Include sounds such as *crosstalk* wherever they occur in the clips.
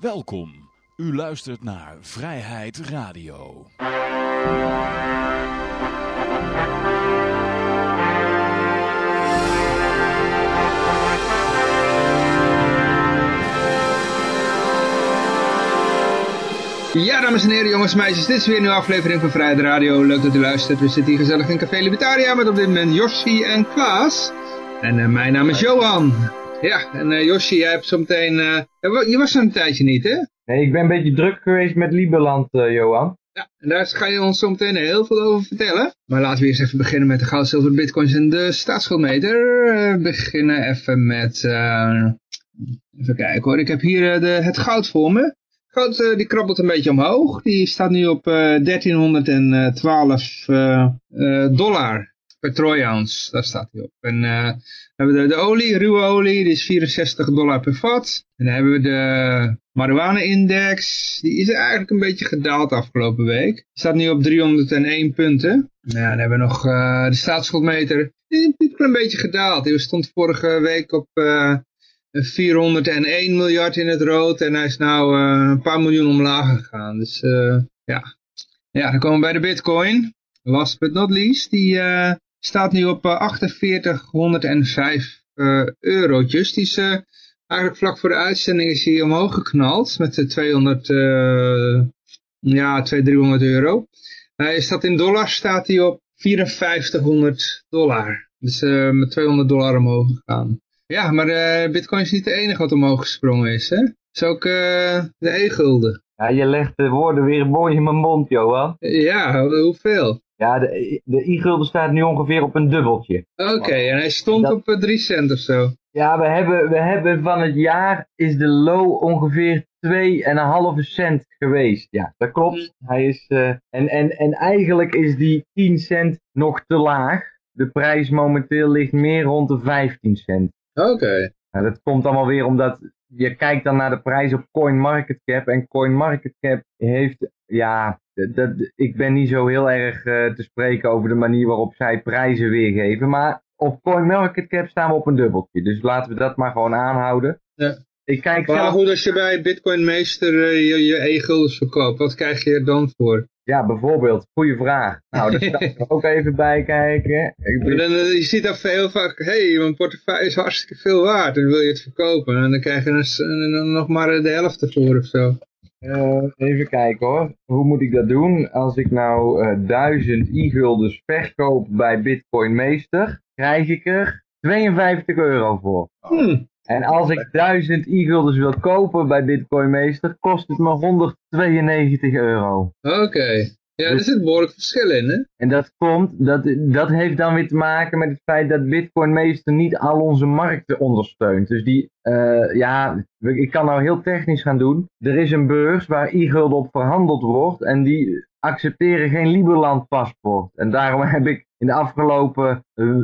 Welkom. U luistert naar Vrijheid Radio. Ja, dames en heren, jongens en meisjes, dit is weer een nieuwe aflevering van Vrijheid Radio. Leuk dat u luistert. We zitten hier gezellig in Café Libertaria met op dit moment Yoshi en Klaas. En uh, mijn naam is Johan. Ja, en uh, Yoshi, jij hebt zometeen... Uh, je was er een tijdje niet, hè? Nee, ik ben een beetje druk geweest met Lieberland, Johan. Ja, en daar ga je ons zometeen heel veel over vertellen. Maar laten we eerst even beginnen met de goud, zilver, bitcoins en de staatsschuldmeter. We beginnen even met... even kijken hoor, ik heb hier de, het goud voor me. Goud die krabbelt een beetje omhoog. Die staat nu op uh, 1312 uh, dollar ounce. Daar staat hij op. En dan hebben we de, de, olie, ruwe olie, die is 64 dollar per vat. En dan hebben we de marijuana-index. Die is eigenlijk een beetje gedaald afgelopen week. Staat nu op 301 punten. Nou, dan hebben we nog de staatsschuldmeter. Die is een beetje gedaald. Die stond vorige week op 401 miljard in het rood en hij is nou uh, een paar miljoen omlaag gegaan. Dus uh, ja. ja, dan komen we bij de bitcoin. Last but not least, die uh, staat nu op 4805 eurotjes. Die is eigenlijk vlak voor de uitzending is hij omhoog geknald met de 200, ja, 200, 300 euro. Hij staat in dollars staat hij op 5400 dollar. Dus met 200 dollar omhoog gegaan. Ja, maar uh, bitcoin is niet de enige wat omhoog gesprongen is, hè? Het is ook uh, de e-gulden. Ja, je legt de woorden weer mooi in mijn mond, Johan. Ja, hoeveel? Ja, de, de e-gulden staat nu ongeveer op een dubbeltje. Oké, okay, en hij stond dat... op 3 cent of zo. Ja, we hebben, we hebben van het jaar is de low ongeveer 2,5 cent geweest. Ja, dat klopt. Hij is, uh, en, en, en eigenlijk is die 10 cent nog te laag. De prijs momenteel ligt meer rond de 15 cent. Oké. Okay. Nou, dat komt allemaal weer omdat je kijkt dan naar de prijs op CoinMarketCap. En CoinMarketCap heeft, ja, dat, ik ben niet zo heel erg uh, te spreken over de manier waarop zij prijzen weergeven. Maar op CoinMarketCap staan we op een dubbeltje. Dus laten we dat maar gewoon aanhouden. Ja. Ik kijk maar zelf... goed, als je bij Bitcoin Meester uh, je, je e-guldens verkoopt, wat krijg je er dan voor? Ja, bijvoorbeeld. Goeie vraag. Nou, daar *laughs* ga ik ook even bij kijken. Ik ben... dan, je ziet dat heel vaak, hé, hey, mijn portefeuille is hartstikke veel waard en wil je het verkopen. En dan krijg je nog maar de helft ervoor of zo. Uh, even kijken hoor. Hoe moet ik dat doen? Als ik nou uh, 1000 e-guldens verkoop bij Bitcoin Meester, krijg ik er 52 euro voor. Hmm. En als ik 1000 e-guldens wil kopen bij Bitcoin Meester, kost het me 192 euro. Oké. Okay. Ja, dus, er zit behoorlijk verschil in, hè? En dat komt, dat, dat heeft dan weer te maken met het feit dat Bitcoin Meester niet al onze markten ondersteunt. Dus die, uh, ja, ik kan nou heel technisch gaan doen. Er is een beurs waar e-gulden op verhandeld wordt en die accepteren geen Liberland paspoort. En daarom *laughs* heb ik in de afgelopen uh,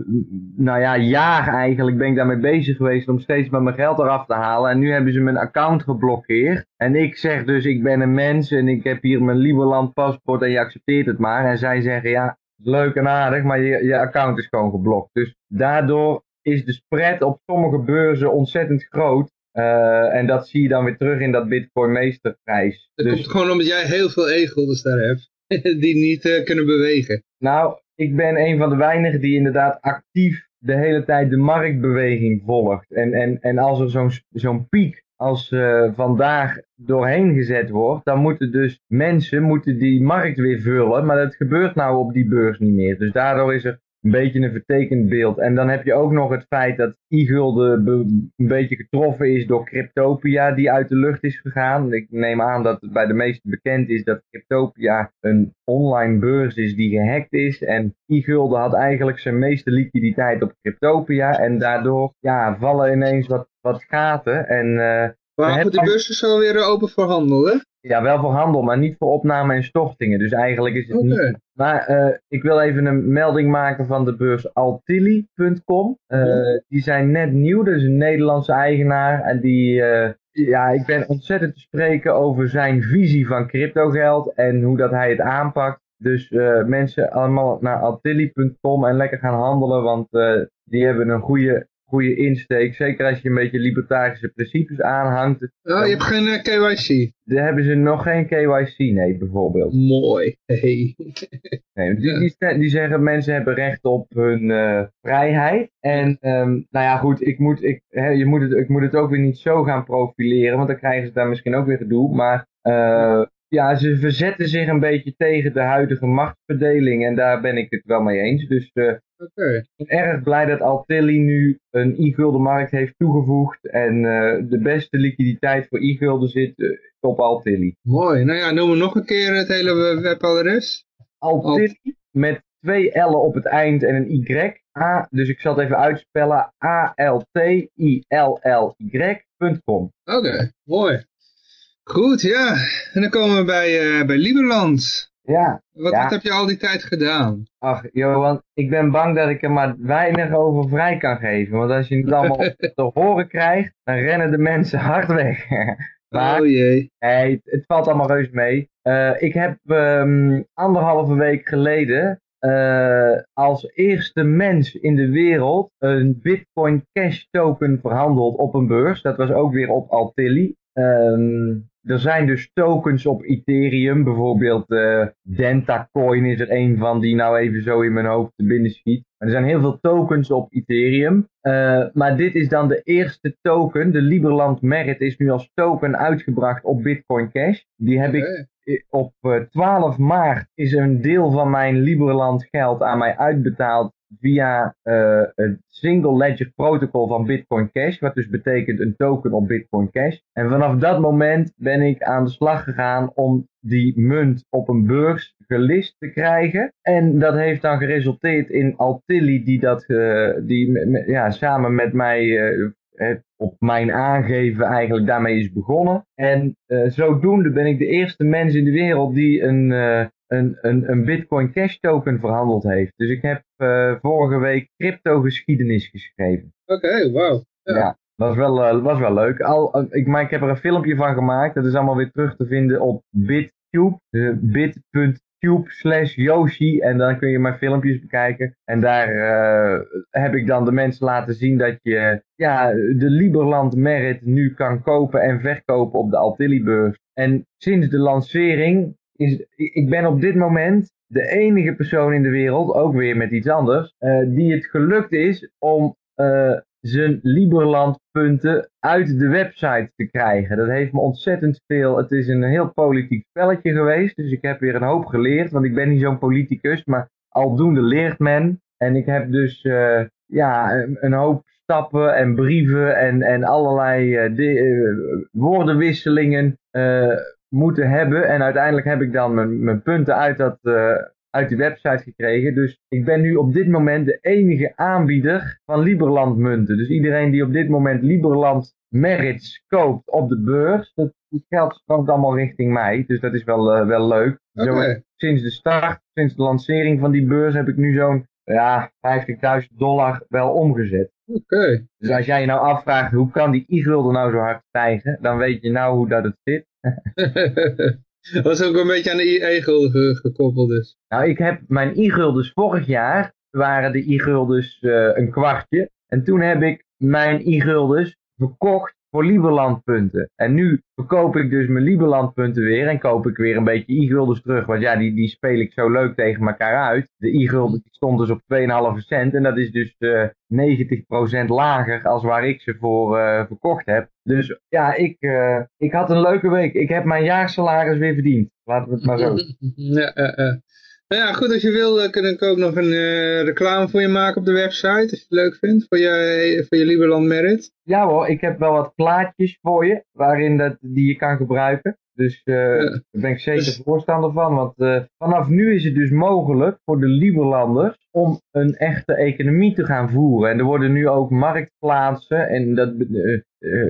nou ja, jaar eigenlijk ben ik daarmee bezig geweest om steeds maar mijn geld eraf te halen. En nu hebben ze mijn account geblokkeerd. En ik zeg dus ik ben een mens en ik heb hier mijn Liberland paspoort en je accepteert het maar. En zij zeggen ja, leuk en aardig, maar je, je account is gewoon geblokt. Dus daardoor is de spread op sommige beurzen ontzettend groot. Uh, en dat zie je dan weer terug in dat Bitcoin meesterprijs. Dat dus... komt gewoon omdat jij heel veel egels daar hebt. *laughs* die niet uh, kunnen bewegen. Nou, ik ben een van de weinigen die inderdaad actief de hele tijd de marktbeweging volgt. En, en, en als er zo'n zo'n piek als uh, vandaag doorheen gezet wordt, dan moeten dus mensen moeten die markt weer vullen. Maar dat gebeurt nou op die beurs niet meer. Dus daardoor is er een beetje een vertekend beeld. En dan heb je ook nog het feit dat e-gulden een beetje getroffen is door Cryptopia die uit de lucht is gegaan. Ik neem aan dat het bij de meesten bekend is dat Cryptopia een online beurs is die gehackt is. En e-gulden had eigenlijk zijn meeste liquiditeit op Cryptopia. En daardoor ja, vallen ineens wat, wat gaten. En, uh, maar goed, die beurs is zo weer open voor handel, hè? Ja, wel voor handel, maar niet voor opname en stortingen. Dus eigenlijk is het okay. niet... Maar uh, ik wil even een melding maken van de beurs Altili.com. Uh, ja. Die zijn net nieuw, dus een Nederlandse eigenaar. En die, uh, ja, ik ben ontzettend te spreken over zijn visie van cryptogeld en hoe dat hij het aanpakt. Dus mensen allemaal naar Altili.com en lekker gaan handelen, want die hebben een goede goede insteek. Zeker als je een beetje libertarische principes aanhangt. Oh, je hebt geen uh, KYC? Daar hebben ze nog geen KYC, nee, bijvoorbeeld. Mooi. Hey. Nee, die, die, die, zeggen mensen hebben recht op hun uh, vrijheid. En um, nou ja, goed, ik moet, ik, hè, je moet het, ik moet het ook weer niet zo gaan profileren, want dan krijgen ze daar misschien ook weer gedoe. Maar uh, ja, ze verzetten zich een beetje tegen de huidige machtsverdeling en daar ben ik het wel mee eens. Dus uh, okay. ik ben erg blij dat Altilli nu een e-gulden markt heeft toegevoegd en uh, de beste liquiditeit voor e-gulden zit uh, op Altilli. Mooi, nou ja, noem nog een keer het hele webadres. Altilli Alt met twee L'en op het eind en een Y. A, dus ik zal het even uitspellen. A-L-T-I-L-L-Y.com. Oké, okay, mooi. Goed, ja. En dan komen we bij, uh, bij Liberland. Ja. Wat, ja. wat, heb je al die tijd gedaan? Ach, Johan, ik ben bang dat ik er maar weinig over vrij kan geven. Want als je het allemaal *laughs* te horen krijgt, dan rennen de mensen *laughs* hard weg. maar, oh jee. Nee, het, valt allemaal reus mee. Uh, ik heb um, anderhalve week geleden uh, als eerste mens in de wereld een Bitcoin Cash token verhandeld op een beurs. Dat was ook weer op Altilli. Um, er zijn dus tokens op Ethereum, bijvoorbeeld uh, Dentacoin is er een van die nou even zo in mijn hoofd te binnen schiet. Maar er zijn heel veel tokens op Ethereum, uh, maar dit is dan de eerste token, de Liberland Merit is nu als token uitgebracht op Bitcoin Cash. Die heb okay. ik op uh, 12 maart is een deel van mijn Liberland geld aan mij uitbetaald via uh, het single ledger protocol van Bitcoin Cash, wat dus betekent een token op Bitcoin Cash. En vanaf dat moment ben ik aan de slag gegaan om die munt op een beurs gelist te krijgen. En dat heeft dan geresulteerd in Altilli, die dat uh, die, ja, samen met mij uh, op mijn aangeven eigenlijk daarmee is begonnen. En zodoende ben ik de eerste mens in de wereld die een, een, een, een Bitcoin Cash token verhandeld heeft. Dus ik heb uh, vorige week crypto geschiedenis geschreven. Oké, okay, wauw. Ja. ja. was wel, was wel leuk. Al, ik, maar ik heb er een filmpje van gemaakt. Dat is allemaal weer terug te vinden op BitTube. bit.tube slash Yoshi. En dan kun je mijn filmpjes bekijken. En daar heb ik dan de mensen laten zien dat je ja, de Liberland Merit nu kan kopen en verkopen op de Altilli-beurs. En sinds de lancering is, ik ben op dit moment de enige persoon in de wereld, ook weer met iets anders, uh, die het gelukt is om uh, zijn Liberland punten uit de website te krijgen. Dat heeft me ontzettend veel, het is een heel politiek spelletje geweest, dus ik heb weer een hoop geleerd, want ik ben niet zo'n politicus, maar aldoende leert men. En ik heb dus uh, ja, een hoop stappen en brieven en, en allerlei de, woordenwisselingen moeten hebben. En uiteindelijk heb ik dan mijn, mijn punten uit, dat, uh, uit die website gekregen. Dus ik ben nu op dit moment de enige aanbieder van Liberland munten. Dus iedereen die op dit moment Liberland merits koopt op de beurs, dat, dat geld stroomt allemaal richting mij. Dus dat is wel, uh, wel leuk. Okay. Zo, sinds de start, sinds de lancering van die beurs heb ik nu zo'n ja, 50.000 dollar wel omgezet. Oké. Okay. Dus als jij je nou afvraagt hoe kan die e-gulden nou zo hard stijgen, dan weet je nou hoe dat het zit. *laughs* dat was ook een beetje aan de e-gulden gekoppeld dus. Nou, ik heb mijn e-guldens vorig jaar, waren de e-guldens uh, een kwartje. En toen heb ik mijn e-guldens verkocht voor Liberland punten. En nu verkoop ik dus mijn Liberland punten weer en koop ik weer een beetje e-guldens terug. Want ja, die, die speel ik zo leuk tegen elkaar uit. De e-gulden stond dus op 2,5 cent en dat is dus uh, 90% lager als waar ik ze voor uh, verkocht heb. Dus ja, ik, uh, ik had een leuke week. Ik heb mijn jaarsalaris weer verdiend. Laten we het maar zo. *laughs* Ja, nou ja, goed, als je wil, kan ik ook nog een uh, reclame voor je maken op de website, als je het leuk vindt, voor je, voor je Liberland Merit. Ja hoor, ik heb wel wat plaatjes voor je, waarin dat, die je kan gebruiken. Dus uh, ja. daar ben ik zeker dus... voorstander van, want uh, vanaf nu is het dus mogelijk voor de Liberlanders om een echte economie te gaan voeren. En er worden nu ook marktplaatsen en dat,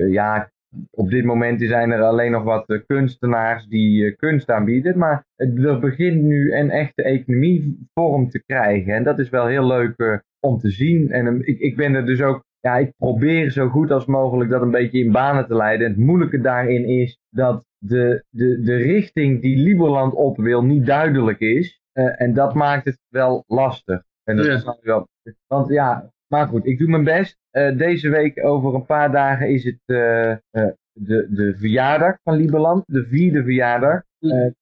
ja, op dit moment zijn er alleen nog wat uh, kunstenaars die uh, kunst aanbieden. Maar er begint nu een echte economie vorm te krijgen. En dat is wel heel leuk uh, om te zien. En ik, ik ben er dus ook, ja, ik probeer zo goed als mogelijk dat een beetje in banen te leiden. En het moeilijke daarin is dat de, de, de richting die Liberland op wil niet duidelijk is. en dat maakt het wel lastig. En dat Ja. is wel, want ja, maar goed, ik doe mijn best. deze week, over een paar dagen, is het de, de verjaardag van Lieberland. De vierde verjaardag.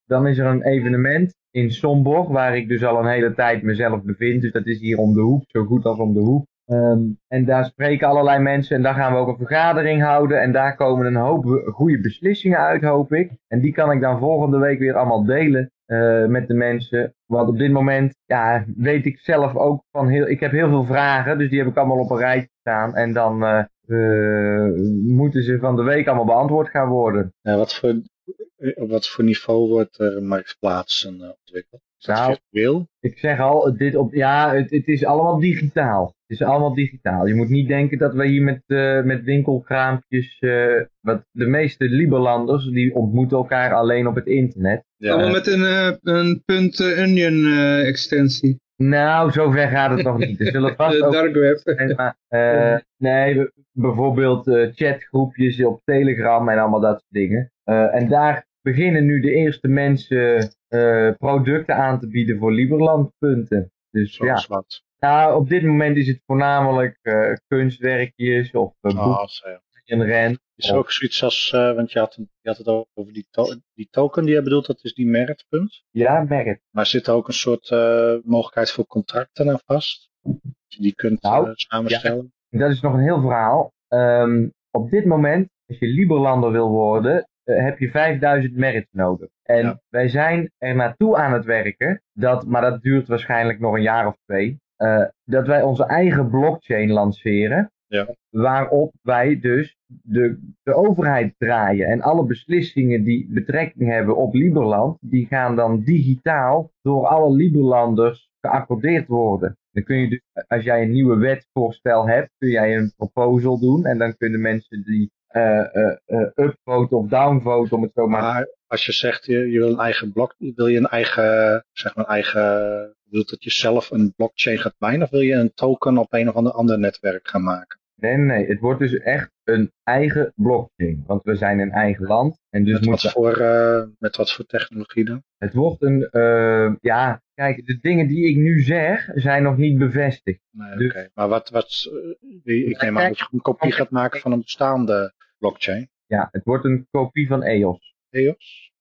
dan is er een evenement in Somborg, waar ik dus al een hele tijd mezelf bevind. Dus dat is hier om de hoek, zo goed als om de hoek. Ehm, en daar spreken allerlei mensen en daar gaan we ook een vergadering houden. En daar komen een hoop goede beslissingen uit, hoop ik. En die kan ik dan volgende week weer allemaal delen uh, met de mensen. Want op dit moment ja, weet ik zelf ook van heel... Ik heb heel veel vragen, dus die heb ik allemaal op een rijtje staan. En dan uh, uh, moeten ze van de week allemaal beantwoord gaan worden. Ja, wat voor op wat voor niveau wordt er marktplaatsen ontwikkeld? Nou, ik zeg al, dit op, ja, het, het, is allemaal digitaal. Het is allemaal digitaal. Je moet niet denken dat we hier met, uh, met winkelkraampjes, uh, wat de meeste Liberlanders, die ontmoeten elkaar alleen op het internet. Ja. Allemaal met een, uh, een punt onion extensie. Nou, zover gaat het nog niet. Er zullen *laughs* vast ook... Dark web. *laughs* Maar, nee, bijvoorbeeld chatgroepjes op Telegram en allemaal dat soort dingen. en daar beginnen nu de eerste mensen uh, producten aan te bieden voor Liberland punten. Dus Zoals ja. wat? Nou, op dit moment is het voornamelijk uh, kunstwerkjes of uh, oh, en ren. Is er ook zoiets als, want je had, je had het over die, to die token die je bedoelt, dat is die meritpunt? Ja, merit. Maar zit er ook een soort mogelijkheid voor contracten aan vast? Dat je die kunt nou, samenstellen? Ja, dat is nog een heel verhaal. Um, op dit moment, als je Liberlander wil worden, eh, heb je 5000 merits nodig. En wij zijn er naartoe aan het werken, dat, maar dat duurt waarschijnlijk nog een jaar of twee, dat wij onze eigen blockchain lanceren. Ja. Waarop wij dus de, de overheid draaien. En alle beslissingen die betrekking hebben op Liberland, die gaan dan digitaal door alle Liberlanders geaccordeerd worden. Dan kun je dus, als jij een nieuwe wetvoorstel hebt, kun jij een proposal doen. En dan kunnen mensen die upvote of downvote, om het zo maar... maar als je zegt, je, je wil een eigen blok, wil je een eigen, zeg maar een eigen, wil dat je zelf een blockchain gaat mijnen, of wil je een token op een of ander, ander netwerk gaan maken? Nee, nee, het wordt dus echt een eigen blockchain. Want we zijn een eigen land. En dus met, wat voor, uh, met wat voor technologie dan? Het wordt een, uh, ja, kijk, de dingen die ik nu zeg zijn nog niet bevestigd. Nee, dus, oké. Maar wat, wat, ik neem aan dat je een kopie gaat maken van een bestaande blockchain. Ja, het wordt een kopie van EOS. EOS?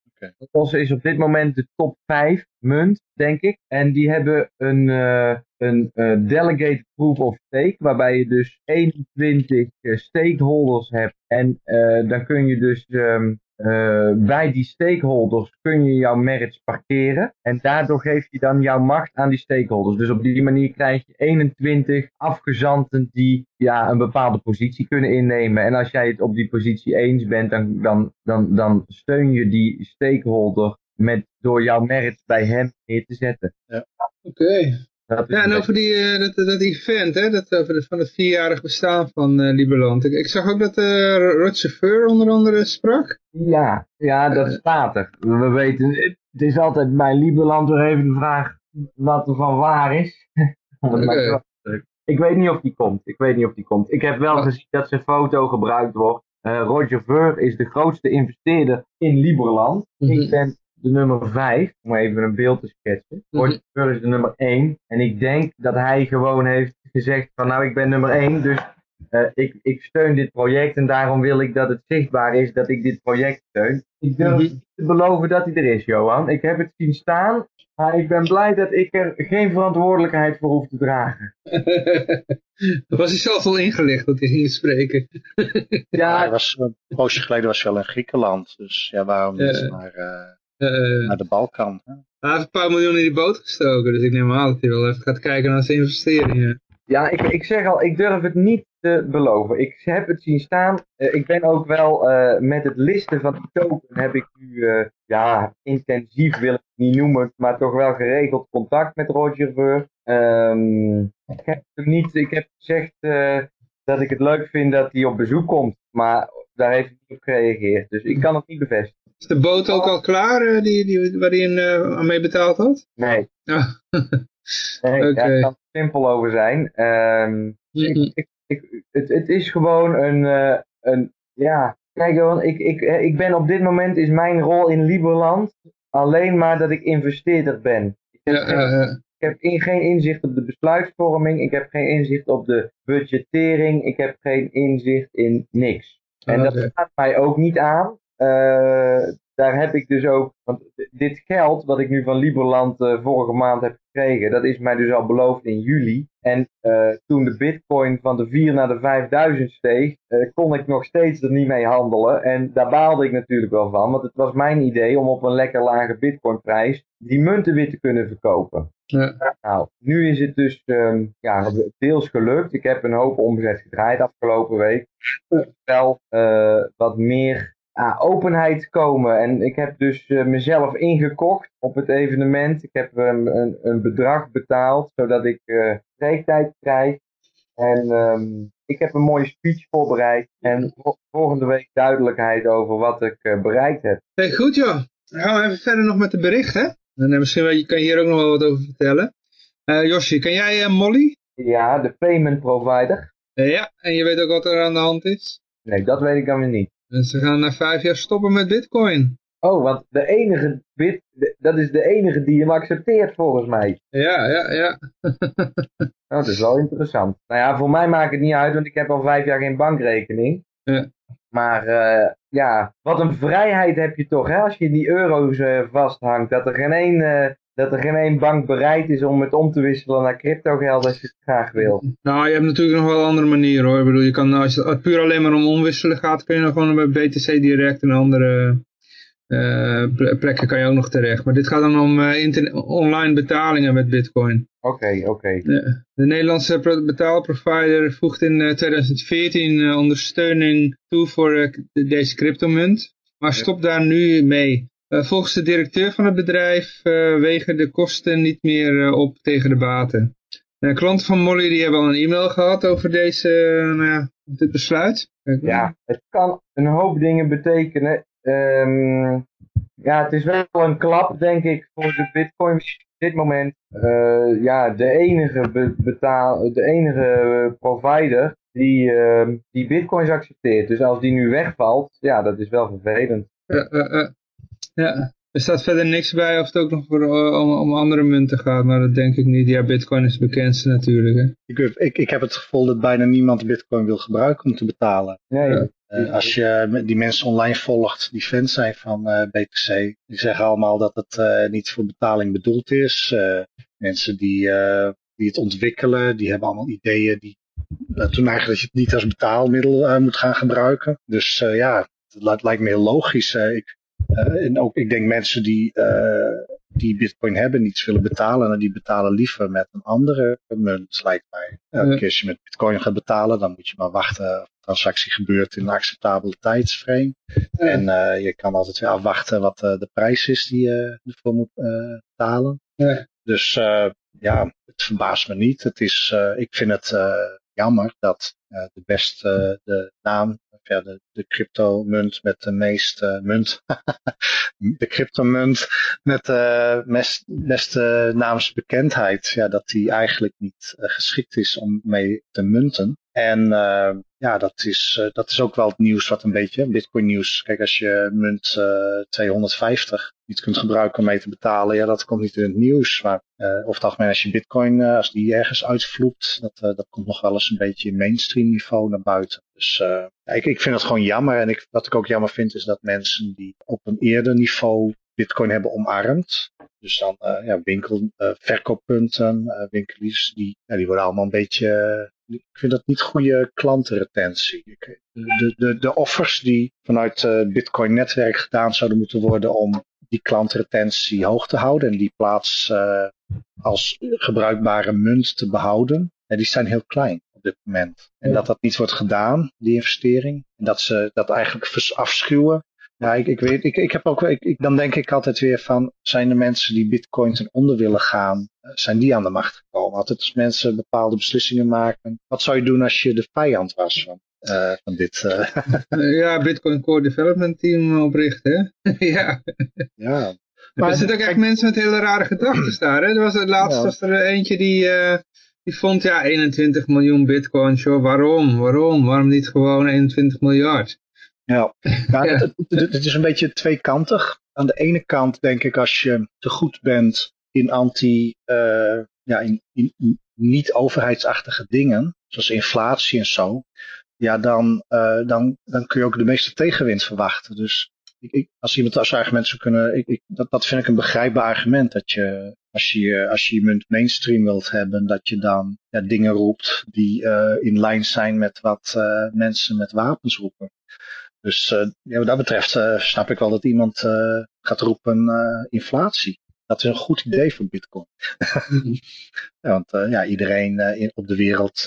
EOS is op dit moment de top 5 munt, denk ik. En die hebben een, uh, een uh, delegated proof of stake, waarbij je dus 21 uh, stakeholders hebt. En dan kun je dus um, uh, bij die stakeholders kun je jouw merits parkeren. En daardoor geef je dan jouw macht aan die stakeholders. Dus op die manier krijg je 21 afgezanten die ja, een bepaalde positie kunnen innemen. En als jij het op die positie eens bent, dan, dan, dan, dan steun je die stakeholder met, door jouw merits bij hem neer te zetten. Ja. Oké. Ja, en over die, uh, dat, dat event, hè, dat, over van het vierjarig bestaan van uh, Liberland. Ik, ik, zag ook dat uh, Roger Ver onder andere sprak. Ja, ja dat staat er. We weten, het is altijd bij Liberland weer even de vraag wat er van waar is. *laughs* okay. ik weet niet of die komt. Ik weet niet of die komt. Ik heb wel gezien dat zijn foto gebruikt wordt. Roger Ver is de grootste investeerder in Liberland. Mm -hmm. Ik ben de nummer 5, om even een beeld te schetsen. Roger mm is de nummer 1. En ik denk dat hij gewoon heeft gezegd van nou ik ben nummer 1, dus uh, ik, ik steun dit project en daarom wil ik dat het zichtbaar is dat ik dit project steun. Ik durf mm niet te beloven dat hij er is, Johan. Ik heb het zien staan, maar ik ben blij dat ik er geen verantwoordelijkheid voor hoef te dragen. *laughs* was hij zelf al ingelicht dat hij ging spreken. ja, hij was, een poosje geleden was hij wel in Griekenland, dus ja, waarom niet uh, maar... Uh, naar de Balkan. Hè? Hij heeft een paar miljoen in die boot gestoken, dus ik neem aan dat hij wel even gaat kijken naar zijn investeringen. Ja, ik, ik zeg al, ik durf het niet te beloven. Ik heb het zien staan. Uh, ik ben ook wel uh, met het listen van die token heb ik nu, ja, intensief wil ik het niet noemen, maar toch wel geregeld contact met Roger Ver. Um, ik heb niet, ik heb gezegd dat ik het leuk vind dat hij op bezoek komt, maar daar heeft hij niet op gereageerd. Dus ik kan het niet bevestigen. Is de boot ook al klaar uh, die, die, waar hij uh, aan mee betaald had? Nee. Oh. *laughs* nee okay. Daar kan het simpel over zijn. Um, ik, ik, ik, het, het is gewoon een, uh, een ja, kijk Johan, ik, ik, ik ben op dit moment is mijn rol in Liberland alleen maar dat ik investeerder ben. Ik heb, ja, Ik heb in, geen inzicht op de besluitvorming. Ik heb geen inzicht op de budgettering. Ik heb geen inzicht in niks. En dat Oké. gaat mij ook niet aan. Eh, daar heb ik dus ook, want dit geld wat ik nu van Liberland eh, vorige maand heb gekregen, dat is mij dus al beloofd in juli. En eh, toen de bitcoin van de 4 naar de 5000 steeg, kon ik nog steeds er niet mee handelen. En daar baalde ik natuurlijk wel van, want het was mijn idee om op een lekker lage bitcoinprijs die munten weer te kunnen verkopen. Ja. Nou, nu is het dus ehm, ja, deels gelukt. Ik heb een hoop omzet gedraaid afgelopen week. Wel wat meer ah, openheid komen. En ik heb dus eh, mezelf ingekocht op het evenement. Ik heb ehm, een, een bedrag betaald, zodat ik eh spreektijd krijg. En ehm, ik heb een mooie speech voorbereid. En vo- volgende week duidelijkheid over wat ik eh, bereikt heb. Hey, goed joh. Dan gaan we even verder nog met de berichten. En eh, misschien kan je hier ook nog wel wat over vertellen. Eh Josje, ken jij eh, Molly? Ja, de payment provider. Eh, ja, en je weet ook wat er aan de hand is. Nee, dat weet ik dan weer niet. Dus ze gaan na vijf jaar stoppen met bitcoin. Oh, want de enige bit, dat is de enige die hem accepteert volgens mij. Ja, ja, ja. Nou, *laughs* dat is wel interessant. Nou ja, voor mij maakt het niet uit, want ik heb al vijf jaar geen bankrekening. Ja. Maar eh, ja, wat een vrijheid heb je toch, hè, als je die euro's eh, vasthangt. Dat er, geen één, eh, dat er geen één bank bereid is om het om te wisselen naar cryptogeld als je het graag wil. Nou, je hebt natuurlijk nog wel andere manieren hoor. Ik bedoel, je kan, als het puur alleen maar om omwisselen gaat, kun je nog gewoon bij BTC direct en andere eh, ple- plekken kan je ook nog terecht. Maar dit gaat dan om eh, online betalingen met bitcoin. Oké, oké. De, de Nederlandse pro- betaalprovider voegt in eh, 2014 eh, ondersteuning toe voor k- deze cryptomunt, maar stopt daar nu mee. Eh, volgens de directeur van het bedrijf eh, wegen de kosten niet meer eh, op tegen de baten. Klanten van Molly die hebben al een e-mail gehad over deze, nou dit besluit. Ja, het kan een hoop dingen betekenen. Ehm, ja, het is wel een klap, denk ik, voor de bitcoin op dit moment. Eh, ja, de enige, be- betaal, de enige provider die, ehm, die bitcoins accepteert. Dus als die nu wegvalt, ja, dat is wel vervelend. eh, ja. Er staat verder niks bij of het ook nog voor, eh, om, om andere munten gaat, maar dat denk ik niet. Ja, bitcoin is het bekendste natuurlijk. Hè. Ik, ik, ik heb het gevoel dat bijna niemand bitcoin wil gebruiken om te betalen. Ja. Eh, als je die mensen online volgt die fans zijn van eh, BTC, die zeggen allemaal dat het eh, niet voor betaling bedoeld is. Eh, mensen die, eh, die het ontwikkelen, die hebben allemaal ideeën die toen eigenlijk dat je het niet als betaalmiddel moet gaan gebruiken. Dus ja, het lijkt, lijkt me heel logisch. ik, uh, en ook ik denk mensen die, die bitcoin hebben, niets willen betalen, en die betalen liever met een andere munt, lijkt mij. Elke keer als je met bitcoin gaat betalen, dan moet je maar wachten of de transactie gebeurt in een acceptabele tijdsframe. En uh, je kan altijd weer afwachten wat de prijs is die je ervoor moet betalen. Dus ja, het verbaast me niet. Het is, ik vind het jammer dat de beste de naam, ja, de, de crypto-munt met de meeste munt, *laughs* de crypto-munt met de best, beste naamsbekendheid, ja, dat die eigenlijk niet geschikt is om mee te munten. En uh, ja, dat is, uh, dat is ook wel het nieuws wat een beetje, Bitcoin nieuws. Kijk, als je munt uh, 250 niet kunt gebruiken om mee te betalen, ja, dat komt niet in het nieuws. Maar of het algemeen als je Bitcoin, als die ergens uitvloept, dat, dat komt nog wel eens een beetje in mainstream niveau naar buiten. Dus ik, ik vind het gewoon jammer. En ik, wat ik ook jammer vind, is dat mensen die op een eerder niveau Bitcoin hebben omarmd. Dus dan ja, winkel, verkooppunten, winkeliers, die, ja, die worden allemaal een beetje. Ik vind dat niet goede klantenretentie. De, de, de offers die vanuit het Bitcoin-netwerk gedaan zouden moeten worden om die klantretentie hoog te houden en die plaats uh, als gebruikbare munt te behouden, ja, die zijn heel klein op dit moment. En dat dat niet wordt gedaan, die investering, en dat ze dat eigenlijk afschuwen. Ja, ik, ik weet, ik, ik heb ook, ik, ik, dan denk ik altijd weer van, zijn de mensen die bitcoin ten onder willen gaan, zijn die aan de macht gekomen? Altijd als mensen bepaalde beslissingen maken, wat zou je doen als je de vijand was van, uh, van dit? Uh... ja, Bitcoin Core Development Team oprichten, *laughs* ja. Ja. Maar er zitten ook echt mensen met hele rare gedachten daar. Hè? Er was het laatst ja. was er eentje die, uh, die vond ja 21 miljoen bitcoins. Joh. Waarom? Waarom? Waarom niet gewoon 21 miljard? Ja, ja. Het, het, het, is een beetje tweekantig. Aan de ene kant denk ik als je te goed bent in anti, uh, ja, in, in niet-overheidsachtige dingen, zoals inflatie en zo, ja, dan, uh, dan, dan kun je ook de meeste tegenwind verwachten. Dus ik, ik, als iemand als argument zou kunnen, ik, ik, dat, dat vind ik een begrijpbaar argument. Dat je, als je, als je je munt mainstream wilt hebben, dat je dan ja, dingen roept die uh, in lijn zijn met wat uh, mensen met wapens roepen. Dus uh, ja, wat dat betreft snap ik wel dat iemand gaat roepen inflatie. Dat is een goed idee voor Bitcoin. *laughs* ja, want ja, iedereen in, op de wereld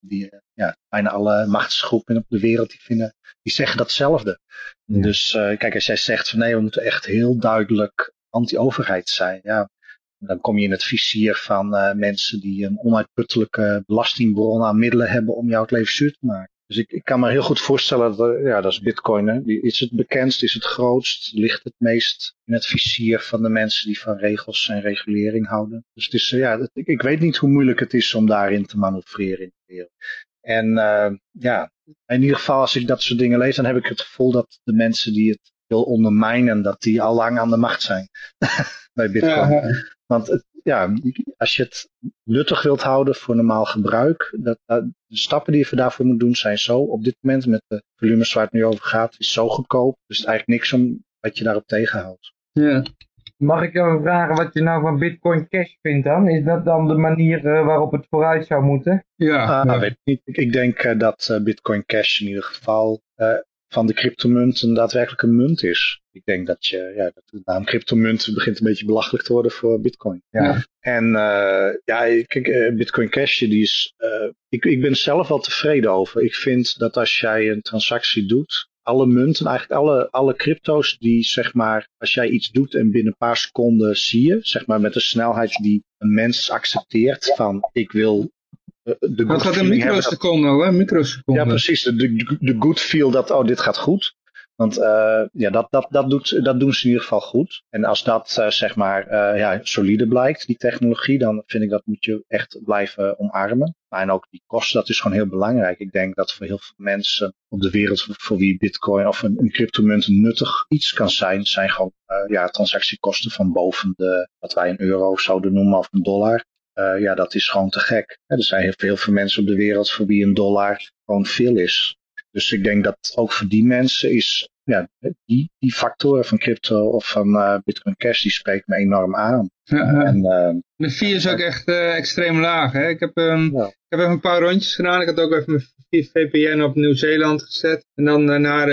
die, ja, bijna alle machtsgroepen op de wereld die, vinden, die zeggen datzelfde. Dus kijk, als jij zegt van nee, we moeten echt heel duidelijk anti-overheid zijn. Ja, dan kom je in het vizier van uh, mensen die een onuitputtelijke belastingbron aan middelen hebben om jou het leven zuur te maken. Dus ik, ik kan me heel goed voorstellen dat, ja, dat is bitcoin. Hè? Die is het bekendst, is het grootst, ligt het meest in het vizier van de mensen die van regels en regulering houden. Dus het is, ja, ik, ik weet niet hoe moeilijk het is om daarin te manoeuvreren in de wereld. En uh, ja, in ieder geval als ik dat soort dingen lees, dan heb ik het gevoel dat de mensen die het wil ondermijnen, dat die al lang aan de macht zijn *laughs* bij Bitcoin. Ja. Want het, ja, als je het nuttig wilt houden voor normaal gebruik, dat, dat, de stappen die je daarvoor moet doen zijn zo, op dit moment met de volumes waar het nu over gaat, is zo goedkoop. Dus het is eigenlijk niks om wat je daarop tegenhoudt. Ja. Mag ik jou vragen wat je nou van Bitcoin Cash vindt dan? Is dat dan de manier uh, waarop het vooruit zou moeten? Ja, uh, weet ik niet. Ik denk uh, dat uh, Bitcoin Cash in ieder geval van de cryptomunt een daadwerkelijke munt is. Ik denk dat je, ja, dat de naam cryptomunt begint een beetje belachelijk te worden voor Bitcoin. Ja. En ja, kijk, Bitcoin Cash, die is, ik, ik ben zelf wel tevreden over. Ik vind dat als jij een transactie doet, alle munten, eigenlijk alle, alle crypto's die zeg maar, als jij iets doet en binnen een paar seconden zie je, zeg maar met een snelheid die een mens accepteert van ik wil uh, de Dat gaat een microseconde, hè? Microseconde. Ja, precies. De, de, de good feel dat, oh, dit gaat goed. Want uh, ja, dat, dat, dat, doet, dat doen ze in ieder geval goed. En als dat uh, zeg maar uh, ja, solide blijkt, die technologie, dan vind ik dat moet je echt blijven omarmen. En ook die kosten, dat is gewoon heel belangrijk. Ik denk dat voor heel veel mensen op de wereld voor wie bitcoin of een, een cryptomunt nuttig iets kan zijn, zijn gewoon ja, transactiekosten van boven de, wat wij een euro zouden noemen of een dollar. Uh, ja, dat is gewoon te gek. Er zijn heel veel, heel veel mensen op de wereld voor wie een dollar gewoon veel is. Dus ik denk dat ook voor die mensen is, ja, die, die factoren van crypto of van uh, Bitcoin Cash, die spreekt me enorm aan. Ja, en, uh, de fee is ook echt extreem laag. Hè? Ik, heb, um, ja. ik heb even een paar rondjes gedaan. Ik had ook even mijn VPN op Nieuw-Zeeland gezet. En dan naar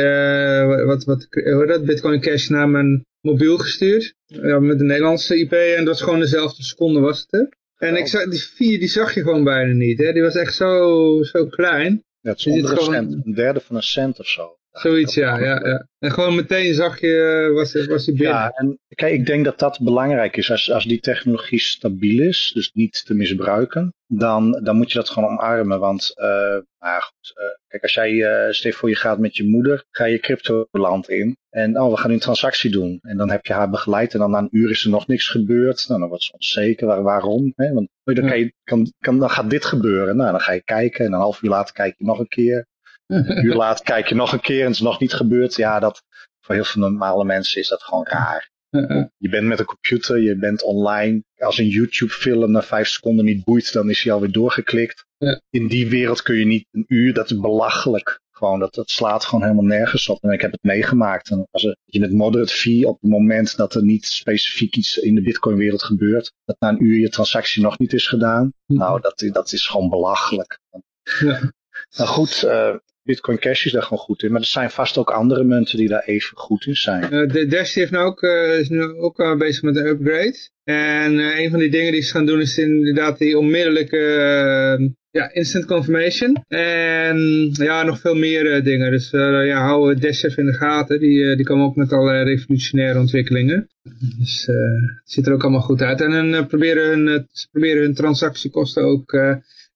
wat, wat, hoe dat, Bitcoin Cash naar mijn mobiel gestuurd. met de Nederlandse IP. En dat is gewoon dezelfde seconde was het. Hè? En ik zag, die fee die zag je gewoon bijna niet. Hè? Die was echt zo, zo klein. Ja, het is cent, een derde van een cent of zo. Zoiets, ja, ja, ja. En gewoon meteen zag je, eh, was, was hij binnen. Ja, en kijk, ik denk dat dat belangrijk is. Als, als die technologie stabiel is, dus niet te misbruiken, dan, dan moet je dat gewoon omarmen. Want, uh, nou goed, uh, kijk, als jij, uh, voor je gaat met je moeder, ga je cryptoland in. En, oh, we gaan nu een transactie doen. En dan heb je haar begeleid en dan na een uur is er nog niks gebeurd. Nou, dan wordt ze onzeker. Waar, waarom? Hè? Want dan, kan je, kan, kan, dan gaat dit gebeuren. Nou, dan ga je kijken en een half uur later kijk je nog een keer. Een uur later kijk je nog een keer en het is nog niet gebeurd. Ja, dat, voor heel veel normale mensen is dat gewoon raar. Je bent met een computer, je bent online. Als een YouTube-film na vijf seconden niet boeit, dan is hij alweer doorgeklikt. In die wereld kun je niet een uur, dat is belachelijk. Gewoon, dat, dat slaat gewoon helemaal nergens op. En ik heb het meegemaakt. En als er, je met moderate fee op het moment dat er niet specifiek iets in de Bitcoin-wereld gebeurt, dat na een uur je transactie nog niet is gedaan. Nou, dat, dat is gewoon belachelijk. Ja. Nou goed, uh, Bitcoin Cash is daar gewoon goed in. Maar er zijn vast ook andere munten die daar even goed in zijn. Uh, de Dash heeft nou ook, uh, is nu ook uh, bezig met een upgrade. En een van die dingen die ze gaan doen is inderdaad die onmiddellijke ja, instant confirmation. En ja, nog veel meer dingen. Dus ja, hou Dash even in de gaten. Die, die komen ook met allerlei revolutionaire ontwikkelingen. Dus het ziet er ook allemaal goed uit. En dan proberen hun, proberen hun transactiekosten ook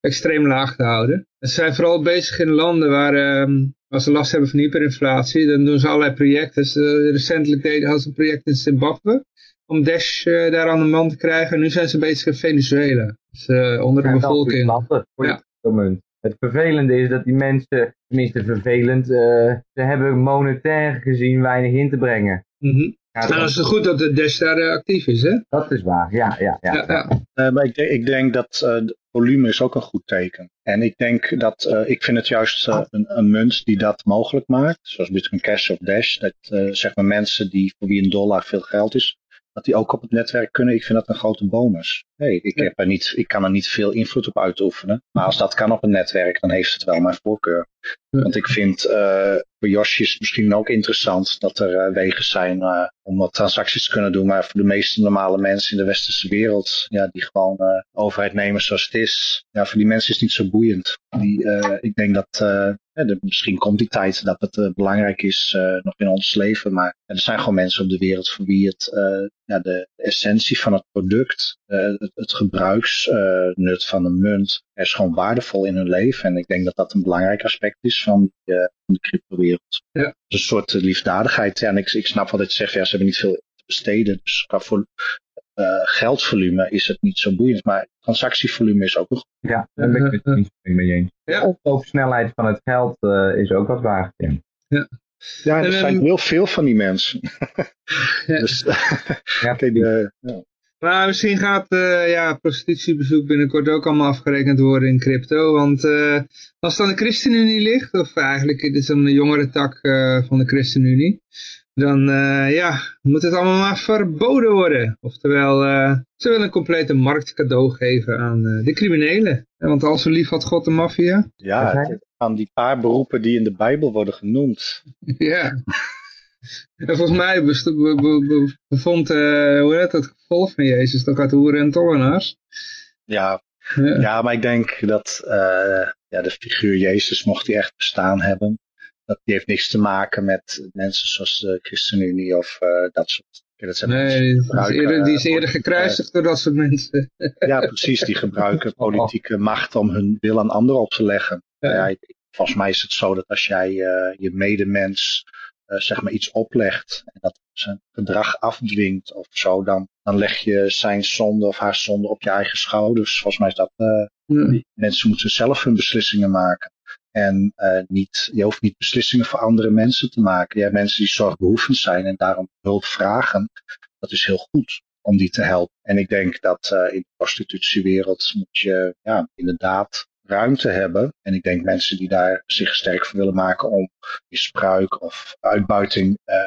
extreem laag te houden. Ze zijn vooral bezig in landen waar, um, als ze last hebben van hyperinflatie, dan doen ze allerlei projecten. Uh, recentelijk deden ze een project in Zimbabwe om Dash uh, daar aan de man te krijgen. En nu zijn ze bezig in Venezuela. Dus uh, onder de bevolking. Ja. Het vervelende is dat die mensen, tenminste vervelend, ze hebben monetair gezien weinig in te brengen. Mm -hmm. En dan is het goed dat de Dash daar eh, actief is, hè? Dat is waar, ja, ja, ja. Ja, ja. Eh, maar ik denk, ik denk dat eh, de volume is ook een goed teken. En ik denk dat, eh, ik vind het juist een, een munt die dat mogelijk maakt. Zoals Bitcoin Cash of Dash. Dat eh, zeg maar mensen die, voor wie een dollar veel geld is. Dat die ook op het netwerk kunnen. Ik vind dat een grote bonus. Hey, ik, heb er niet, ik kan er niet veel invloed op uitoefenen. Maar als dat kan op een netwerk, dan heeft het wel mijn voorkeur. Want ik vind eh voor het misschien ook interessant dat er eh, wegen zijn eh, om wat transacties te kunnen doen. Maar voor de meeste normale mensen in de westerse wereld, ja, die gewoon overheid nemen zoals het is. Ja, voor die mensen is het niet zo boeiend. Die, ik denk dat, ja, de- misschien komt die tijd dat het belangrijk is nog in ons leven. Maar er zijn gewoon mensen op de wereld voor wie het, ja, de essentie van het product, het, het gebruiksnut van een munt, is gewoon waardevol in hun leven. En ik denk dat dat een belangrijk aspect is van, die, eh, van de cryptowereld. Ja. Een soort eh, liefdadigheid. Ja, en ik, ik snap wel dat je zegt, ja, ze hebben niet veel te besteden. Dus qua eh, geldvolume is het niet zo boeiend. Maar transactievolume is ook een Ja, daar ben ik het niet mee eens. Ja. De oploopsnelheid van het geld eh, is ook wat waard. Ja. Ja, er En, zijn heel veel van die mensen. Ja. *laughs* dus, Ja, *laughs* kijk, de, ja. Maar misschien gaat eh ja, prostitutiebezoek binnenkort ook allemaal afgerekend worden in crypto. Want eh, als het aan de ChristenUnie ligt, of eigenlijk het is een jongere tak eh, van de ChristenUnie, dan eh, ja, moet het allemaal maar verboden worden. Oftewel, eh, ze willen een complete markt cadeau geven aan eh, de criminelen. Want al zo lief had God de maffia. ja, aan die paar beroepen die in de Bijbel worden genoemd. *laughs* ja. En *laughs* volgens mij bevond, eh, hoe heet het, gevolg van Jezus, toch uit hoeren en tollenaars. Ja, Ja. ja, maar ik denk dat eh, ja, de figuur Jezus, mocht die echt bestaan hebben, dat die heeft niks te maken met mensen zoals de ChristenUnie of eh, dat soort. Dat zijn Nee, die is, eerder, die is eerder gekruisigd door dat soort mensen. Ja, precies. Die gebruiken *laughs* politieke macht om hun wil aan anderen op te leggen. Ja. Volgens mij is het zo dat als jij je medemens zeg maar iets oplegt en dat zijn gedrag afdwingt of zo, dan, dan leg je zijn zonde of haar zonde op je eigen schouders. Volgens mij is dat, eh, die mensen moeten zelf hun beslissingen maken. En eh, niet, je hoeft niet beslissingen voor andere mensen te maken. Je hebt mensen die zorgbehoevend zijn en daarom hulp vragen. Dat is heel goed om die te helpen. En ik denk dat eh, in de prostitutiewereld moet je ja, inderdaad ruimte hebben. En ik denk mensen die daar zich sterk voor willen maken om misbruik of uitbuiting eh,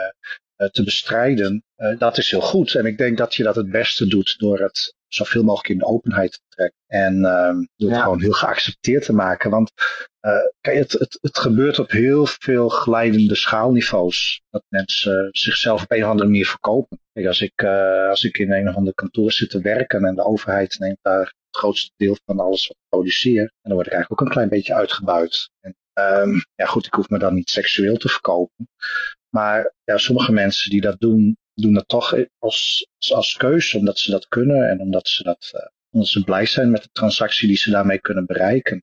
eh, te bestrijden, eh, dat is heel goed. En ik denk dat je dat het beste doet door het zoveel mogelijk in de openheid te trekken. En ehm, door het Ja. gewoon heel geaccepteerd te maken. Want kijk, het, het, het gebeurt op heel veel glijdende schaalniveaus. Dat mensen zichzelf op een of andere manier verkopen. Kijk, als ik, als ik in een of ander kantoor zit te werken en de overheid neemt daar grootste deel van alles wat ik produceer. En dan word ik eigenlijk ook een klein beetje uitgebuit. En, ehm, ja goed, ik hoef me dan niet seksueel te verkopen. Maar ja, sommige mensen die dat doen, doen dat toch als, als, als keuze, omdat ze dat kunnen en omdat ze, dat, eh, omdat ze blij zijn met de transactie die ze daarmee kunnen bereiken.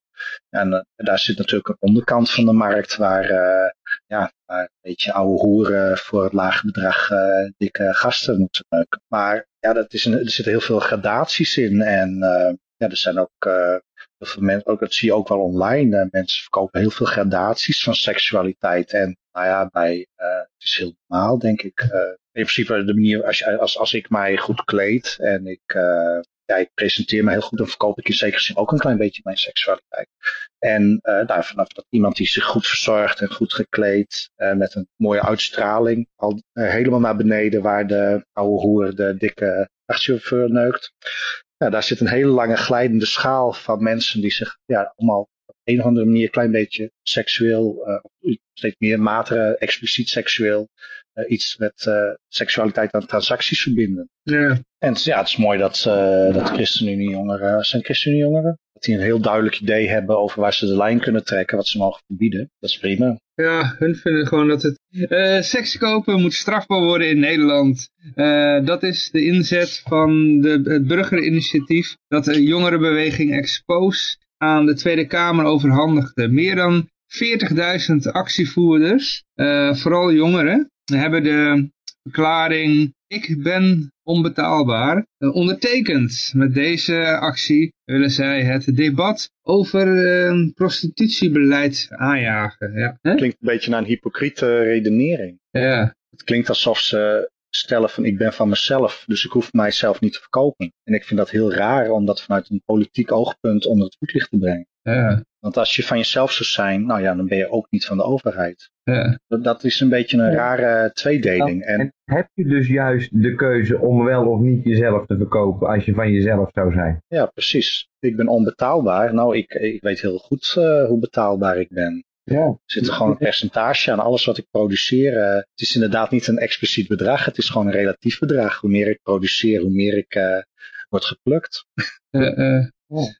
En eh, daar zit natuurlijk een onderkant van de markt waar, eh, ja, waar een beetje oude hoeren voor het lage bedrag eh, dikke gasten moeten neuken. Maar ja, dat is een, er zitten heel veel gradaties in en eh, ja, er zijn ook uh, heel veel mensen, ook, dat zie je ook wel online. Mensen verkopen heel veel gradaties van seksualiteit. En nou ja, bij, het is heel normaal, denk ik. In principe de manier, als, je, als, als ik mij goed kleed en ik, ja, ik presenteer me heel goed, dan verkoop ik in zekere zin ook een klein beetje mijn seksualiteit. En uh, vanaf dat iemand die zich goed verzorgt en goed gekleed, uh, met een mooie uitstraling, al uh, helemaal naar beneden waar de oude hoer de dikke vrachtchauffeur neukt. Daar zit een hele lange glijdende schaal van mensen die zich ja, allemaal op een of andere manier een klein beetje seksueel, steeds meer matige, expliciet seksueel, iets met uh, seksualiteit aan transacties verbinden. Ja. En ja, het is mooi dat, uh, dat ChristenUnie jongeren, zijn ChristenUnie jongeren, dat die een heel duidelijk idee hebben over waar ze de lijn kunnen trekken, wat ze mogen verbieden. Dat is prima. Ja, hun vinden gewoon dat het uh, seks kopen moet strafbaar worden in Nederland. Uh, dat is de inzet van de, het burgerinitiatief dat de jongerenbeweging Expose aan de Tweede Kamer overhandigde. Meer dan 40.000 actievoerders, uh, vooral jongeren, hebben de verklaring ik ben onbetaalbaar uh, ondertekend. Met deze actie willen zij het debat over uh, prostitutiebeleid aanjagen. Ja. Klinkt een beetje naar een hypocriete redenering. Ja. Het klinkt alsof ze stellen van ik ben van mezelf, dus ik hoef mijzelf niet te verkopen. En ik vind dat heel raar om dat vanuit een politiek oogpunt onder het voetlicht te brengen. Ja, Want als je van jezelf zou zijn, nou ja, dan ben je ook niet van de overheid. ja. Dat, is een beetje een Ja. rare tweedeling. En En heb je dus juist de keuze om wel of niet jezelf te verkopen als je van jezelf zou zijn? ja, precies. Ik ben onbetaalbaar. Nou, ik, ik weet heel goed eh, hoe betaalbaar ik ben. Ja. Er zit er gewoon een percentage aan alles wat ik produceer. eh, het is inderdaad niet een expliciet bedrag. Het is gewoon een relatief bedrag. Hoe meer ik produceer, hoe meer ik eh, word geplukt. Eh, eh. Ja.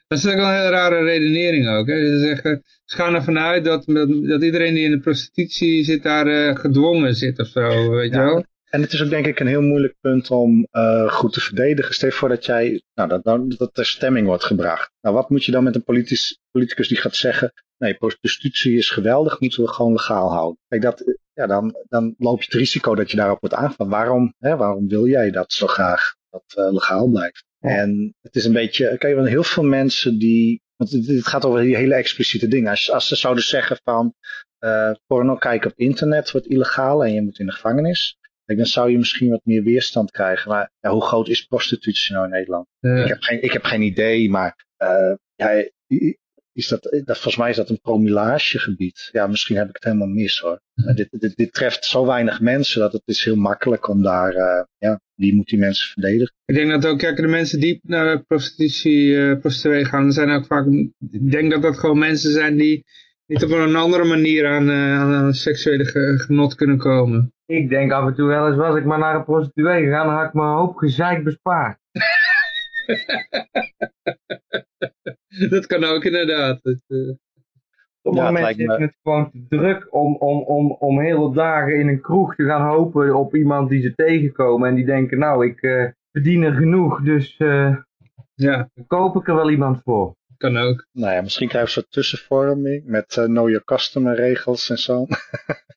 Dat is ook een hele rare redenering ook. Hè? Ze zeggen, ze gaan ervan uit dat, dat, iedereen die in de prostitutie zit daar eh, gedwongen zit of zo, weet je Ja. wel? En het is ook denk ik een heel moeilijk punt om eh, goed te verdedigen. Stel je voor dat jij, nou, dat, dat, stemming wordt gebracht. Nou, wat moet je dan met een politicus, politicus die gaat zeggen, nee, prostitutie is geweldig, moeten we gewoon legaal houden. Kijk, dat, ja, dan, dan loop je het risico dat je daarop wordt aangevallen. Waarom, hè, waarom wil jij dat zo graag, dat eh, legaal blijft? En het is een beetje, kijk, want heel veel mensen die, want het, het gaat over die hele expliciete dingen. Als, als ze zouden zeggen van, eh, porno kijken op internet wordt illegaal en je moet in de gevangenis. Kijk, dan zou je misschien wat meer weerstand krijgen. Maar ja, hoe groot is prostitutie nou in Nederland? Eh, Ik, heb geen, ik heb geen idee, maar ja, is dat, dat, volgens mij is dat een promilagegebied. Ja, misschien heb ik het helemaal mis hoor. Maar dit, dit, dit treft zo weinig mensen dat het is heel makkelijk om daar, eh, ja, wie moet die mensen verdedigen? Ik denk dat ook, kijk, de mensen die naar prostitutie, eh prostituee gaan, zijn ook vaak, ik denk dat dat gewoon mensen zijn die niet op een andere manier aan, eh, aan, aan seksuele ge- genot kunnen komen. Ik denk af en toe wel eens, was ik maar naar een prostituee gegaan, dan had ik me een hoop gezeik bespaard. *laughs* *laughs* dat kan ook inderdaad. Het, eh, Sommige Ja, het mensen lijkt me- vinden het gewoon te druk om, om, om, om hele dagen in een kroeg te gaan hopen op iemand die ze tegenkomen. En die denken, nou, ik eh, verdien er genoeg, dus eh, ja, dan koop ik er wel iemand voor. kan ook. Nou ja, misschien krijgen we een tussenvorming met eh, know your customer regels en zo.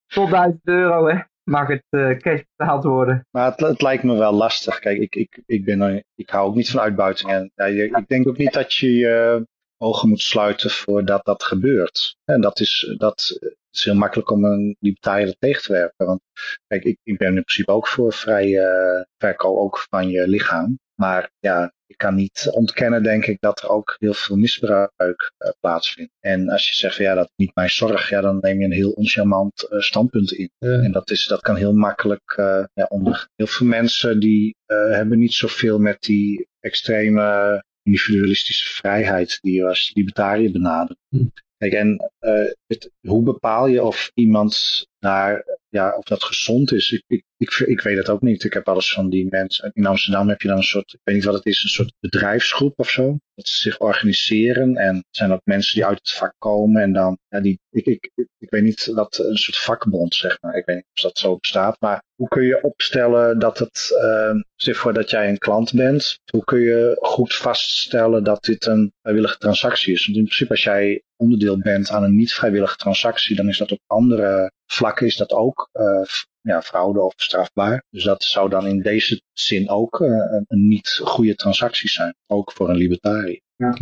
Tot 1000 euro, hè, mag het eh, cash betaald worden. Maar het, het lijkt me wel lastig. Kijk, ik, ik, ik, ben, ik hou ook niet van uitbuiting. En ja, ik denk ook niet dat je je ogen moet sluiten voordat dat gebeurt. En dat is, dat is heel makkelijk om een er tegen te werpen. Want kijk, ik, ik ben in principe ook voor vrije eh, verkoop ook van je lichaam. Maar ja, ik kan niet ontkennen, denk ik, dat er ook heel veel misbruik eh, plaatsvindt. En als je zegt, van, ja, dat is niet mijn zorg, ja, dan neem je een heel oncharmant eh, standpunt in. En dat, is, dat kan heel makkelijk uh, ja, onder. Heel veel mensen die hebben niet zoveel met die extreme individualistische vrijheid die je als libertariër benadert. Hm. Kijk, en het, hoe bepaal je of iemand daar, ja, of dat gezond is? Ik, ik, ik, ik weet het ook niet. Ik heb alles van die mensen. In Amsterdam heb je dan een soort, ik weet niet wat het is, een soort bedrijfsgroep of zo. Dat ze zich organiseren. En zijn ook mensen die uit het vak komen. En dan, ja, die, ik, ik, ik, weet niet, dat een soort vakbond, zeg maar. Ik weet niet of dat zo bestaat. Maar hoe kun je opstellen dat het, zeg voor dat jij een klant bent. Hoe kun je goed vaststellen dat dit een vrijwillige transactie is? Want in principe als jij onderdeel bent aan een niet-vrijwillige transactie, dan is dat op andere vlakken is dat ook uh, ja, fraude of strafbaar. Dus dat zou dan in deze zin ook uh, een, een niet goede transactie zijn. Ook voor een libertariër. Ja.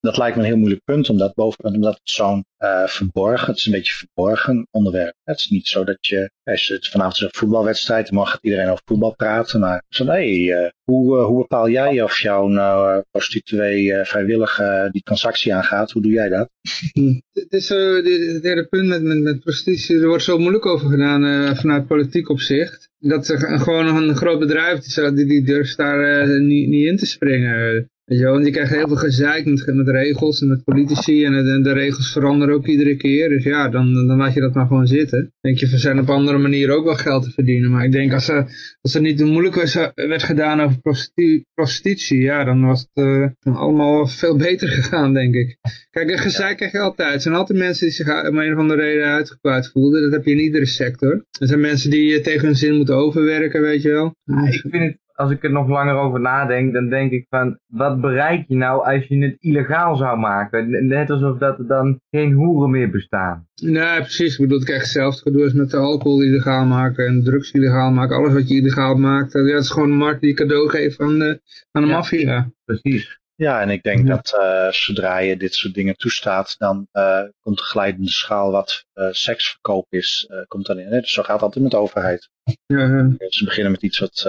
Dat lijkt me een heel moeilijk punt, omdat, boven, omdat het zo'n uh, verborgen, het is een beetje verborgen onderwerp. Het is niet zo dat je, als het vanavond is een voetbalwedstrijd, dan mag iedereen over voetbal praten, maar zo, hey, uh, hoe, uh, hoe bepaal jij of jouw nou, prostituee vrijwillig die transactie aangaat? Hoe doe jij dat? *laughs* Het is het hele punt met, met, prostitutie, er wordt zo moeilijk over gedaan vanuit politiek opzicht. Dat er gewoon een groot bedrijf die, die, durft daar niet, niet in te springen. Weet je wel, want die krijgen heel veel gezeik met, met regels en met politici en de, de, regels veranderen ook iedere keer. Dus ja, dan, dan laat je dat maar gewoon zitten. Denk je, er zijn op andere manieren ook wel geld te verdienen. Maar ik denk als er, als er niet moeilijk was, werd gedaan over prostitu prostitutie, ja, dan was het uh, allemaal veel beter *laughs* gegaan, denk ik. Kijk, een gezeik krijg je altijd. Er zijn altijd mensen die zich om een of andere reden uitgebuit voelden. Dat heb je in iedere sector. Er zijn mensen die tegen hun zin moeten overwerken, weet je wel. Ja, ik vind het als ik er nog langer over nadenk, dan denk ik van, wat bereik je nou als je het illegaal zou maken? Net alsof dat er dan geen hoeren meer bestaan. Nee, precies. Ik bedoel, het krijg hetzelfde gedoe als met de alcohol illegaal maken en drugs illegaal maken. Alles wat je illegaal maakt, ja, dat is gewoon een markt die cadeau geeft aan de, aan de Ja. maffia. Precies. Ja, en ik denk dat uh, zodra je dit soort dingen toestaat, dan uh, komt de glijdende schaal wat uh, seksverkoop is, komt dan in. Dus zo gaat het altijd met de overheid. Ja, Ze beginnen met iets wat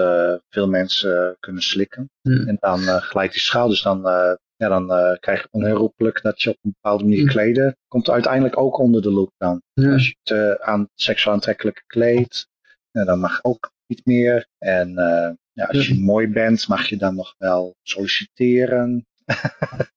veel mensen kunnen slikken. En dan glijdt die schaal. Dus dan, ja, dan krijg je onherroepelijk dat je op een bepaalde manier Ja. kleden. Komt uiteindelijk ook onder de loop dan. Als je te aan seksueel aantrekkelijk kleedt, ja, dan mag ook niet meer. En ja, als je mooi bent, mag je dan nog wel solliciteren.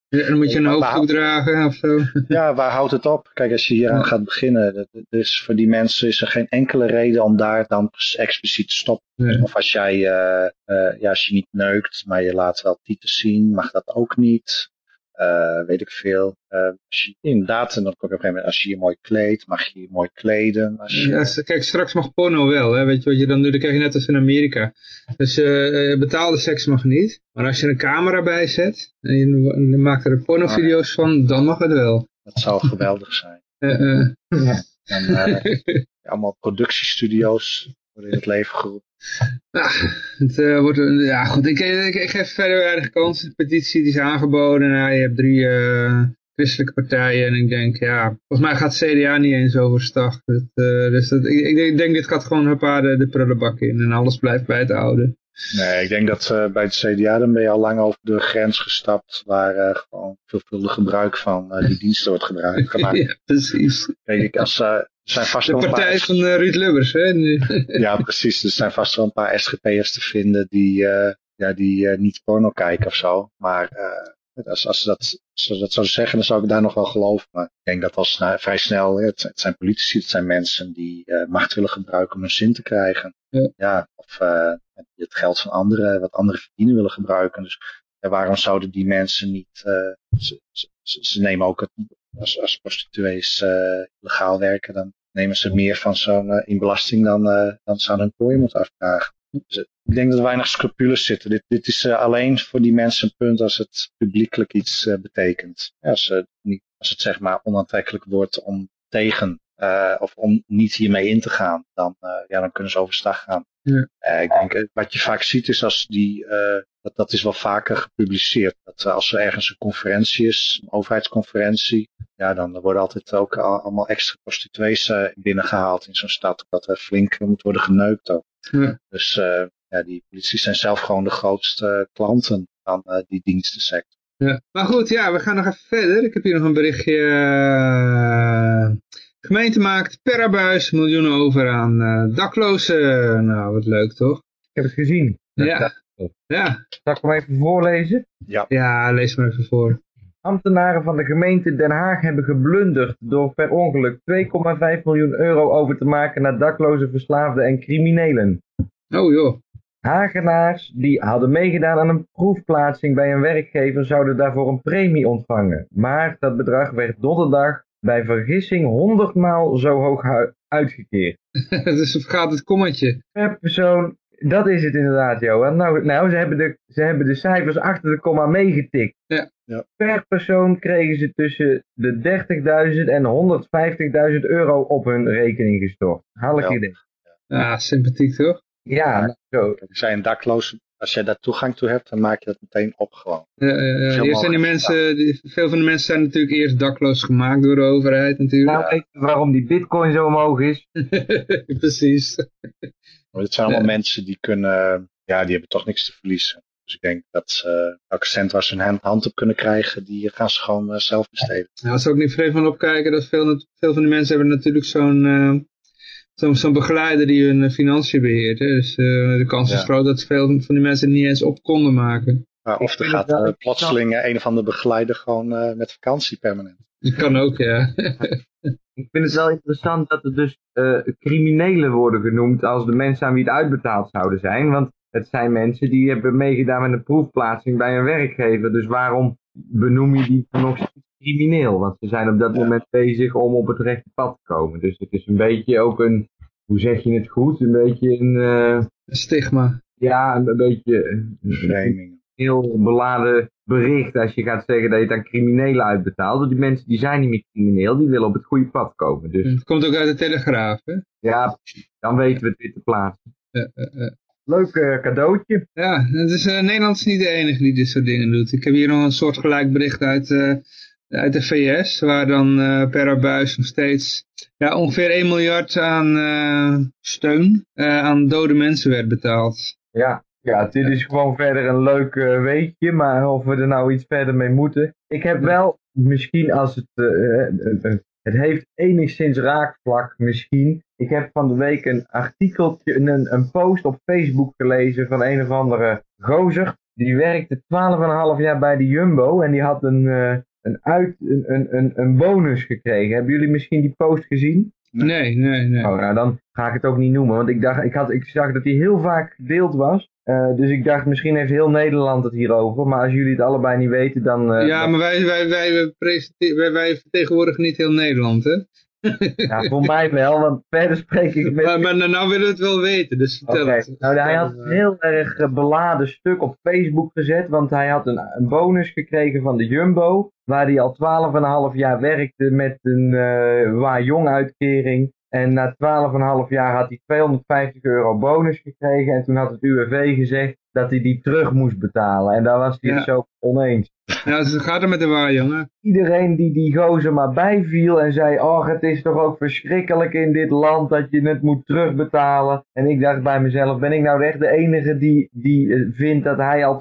Ja, dan moet je een hoofddoek dragen of zo. ja, waar houdt het op? Kijk, als je hier aan gaat beginnen, is voor die mensen is er geen enkele reden om daar dan expliciet te stoppen. Nee. Of als jij, uh, uh, ja, als je niet neukt, maar je laat wel tieten zien, mag dat ook niet. Uh, weet ik veel. Uh, als je, inderdaad, en dan kom ik op een gegeven moment, als je je mooi kleedt, mag je je mooi kleden. Als je, Ja, kijk, straks mag porno wel. Hè? Weet je wat je dan doet? Dan krijg je net als in Amerika. Dus eh, betaalde seks mag niet. Maar als je een camera bij zet en je, je maakt er pornovideo's van, dan mag het wel. dat zou geweldig zijn. *laughs* Eh, eh, En, uh, *laughs* allemaal productiestudio's worden in het leven geroepen. *laughs* nou, het uh, wordt, ja goed, ik, ik, ik geef verder weinig kans. De petitie die is aangeboden. Nou, je hebt drie eh, christelijke partijen. En ik denk, ja, volgens mij gaat CDA niet eens overstag. Het, eh, dus dat, ik, ik, denk- ik denk, dit gaat gewoon een paar de, de prullenbak in. En alles blijft bij het oude. Nee, ik denk dat uh, bij het CDA dan ben je al lang over de grens gestapt waar uh, gewoon veelvuldig gebruik van uh, die *laughs* diensten wordt gebruikt gemaakt. ja, precies. Kijk, ik, als, zijn vast De partij van uh, Ruud Lubbers, hè? *laughs* Ja, precies. Er zijn vast wel een paar SGP'ers te vinden die, uh, ja, die uh, niet porno kijken of zo. Maar als, als, ze dat, ze dat zouden zeggen, dan zou ik daar nog wel geloven. Maar ik denk dat al snel, vrij snel, het, het zijn politici, het zijn mensen die macht willen gebruiken om hun zin te krijgen. Ja. ja of die het geld van anderen, wat anderen verdienen willen gebruiken. Dus ja, waarom zouden die mensen niet, ze, ze, ze nemen ook het, als, als prostituees uh, legaal werken, dan nemen ze meer van zo'n uh, in belasting dan, uh, dan ze aan hun prooi moeten afvragen. Dus ik denk dat er weinig scrupules zitten. Dit, dit is alleen voor die mensen een punt als het publiekelijk iets betekent. Ja, als, uh, niet, als het zeg maar onaantrekkelijk wordt om tegen uh, of om niet hiermee in te gaan, dan, uh, ja, dan kunnen ze overstag gaan. Ja. Uh, ik denk, wat je vaak ziet is als die, dat, dat is wel vaker gepubliceerd. Dat uh, als er ergens een conferentie is, een overheidsconferentie, ja, dan worden altijd ook al, allemaal extra prostituees uh, binnengehaald in zo'n stad. Dat er flink moet worden geneukt ook. Ja. Dus uh, ja, die politie zijn zelf gewoon de grootste klanten van uh, die dienstensector. Ja. Maar goed, ja, we gaan nog even verder. Ik heb hier nog een berichtje. Uh, gemeente maakt per abuis miljoenen over aan uh, daklozen. Nou, wat leuk toch? Ik heb het gezien. Ja. Ja. Zal ik hem even voorlezen? Ja. Ja, lees maar even voor. Ambtenaren van de gemeente Den Haag hebben geblunderd door per ongeluk 2,5 miljoen euro over te maken naar dakloze verslaafden en criminelen. Oh joh. Hagenaars die hadden meegedaan aan een proefplaatsing bij een werkgever zouden daarvoor een premie ontvangen. Maar dat bedrag werd donderdag bij vergissing 100 maal zo hoog uitgekeerd. dus gaat het kommetje. Per persoon, dat is het inderdaad Johan. Nou, nou ze, hebben de, ze hebben de cijfers achter de komma meegetikt. Ja. Ja. Per persoon kregen ze tussen de 30.000 en 150.000 euro op hun rekening gestort. Haal ik Ja. idee. Ja, sympathiek toch? Ja, nou, zo. Kijk, Zijn dakloos, als jij daar toegang toe hebt, dan maak je dat meteen op gewoon. Uh, uh, Veel hier zijn die mensen, die, veel van de mensen zijn natuurlijk eerst dakloos gemaakt door de overheid natuurlijk. Nou, waarom die bitcoin zo omhoog is? *laughs* Precies. Maar dit zijn allemaal Ja. mensen die kunnen, ja, die hebben toch niks te verliezen. Dus ik denk dat ze elke cent waar ze hun hand- hand op kunnen krijgen, die gaan ze gewoon eh, zelf besteden. Ja, als we ook niet vreemd van opkijken dat veel, veel van die mensen hebben natuurlijk zo'n eh, zo'n begeleider die hun eh, financiën beheert. Hè? Dus eh, de kans is groot dat veel van die mensen het niet eens op konden maken. Maar of er gaat eh, plotseling een of andere begeleider gewoon eh, met vakantie permanent. Dat kan ook, ja. *laughs* Ik vind het wel interessant dat er dus eh, criminelen worden genoemd als de mensen aan wie het uitbetaald zouden zijn. Want het zijn mensen die hebben meegedaan met een proefplaatsing bij een werkgever. Dus waarom benoem je die dan nog steeds crimineel? Want ze zijn op dat Ja. moment bezig om op het rechte pad te komen. Dus het is een beetje ook een, hoe zeg je het goed? Een beetje een, eh, Stigma. ja, een, een beetje een, heel beladen bericht als je gaat zeggen dat je het aan criminelen uitbetaalt. Want die mensen die zijn niet meer crimineel, die willen op het goede pad komen. Dus Het komt ook uit de Telegraaf, hè? ja, dan weten we het weer te plaatsen. Eh, eh, eh. leuk eh, cadeautje. Ja, het is, eh, Nederland is niet de enige die dit soort dingen doet. Ik heb hier nog een soortgelijk bericht uit, eh, uit de VS, waar dan eh, per abuis nog steeds ja, ongeveer 1 miljard aan eh, steun eh, aan dode mensen werd betaald. Ja, ja, dit is gewoon verder een leuk weekje, maar of we er nou iets verder mee moeten. Ik heb wel, misschien als het, het heeft enigszins raakvlak misschien. Ik heb van de week een artikeltje, een, een post op Facebook gelezen van een of andere gozer. Die werkte 12,5 jaar bij de Jumbo en die had een, een, uit, een, een, een, een bonus gekregen. Hebben jullie misschien die post gezien? Nee, nee, nee. Oh, nou dan ga ik het ook niet noemen, want ik, dacht, ik, had, ik zag dat hij heel vaak gedeeld was. Eh, dus ik dacht, misschien heeft heel Nederland het hierover. Maar als jullie het allebei niet weten, dan... eh, ja, maar wij, wij, wij, presenteren- wij, wij vertegenwoordigen niet heel Nederland, hè? Ja, voor mij wel, want verder spreek ik met... Maar, maar nou, nou willen we het wel weten, dus vertel het. nou hij had een heel erg eh, beladen stuk op Facebook gezet, want hij had een, een bonus gekregen van de Jumbo, waar hij al 12,5 jaar werkte met een eh waar jong uitkering. En na 12,5 jaar had hij 250 euro bonus gekregen en toen had het UWV gezegd dat hij die terug moest betalen. En daar was hij Ja. het zo oneens. Ja, het gaat er met de waar, jongen. Iedereen die die gozer maar bijviel en zei, oh het is toch ook verschrikkelijk in dit land dat je het moet terugbetalen. En ik dacht bij mezelf, ben ik nou echt de enige die, die eh, vindt dat hij al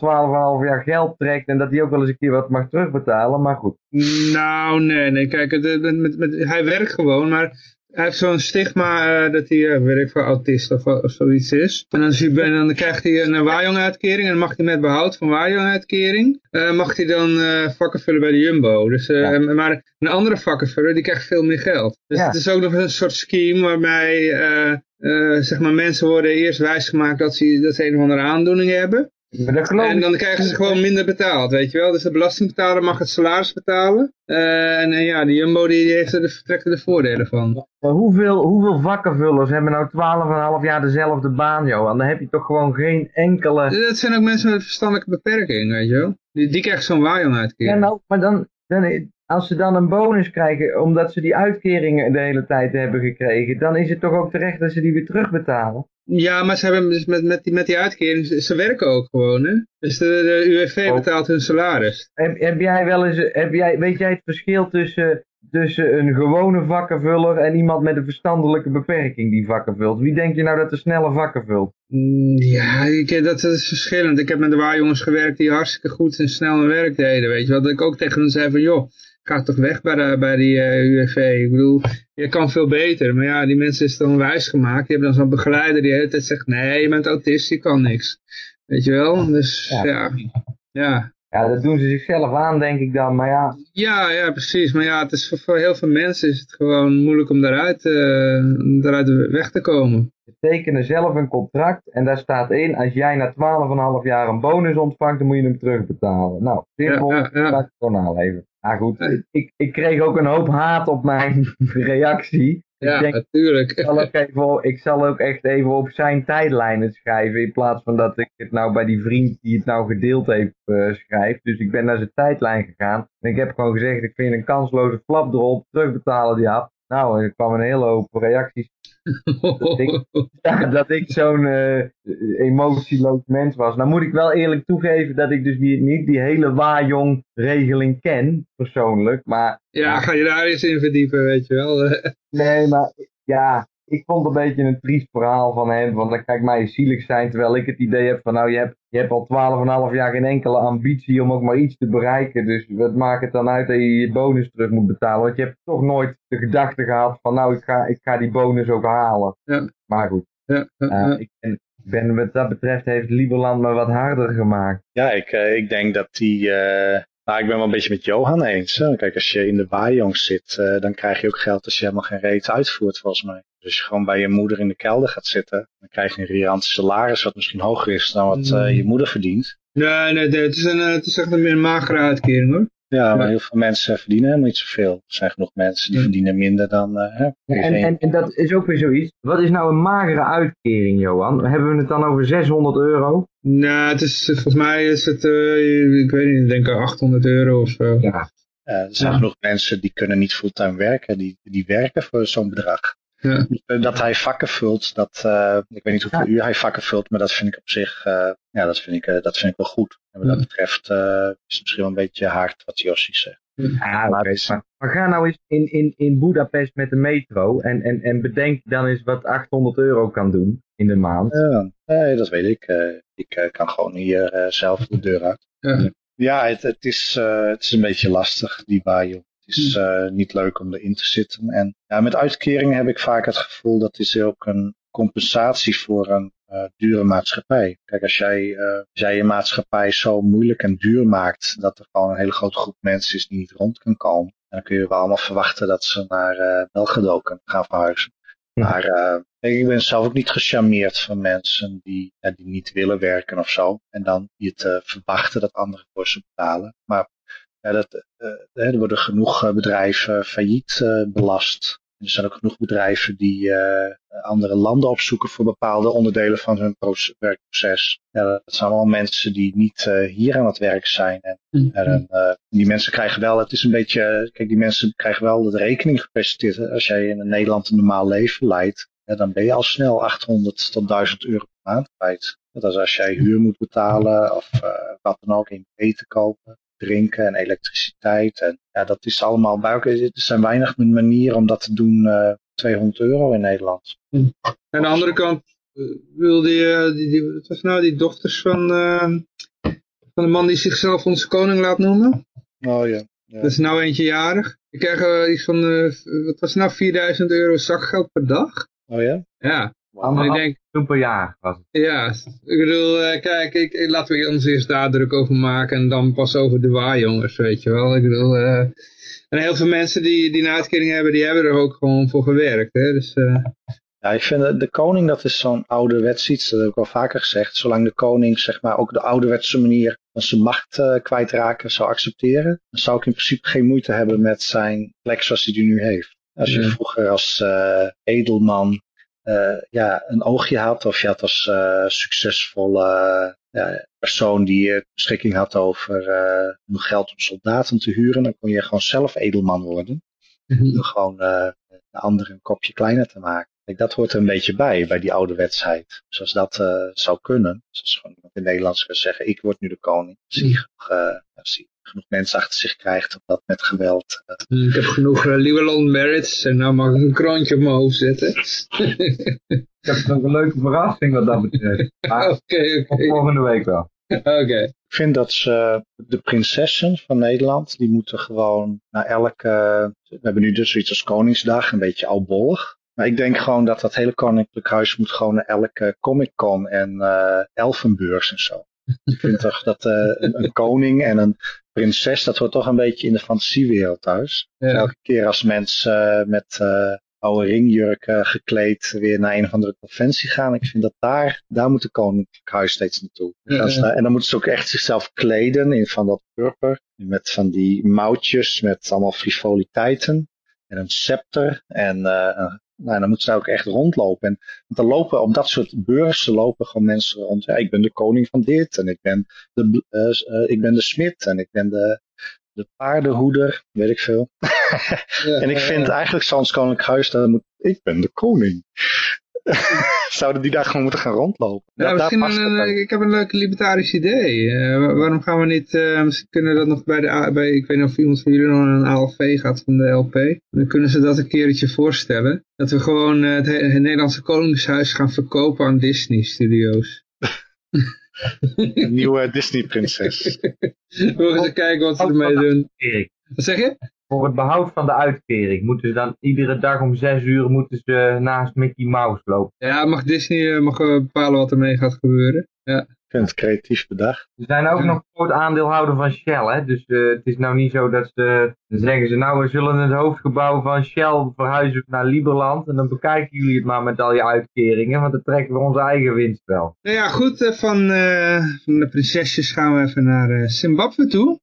12,5 jaar geld trekt en dat hij ook wel eens een keer wat mag terugbetalen. Maar goed, Nou, nee, nee. Kijk, het- met, met, hij werkt gewoon, maar hij heeft zo'n stigma eh, dat hij, uh, weet ik veel, autist of, of zoiets is. En dan, is hij, en dan krijgt hij een waarjonguitkering en dan mag hij met behoud van waarjonguitkering, eh mag hij dan eh, vakken vullen bij de Jumbo. Dus, eh, Ja. maar een andere vakkenvuller, die krijgt veel meer geld. Dus Ja. het is ook nog een soort scheme waarbij, eh, eh, zeg maar, mensen worden eerst wijsgemaakt dat ze, dat ze een of andere aandoening hebben. Maar dat geloof En dan krijgen ze gewoon minder betaald, weet je wel. Dus de belastingbetaler mag het salaris betalen. Eh, en, en ja, de Jumbo die, die heeft er de, vertrekt er de voordelen van. Maar hoeveel, hoeveel vakkenvullers hebben nou 12,5 jaar dezelfde baan, Johan? Dan heb je toch gewoon geen enkele... Dat zijn ook mensen met verstandelijke beperking, weet je wel. Die, die krijgen zo'n waaijong Ja, uitkering. nou, maar dan, dan, als ze dan een bonus krijgen omdat ze die uitkeringen de hele tijd hebben gekregen, dan is het toch ook terecht dat ze die weer terugbetalen. Ja, maar ze hebben dus met, met, die, met die uitkering, ze, ze werken ook gewoon, hè. Dus de, de UWV Oh. betaalt hun salaris. Heb, heb jij wel eens, heb jij, weet jij het verschil tussen, tussen een gewone vakkenvuller en iemand met een verstandelijke beperking die vakken vult? Wie denk je nou dat de snelle vakken vult? Mm, Ja, ik, dat, dat is verschillend. Ik heb met de waarjongens gewerkt die hartstikke goed en snel hun werk deden, weet je wel. Dat ik ook tegen hen zei van, joh, ga toch weg bij, de, bij die eh, UWV. Ik bedoel, je kan veel beter. Maar ja, die mensen is dan wijs gemaakt. Die hebben dan zo'n begeleider die de hele tijd zegt, nee, je bent autist, je kan niks. Weet je wel? Dus Ja. ja, ja. Ja, dat doen ze zichzelf aan, denk ik dan. Maar ja, Ja, ja, precies. Maar ja, het is voor, voor heel veel mensen is het gewoon moeilijk om daaruit, eh, daaruit weg te komen. ze tekenen zelf een contract en daar staat in, als jij na 12,5 jaar een bonus ontvangt, dan moet je hem terugbetalen. Nou, simpel, Ja, ja, ja. het gewoon aanleven. Maar goed, ik, ik kreeg ook een hoop haat op mijn *laughs* reactie. Ja, ik denk, natuurlijk. ik zal, ook even, ik zal ook echt even op zijn tijdlijn het schrijven, in plaats van dat ik het nou bij die vriend die het nou gedeeld heeft eh schrijf. Dus ik ben naar zijn tijdlijn gegaan en ik heb gewoon gezegd, ik vind een kansloze flapdrol, terugbetalen die app. Nou, er kwam een hele hoop reacties *laughs* dat ik zo'n eh, emotieloos mens was. Nou moet ik wel eerlijk toegeven dat ik dus die, niet die hele Wajong regeling ken, persoonlijk. Maar Ja, ga je daar eens in verdiepen, weet je wel. nee, maar ja, ik vond het een beetje een triest verhaal van hem. Want dan kijk mij zielig zijn, terwijl ik het idee heb van nou, je hebt, je hebt al 12,5 jaar geen enkele ambitie om ook maar iets te bereiken. Dus wat maakt het dan uit dat je je bonus terug moet betalen? Want je hebt toch nooit de gedachte gehad van nou, ik ga, ik ga die bonus ook halen. Ja. Maar goed. Ja, ja, Ja, ja. ik ben, ben, wat dat betreft heeft Lieberland me wat harder gemaakt. Ja, ik, eh, ik denk dat die... eh, nou, ik ben wel een beetje met Johan eens. Hè? Kijk, als je in de waaijong zit, eh, dan krijg je ook geld als je helemaal geen reet uitvoert, volgens mij. Dus als je gewoon bij je moeder in de kelder gaat zitten, dan krijg je een riant salaris wat misschien hoger is dan wat eh, je moeder verdient. Nee, nee, nee, het is, een, eh, het is echt een meer magere uitkering hoor. Ja, maar heel veel mensen verdienen helemaal niet zoveel. Er zijn genoeg mensen die Ja. verdienen minder dan... eh, hè, En, en, en dat is ook weer zoiets. Wat is nou een magere uitkering, Johan? Hebben we het dan over 600 euro? Nou, het is, volgens mij is het, eh, ik weet niet, ik denk 800 euro of zo. Ja. Eh, er zijn Ja. genoeg mensen die kunnen niet fulltime werken. Die, die werken voor zo'n bedrag. Ja. Dat hij vakken vult, dat, uh, ik weet niet hoeveel uur hij vakken vult, maar dat vind ik op zich, uh, ja, dat vind ik, dat vind ik wel goed. En wat dat betreft is het misschien wel een beetje hard wat Jossi zegt. Ja, maar, maar, ga nou eens in, in, in Budapest met de metro en, en, en bedenk dan eens wat 800 euro kan doen in de maand. Ja, nee, dat weet ik. Uh, ik uh, kan gewoon hier uh, zelf de deur uit. Ja, ja het, het, is, het is een beetje lastig, die bajo. Het is niet leuk om erin te zitten. En ja, met uitkeringen heb ik vaak het gevoel dat is ook een compensatie voor een uh, dure maatschappij. Kijk, als jij, uh, als jij je maatschappij zo moeilijk en duur maakt dat er gewoon een hele grote groep mensen is die niet rond kan komen, dan kun je wel allemaal verwachten dat ze naar uh, Belgrado kunnen gaan verhuizen. Ja. Maar ik ben zelf ook niet gecharmeerd van mensen die, die niet willen werken of zo. En dan je te verwachten dat anderen voor ze betalen. Maar ja, dat, er worden genoeg bedrijven failliet belast. Er zijn ook genoeg bedrijven die andere landen opzoeken voor bepaalde onderdelen van hun werkproces. Ja, dat zijn allemaal mensen die niet hier aan het werk zijn. En, mm -hmm. en uh, die mensen krijgen wel, het is een beetje, kijk, die mensen krijgen wel de rekening gepresenteerd. Als jij in Nederland een normaal leven leidt, ja, dan ben je al snel 800 tot 1000 euro per maand kwijt. Dat is als jij huur moet betalen of wat dan ook in eten kopen drinken en elektriciteit. En ja, dat is allemaal bij elkaar. Er zijn weinig manieren om dat te doen. Uh, 200 euro in Nederland. Aan de andere kant wil die, die, die, wat was nou, die dochters van, uh, van de man die zichzelf onze koning laat noemen. Oh ja. ja. Dat is nou eentje jarig. Ik krijg uh, iets van, uh, wat was nou, 4000 euro zakgeld per dag. Oh ja? Ja. Wow. ik denk, toen per jaar was het. Ja, ik bedoel, uh, kijk, ik, laten we ons eerst daar druk over maken en dan pas over de waarjongens, weet je wel. Ik bedoel, uh, en heel veel mensen die, die een uitkering hebben, die hebben er ook gewoon voor gewerkt, hè. Dus, uh... Ja, ik vind de, de koning, dat is zo'n ouderwets iets, dat heb ik al vaker gezegd. Zolang de koning, zeg maar, ook de ouderwetse manier van zijn macht uh, kwijtraken zou accepteren, dan zou ik in principe geen moeite hebben met zijn plek zoals hij die nu heeft. Als je ja. vroeger als uh, edelman ja, een oogje had, of je had als uh, succesvolle ja, persoon die beschikking had over uh, geld om soldaten te huren, dan kon je gewoon zelf edelman worden. Mm -hmm. Door gewoon de anderen een kopje kleiner te maken. Kijk, dat hoort er een beetje bij, bij die ouderwetsheid. Dus als dat zou kunnen, dus als gewoon iemand in het Nederlands kan zeggen, ik word nu de koning, zie je zie genoeg mensen achter zich krijgt, of dat met geweld. Uh... Ik heb genoeg uh, Lieberland merits en nou mag ik een kroontje op mijn hoofd zetten. ik heb nog een leuke verrassing wat dat betreft. *laughs* Oké. Okay, volgende week wel. Oké. Okay. Ik vind dat ze, de prinsessen van Nederland, die moeten gewoon naar elke, we hebben nu dus zoiets als Koningsdag, een beetje oudbollig. Maar ik denk gewoon dat dat hele Koninklijk Huis moet gewoon naar elke Comic Con en uh, Elfenbeurs en zo. Ik vind toch dat uh, een, een, koning en een prinses, dat hoort toch een beetje in de fantasiewereld thuis. Ja. Elke keer als mensen uh, met uh, oude ringjurken gekleed weer naar een of andere conventie gaan, ik vind dat daar, daar moet de koninklijk huis steeds naartoe. Ja, ja. En dan moeten ze ook echt zichzelf kleden in van dat purper, met van die mouwtjes met allemaal frivoliteiten en een scepter en uh, nou, dan moeten ze ook echt rondlopen. En, want dan lopen op dat soort beurzen lopen gewoon mensen rond. Ja, ik ben de koning van dit en ik ben de, uh, ik ben de smid en ik ben de, de paardenhoeder, weet ik veel. ja, *laughs* en ik vind eigenlijk zo'n koninklijk huis, dat moet, ik ben de koning. *laughs* Zouden die daar gewoon moeten gaan rondlopen? Ja, misschien een, ik heb een leuk libertarisch idee. Uh, waarom gaan we niet, uh, misschien kunnen dat nog bij de, bij, ik weet niet of iemand van jullie nog een ALV gaat van de LP. Dan kunnen ze dat een keertje voorstellen. Dat we gewoon uh, het, het Nederlandse Koningshuis gaan verkopen aan Disney Studios. een nieuwe Disney prinses. *laughs* we gaan eens kijken wat ze ermee doen. Wat zeg je? Voor het behoud van de uitkering moeten ze dan iedere dag om zes uur moeten ze naast Mickey Mouse lopen. Ja, mag Disney mag bepalen wat ermee gaat gebeuren. Ja. Ik vind het creatief bedacht. Ze zijn ook ja. nog groot aandeelhouder van Shell, hè? dus uh, het is nou niet zo dat ze, dan zeggen ze nou we zullen het hoofdgebouw van Shell verhuizen naar Liberland en dan bekijken jullie het maar met al je uitkeringen, want dan trekken we onze eigen winst wel. Nou ja, goed, van, uh, van de prinsesjes gaan we even naar Zimbabwe toe.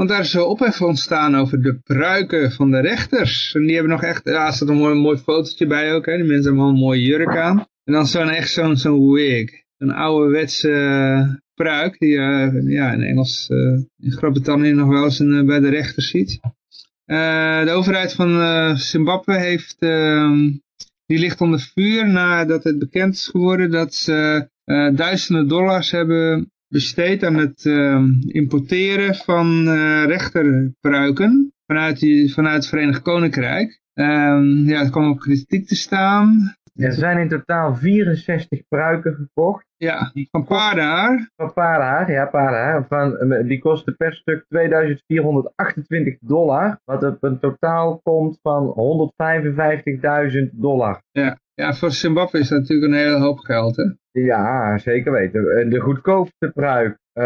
Want daar is zo ophef ontstaan over de pruiken van de rechters. En die hebben nog echt, ja, er staat een mooi, mooi fotootje bij ook. Hè. Die mensen hebben allemaal een mooie jurk aan. En dan zo'n echt zo'n zo'n wig. Een ouderwetse uh, pruik die uh, ja, in Engels, uh, in Groot-Brittannië nog wel eens een, bij de rechters ziet. de overheid van Zimbabwe heeft, ehm, die ligt onder vuur nadat het bekend is geworden dat ze duizenden dollars hebben besteed aan het uh, importeren van uh, rechterpruiken vanuit, vanuit het Verenigd Koninkrijk. Um, ja, het kwam op kritiek te staan. Er zijn in totaal 64 pruiken gekocht. Ja, van paardenhaar. Van paardenhaar, ja, paardenhaar. Van, die kosten per stuk 2428 dollar. Wat op een totaal komt van 155.000 dollar. Ja. ja, voor Zimbabwe is dat natuurlijk een hele hoop geld, hè? Ja, zeker weten. De goedkoopste pruik, uh,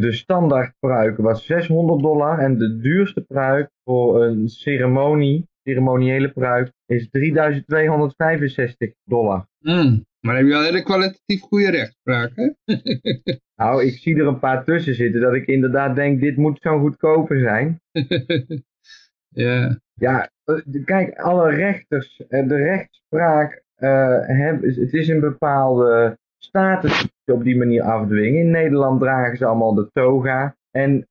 de standaard pruik was 600 dollar. En de duurste pruik voor een ceremonie ceremoniële pruik is 3265 dollar. Mm, maar heb je wel hele kwalitatief goede rechtspraak, hè? *laughs* nou, ik zie er een paar tussen zitten dat ik inderdaad denk, dit moet zo'n goedkoper zijn. *laughs* ja. Ja, eh, kijk, alle rechters, eh, de rechtspraak, uh, het is een bepaalde status op die manier afdwingen. In Nederland dragen ze allemaal de toga. En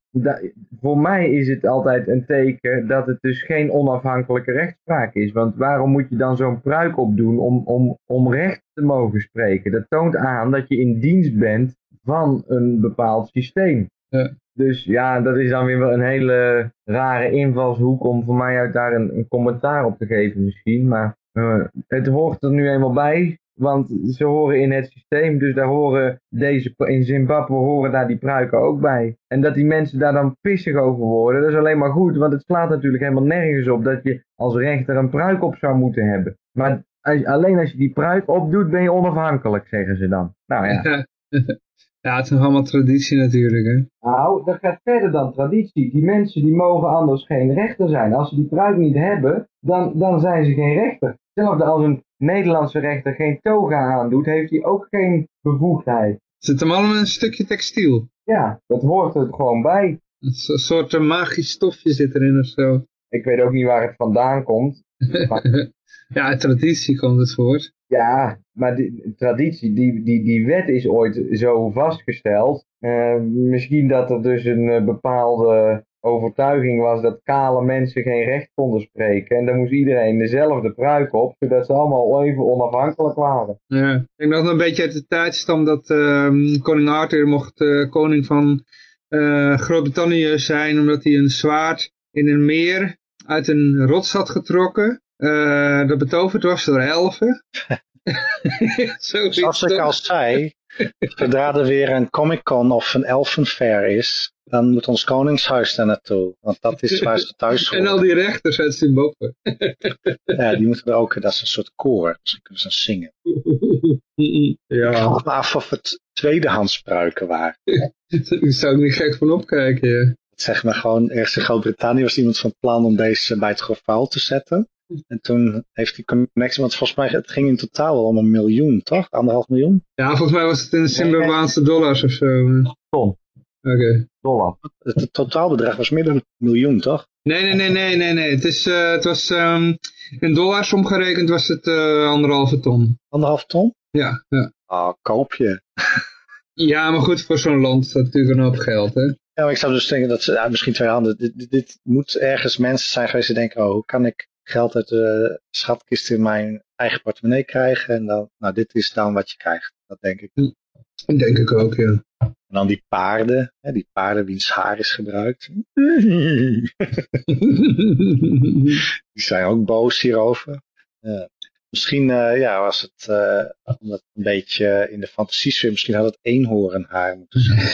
voor mij is het altijd een teken dat het dus geen onafhankelijke rechtspraak is. Want waarom moet je dan zo'n pruik opdoen om, om, om recht te mogen spreken? Dat toont aan dat je in dienst bent van een bepaald systeem. Ja. Dus ja, dat is dan weer wel een hele rare invalshoek om voor mij uit daar een, een commentaar op te geven misschien. Maar uh, het hoort er nu eenmaal bij. Want ze horen in het systeem, dus daar horen deze, in Zimbabwe horen daar die pruiken ook bij. En dat die mensen daar dan pissig over worden, dat is alleen maar goed. Want het slaat natuurlijk helemaal nergens op dat je als rechter een pruik op zou moeten hebben. Maar als, alleen als je die pruik opdoet, ben je onafhankelijk, zeggen ze dan. Nou ja. *laughs* Ja, het is nog allemaal traditie natuurlijk, hè? Nou, dat gaat verder dan traditie. Die mensen die mogen anders geen rechter zijn. Als ze die pruik niet hebben, dan, dan zijn ze geen rechter. Hetzelfde als een Nederlandse rechter geen toga aandoet, heeft hij ook geen bevoegdheid. Zit hem allemaal een stukje textiel? Ja, dat hoort er gewoon bij. Een soort magisch stofje zit erin of zo. Ik weet ook niet waar het vandaan komt. *laughs* ja, traditie komt het voor. Ja, maar die traditie, die, die, die wet is ooit zo vastgesteld. Uh, misschien dat er dus een uh, bepaalde overtuiging was dat kale mensen geen recht konden spreken. En dan moest iedereen dezelfde pruik op, zodat ze allemaal even onafhankelijk waren. Ja, ik denk dat het een beetje uit de tijd stamt dat uh, koning Arthur mocht uh, koning van uh, Groot-Brittannië zijn, omdat hij een zwaard in een meer uit een rots had getrokken. dat betoverd was door elfen. *laughs* *laughs* Zoals ik al zei, zodra er weer een Comic Con of een Elfenfair is, dan moet ons koningshuis daar naartoe. Want dat is waar ze thuis horen. En al die rechters uit Zimbabwe. ja, die moeten er ook, dat is een soort koor. Dus kunnen ze zingen. Ja. Ik vroeg me af of het tweedehands pruiken waren. Daar zou ik niet gek van opkijken, ja. Zeg maar gewoon, ergens in Groot-Brittannië was iemand van plan om deze bij het geval te zetten. En toen heeft hij connectie, want volgens mij het ging in totaal om een miljoen, toch? Anderhalf miljoen? Ja, volgens mij was het in Zimbabweanse dollars of zo. Ton. Oké. Dollar. Het totaalbedrag was meer dan een miljoen, toch? Nee, nee, nee, nee, nee, nee. Het, is, uh, het was um, in dollars omgerekend was het uh, anderhalve ton. Anderhalf ton? Ja, ja. Ah, koop je. *laughs* ja, maar goed, voor zo'n land is dat natuurlijk een hoop geld, hè? Ja, maar ik zou dus denken dat ze, ja, misschien twee handen, dit, dit, dit, moet ergens mensen zijn geweest die denken, oh, hoe kan ik geld uit de schatkist in mijn eigen portemonnee krijgen? En dan, nou, dit is dan wat je krijgt. Dat denk ik. Dat denk ik ook, ja. En dan die paarden, hè, die paarden wiens haar is gebruikt. *laughs* die zijn ook boos hierover. Uh, misschien uh, ja, was het uh, omdat een beetje in de fantasie misschien had het eenhoornhaar moeten zijn.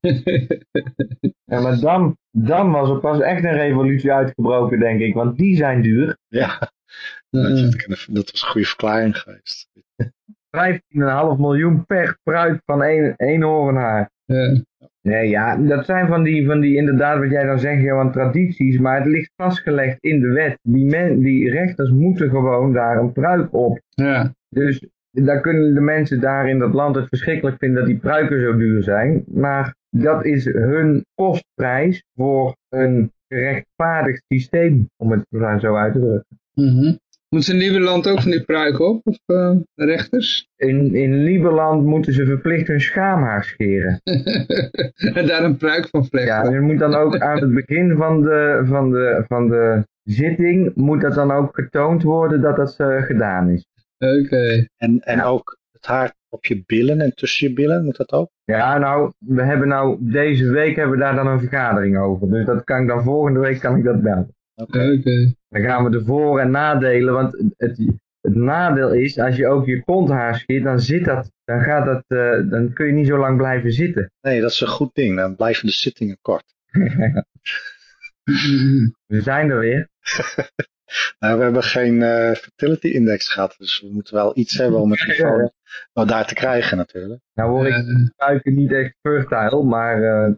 *laughs* ja, maar dan, dan was er pas echt een revolutie uitgebroken, denk ik, want die zijn duur. Ja, *laughs* dat, dat was een goede verklaring geweest. 15,5 miljoen per pruik van één, eenhoornhaar. Ja. Nee, ja, dat zijn van die, van die inderdaad wat jij dan zegt, Johan, tradities, maar het ligt vastgelegd in de wet. Die, men, die rechters moeten gewoon daar een pruik op. Ja. Dus daar kunnen de mensen daar in dat land het verschrikkelijk vinden dat die pruiken zo duur zijn. Maar dat is hun kostprijs voor een gerechtvaardigd systeem, om het zo uit te drukken. Mm Moet ze in Lieberland ook van die pruik op, of uh, rechters? In, in Lieberland moeten ze verplicht hun schaamhaar scheren. *laughs* en daar een pruik van vlechten. Ja, je moet dan ook aan het begin van de, van de, van de zitting moet dat dan ook getoond worden dat dat uh, gedaan is. Oké. En, en ook het haar op je billen en tussen je billen, moet dat ook? Ja, nou, we hebben nou, deze week hebben we daar dan een vergadering over. Dus dat kan ik dan volgende week kan ik dat bellen. Oké. Okay. Dan gaan we de voor- en nadelen, want het, het nadeel is, als je ook je konthaar schiet, dan zit dat, dan gaat dat, uh, dan kun je niet zo lang blijven zitten. Nee, dat is een goed ding. Dan blijven de zittingen kort. *laughs* we zijn er weer. *laughs* nou, we hebben geen uh, fertility index gehad, dus we moeten wel iets hebben om het niveau nou, daar te krijgen natuurlijk. Nou hoor ik uh, niet echt fertile, maar *laughs*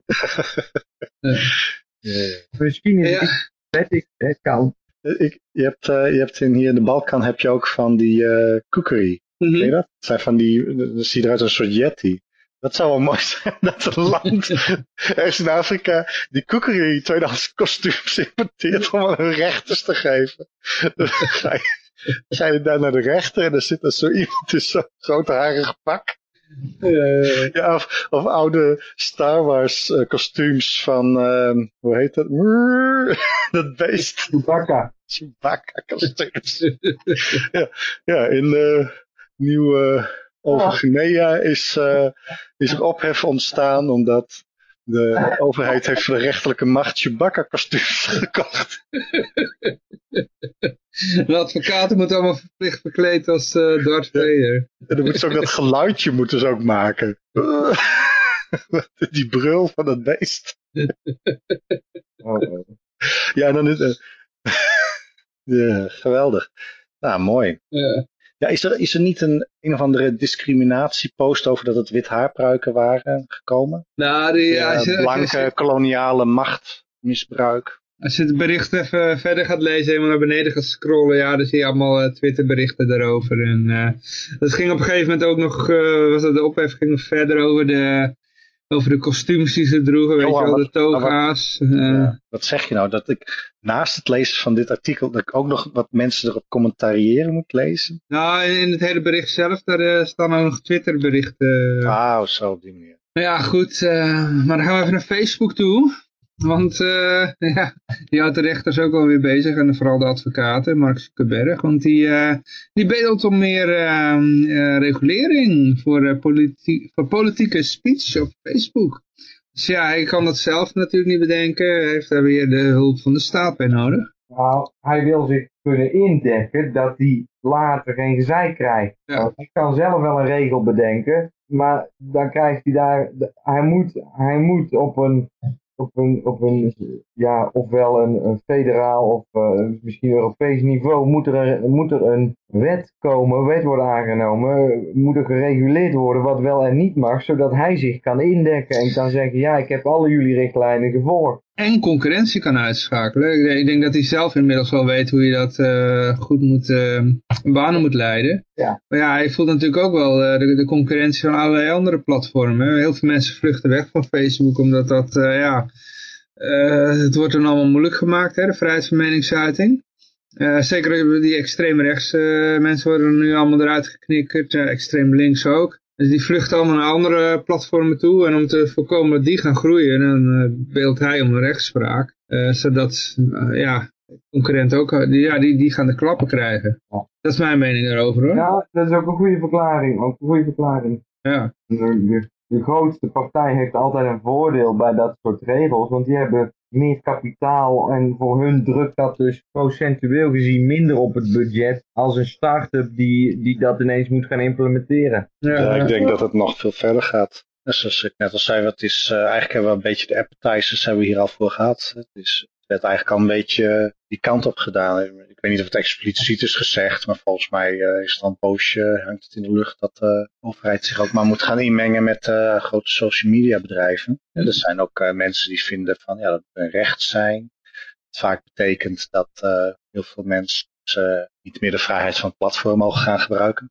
uh, misschien is het ja. ik, het kan. Ik, je, hebt, uh, je hebt in hier in de Balkan heb je ook van die uh, cookery. Mm -hmm. Ken je dat? Het zijn van die, dat ziet eruit als een soort yeti. Dat zou wel *laughs* mooi zijn dat een land *laughs* ergens in Afrika die cookery tweedehands kostuums importeert om aan hun rechters te geven. *laughs* Dan ga je, ga je daar naar de rechter en dan zit er zo iemand in zo'n grootharig pak. Uh, ja, of, of, oude Star Wars uh, kostuums van, uh, hoe heet dat? dat beest. Chewbacca. Chewbacca kostuums. ja, ja, in uh, nieuwe over Guinea is, uh, is er ophef ontstaan omdat de overheid heeft voor de rechterlijke macht Chewbacca kostuums *laughs* gekocht. *laughs* De advocaten moeten allemaal verplicht verkleed als uh, Darth Vader. En dan moeten ze ook dat geluidje moeten ze ook maken. *laughs* Die brul van dat beest. Oh. Ja, en dan is het... ja, geweldig. Nou, mooi. Ja. Ja, is er, is er niet een, een of andere discriminatiepost over dat het wit haarpruiken waren gekomen? Nou, die, ja, als je, blanke als je, koloniale machtmisbruik. als je het bericht even verder gaat lezen, helemaal naar beneden gaat scrollen, ja, dan zie je allemaal uh, Twitterberichten daarover. En uh, dat ging op een gegeven moment ook nog, uh, was dat de ophef ging nog verder over de, over de kostuums die ze droegen, weet je wel, de toga's. eh. Ja, wat zeg je nou? Dat ik naast het lezen van dit artikel, dat ik ook nog wat mensen erop commentariëren moet lezen? Nou, in het hele bericht zelf, daar eh, staan ook nog Twitterberichten. Ah, zo op die manier. Nou ja, goed, eh, maar dan gaan we even naar Facebook toe. Want eh, *laughs* ja, die houdt de rechters ook alweer bezig. En vooral de advocaten, Mark Zuckerberg. Want die, die bedelt om meer eh, eh, regulering voor, politie- voor politieke speech op Facebook. Dus ja, hij kan dat zelf natuurlijk niet bedenken. Hij heeft daar weer de hulp van de staat bij nodig. Nou, hij wil zich kunnen indekken dat hij later geen gezeik krijgt. Ja. Hij kan zelf wel een regel bedenken, maar dan krijgt hij daar, hij moet, hij moet op een, op een, op een ja, ofwel een, een federaal of eh, misschien Europees niveau, moet er, een- moet er een wet komen, wet worden aangenomen, moet er gereguleerd worden wat wel en niet mag, zodat hij zich kan indekken en kan zeggen, ja, ik heb alle jullie richtlijnen gevolgd. En concurrentie kan uitschakelen. Ik denk- dat hij zelf inmiddels wel weet hoe je dat eh, goed moet, eh, banen moet leiden. Ja. Maar ja, hij voelt natuurlijk ook wel eh, de, de concurrentie van allerlei andere platformen. Heel veel mensen vluchten weg van Facebook omdat dat, ja, het wordt dan allemaal moeilijk gemaakt, hè, de vrijheid van meningsuiting. Eh, zeker die extreem rechts eh, mensen worden nu allemaal eruit geknikkerd, eh, extreem links ook. Dus die vluchten allemaal naar andere platformen toe. En om te voorkomen dat die gaan groeien, dan eh, beeldt hij om een rechtspraak. eh, zodat, ja, concurrenten ook, die, ja, die, die gaan de klappen krijgen. Ja. Dat is mijn mening erover hoor. Ja, dat is ook een goede verklaring, ook een goede verklaring. Ja. De, de, de grootste partij heeft altijd een voordeel bij dat soort regels, want die hebben meer kapitaal en voor hun drukt dat dus procentueel gezien minder op het budget als een start-up die, die dat ineens moet gaan implementeren. Ja, ik denk dat het nog veel verder gaat. Dus zoals ik net al zei, wat is, eh, eigenlijk hebben we een beetje de appetizers hebben we hier al voor gehad. Het, is, het werd eigenlijk al een beetje die kant op gedaan. Ik weet niet of het expliciet is gezegd, maar volgens mij eh, is het al een poosje, hangt het in de lucht dat de overheid zich ook maar moet gaan inmengen met eh, grote social media bedrijven. En er zijn ook eh, mensen die vinden van ja, dat moet een recht zijn. Het vaak betekent dat eh, heel veel mensen eh, niet meer de vrijheid van het platform mogen gaan gebruiken.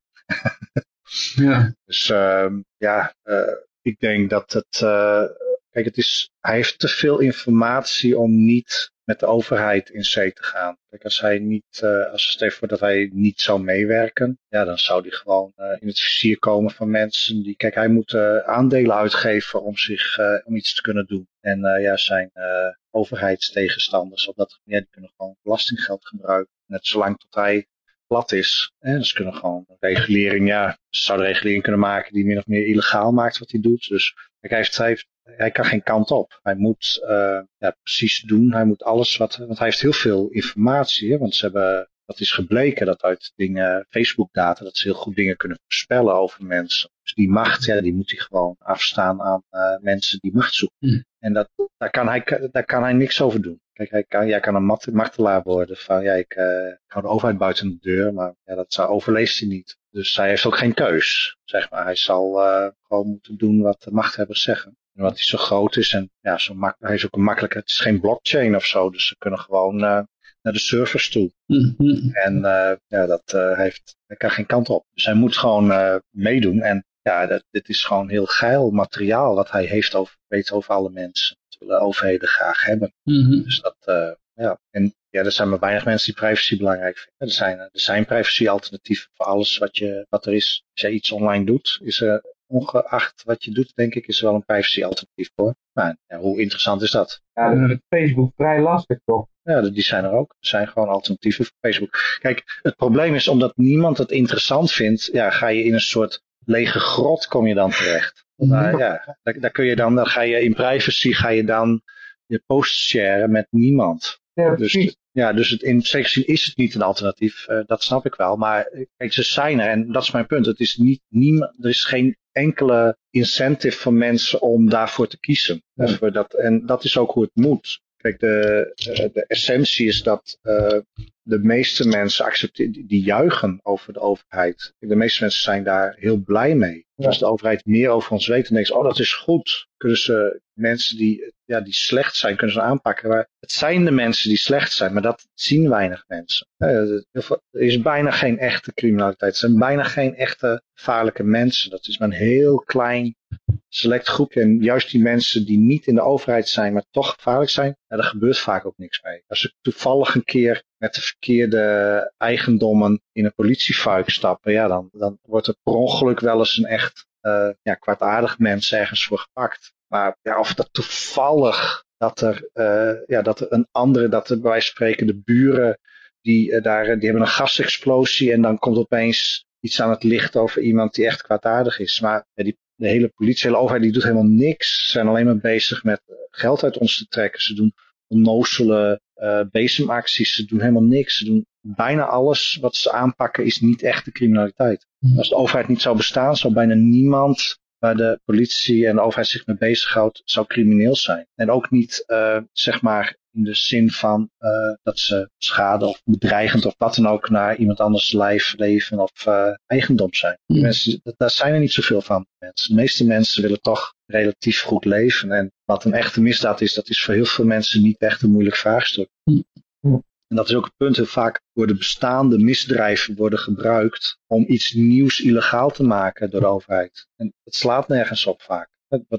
ja. *laughs* Dus ehm, ja, eh, ik denk dat het, eh, kijk, het is, hij heeft te veel informatie om niet met de overheid in zee te gaan. Kijk, als hij niet, uh, als stel voor dat hij niet zou meewerken, ja, dan zou hij gewoon uh, in het vizier komen van mensen die, kijk, hij moet uh, aandelen uitgeven om zich, om iets te kunnen doen. En ja, zijn overheidstegenstanders, op dat, ja, die kunnen gewoon belastinggeld gebruiken. Net zolang tot hij plat is. Hè? Dus kunnen gewoon regulering, ja, ze zouden regulering kunnen maken die min of meer illegaal maakt wat hij doet. Dus kijk, hij, heeft, hij, heeft, hij kan geen kant op. Hij moet uh, ja, precies doen. Hij moet alles wat, want hij heeft heel veel informatie. Hè? Want ze hebben, dat is gebleken dat uit dingen, Facebook data, dat ze heel goed dingen kunnen voorspellen over mensen. Dus die macht, ja, die moet hij gewoon afstaan aan uh, mensen die macht zoeken. Hm. En dat, daar, kan hij, daar kan hij niks over doen. Kijk, hij kan, jij kan een martelaar worden van, ja, ik uh, hou de overheid buiten de deur, maar ja, dat zou, overleeft hij niet. Dus hij heeft ook geen keus, zeg maar. Hij zal uh, gewoon moeten doen wat de machthebbers zeggen. En wat hij zo groot is en ja, zo mak hij is ook een makkelijke, het is geen blockchain of zo, dus ze kunnen gewoon uh, naar de servers toe. Mm -hmm. En uh, ja, dat uh, heeft, hij kan geen kant op. Dus hij moet gewoon meedoen en ja, dat, dit is gewoon heel geil materiaal wat hij heeft over, weet over alle mensen. Dat willen overheden graag hebben. Mm -hmm. Dus dat, ja. En ja, er zijn maar weinig mensen die privacy belangrijk vinden. Er zijn, er zijn privacy alternatieven voor alles wat, je, wat er is. Als jij iets online doet, is er ongeacht wat je doet, denk ik, is er wel een privacy alternatief voor. Maar ja, hoe interessant is dat? Ja, dat is Facebook vrij lastig toch? Ja, die zijn er ook. Er zijn gewoon alternatieven voor Facebook. Kijk, het probleem is omdat niemand het interessant vindt, ja, ga je in een soort lege grot kom je dan terecht. Maar ja, daar, daar, kun je dan, dan ga je in privacy ga je dan je post sharen met niemand. Ja, dus, ja, dus het, in zekere zin is het niet een alternatief, uh, dat snap ik wel. Maar kijk, ze zijn er en dat is mijn punt. Het is niet, niemand, er is geen enkele incentive voor mensen om daarvoor te kiezen. Ja. Dat, en dat is ook hoe het moet. Kijk, de, de essentie is dat uh, de meeste mensen accepteren, die juichen over de overheid. De meeste mensen zijn daar heel blij mee. Ja. Als de overheid meer over ons weet, dan denken ze, oh dat is goed. Kunnen ze mensen die, ja, die slecht zijn, kunnen ze aanpakken. Maar het zijn de mensen die slecht zijn, maar dat zien weinig mensen. Er is bijna geen echte criminaliteit. Er zijn bijna geen echte gevaarlijke mensen. Dat is maar een heel klein select groepje. En juist die mensen die niet in de overheid zijn, maar toch gevaarlijk zijn, daar gebeurt vaak ook niks mee. Als ze toevallig een keer met de verkeerde eigendommen in een politiefuik stappen, ja, dan, dan wordt er per ongeluk wel eens een echt uh, ja, kwaadaardig mens ergens voor gepakt. Maar ja, of dat toevallig dat er, uh, ja, dat er een andere, dat er bij spreken de buren die uh, daar, die hebben een gasexplosie en dan komt opeens iets aan het licht over iemand die echt kwaadaardig is. Maar die, de hele politie, de hele overheid, die doet helemaal niks. Ze zijn alleen maar bezig met geld uit ons te trekken. Ze doen onnozele uh, bezemacties. Ze doen helemaal niks. Ze doen bijna alles wat ze aanpakken is niet echte criminaliteit. Mhm. Als de overheid niet zou bestaan, zou bijna niemand waar de politie en de overheid zich mee bezighoudt, zou crimineel zijn. En ook niet, uh, zeg maar, in de zin van uh, dat ze schade of bedreigend of wat dan ook naar iemand anders lijf, leven of uh, eigendom zijn. Mm. Mensen, daar zijn er niet zoveel van. Mensen. De meeste mensen willen toch relatief goed leven. En wat een echte misdaad is, dat is voor heel veel mensen niet echt een moeilijk vraagstuk. Mm. En dat is ook het punt, heel vaak worden bestaande misdrijven worden gebruikt om iets nieuws illegaal te maken door de overheid. En het slaat nergens op vaak.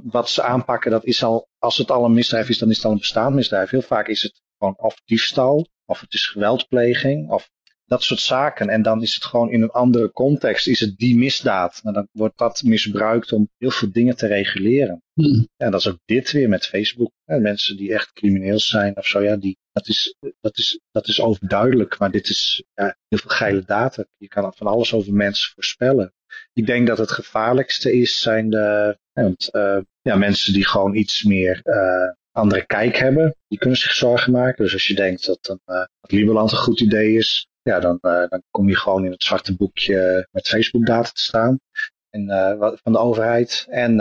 Wat ze aanpakken, dat is al, als het al een misdrijf is, dan is het al een bestaand misdrijf. Heel vaak is het gewoon of diefstal, of het is geweldpleging, of dat soort zaken. En dan is het gewoon in een andere context, is het die misdaad. En dan wordt dat misbruikt om heel veel dingen te reguleren. Hmm. Ja, dat is ook dit weer met Facebook. mensen die echt crimineel zijn of zo, ja, die, dat, is, dat, is, dat is overduidelijk. Maar dit is ja, heel veel geile data. Je kan van alles over mensen voorspellen. Ik denk dat het gevaarlijkste is, zijn de uh, ja, mensen die gewoon iets meer uh, andere kijk hebben. Die kunnen zich zorgen maken. Dus als je denkt dat een uh, een goed idee is, ja, dan, dan kom je gewoon in het zwarte boekje met Facebook data te staan. En, van de overheid. En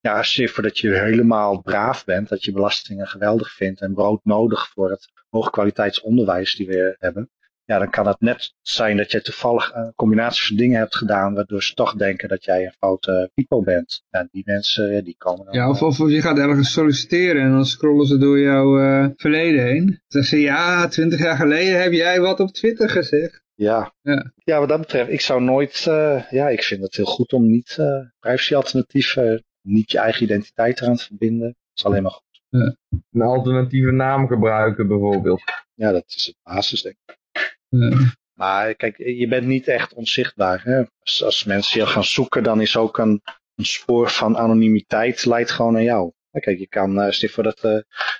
ja, als je voordat je helemaal braaf bent, dat je belastingen geweldig vindt en brood nodig voor het hoogkwaliteitsonderwijs die we hebben, ja, dan kan het net zijn dat je toevallig een combinatie van dingen hebt gedaan, waardoor ze toch denken dat jij een foute pipo bent. En die mensen, die komen dan... Ja, of, of je gaat ergens solliciteren en dan scrollen ze door jouw uh, verleden heen. Dan zeggen ze, ja, twintig jaar geleden heb jij wat op Twitter gezegd. Ja. ja, ja. wat dat betreft, ik zou nooit, uh, ja, ik vind het heel goed om niet uh, privacy alternatieven, niet je eigen identiteit eraan te verbinden. is alleen maar goed. Een alternatieve naam gebruiken bijvoorbeeld. Ja, dat is het basis, denk ik. Maar kijk, je bent niet echt onzichtbaar. Hè? Als, als mensen je gaan zoeken, dan is ook een, een spoor van anonimiteit leidt gewoon naar jou. Kijk, je kan, uh, stel voor dat,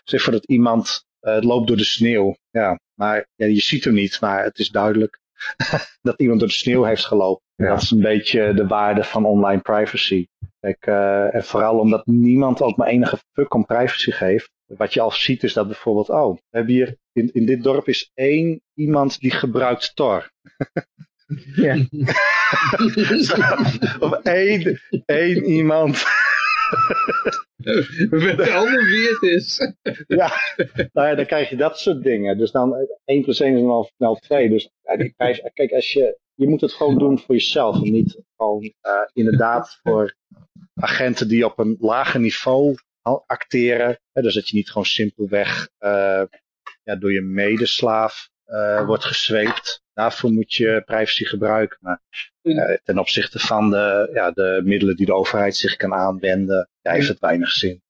stel voor dat iemand uh, loopt door de sneeuw. Ja, maar ja, je ziet hem niet, maar het is duidelijk *laughs* dat iemand door de sneeuw heeft gelopen. Ja. Dat is een beetje de waarde van online privacy. Kijk, uh, en vooral omdat niemand ook maar enige fuck om privacy geeft. Wat je al ziet is dat bijvoorbeeld, oh, we hebben hier in, in dit dorp is één iemand die gebruikt Tor. Ja. *laughs* of één, één iemand. *laughs* Weten allemaal wie het is. *laughs* ja, nou ja, dan krijg je dat soort dingen. Dus dan 1 plus 1 is dan al snel 2. Dus ja, kijk, als je, je moet het gewoon doen voor jezelf. En niet gewoon uh, inderdaad voor agenten die op een lager niveau acteren. Hè, dus dat je niet gewoon simpelweg uh, ja, door je medeslaaf uh, wordt gesweept. Daarvoor moet je privacy gebruiken. Maar uh, ten opzichte van de, ja, de middelen die de overheid zich kan aanwenden, ja, heeft het weinig zin.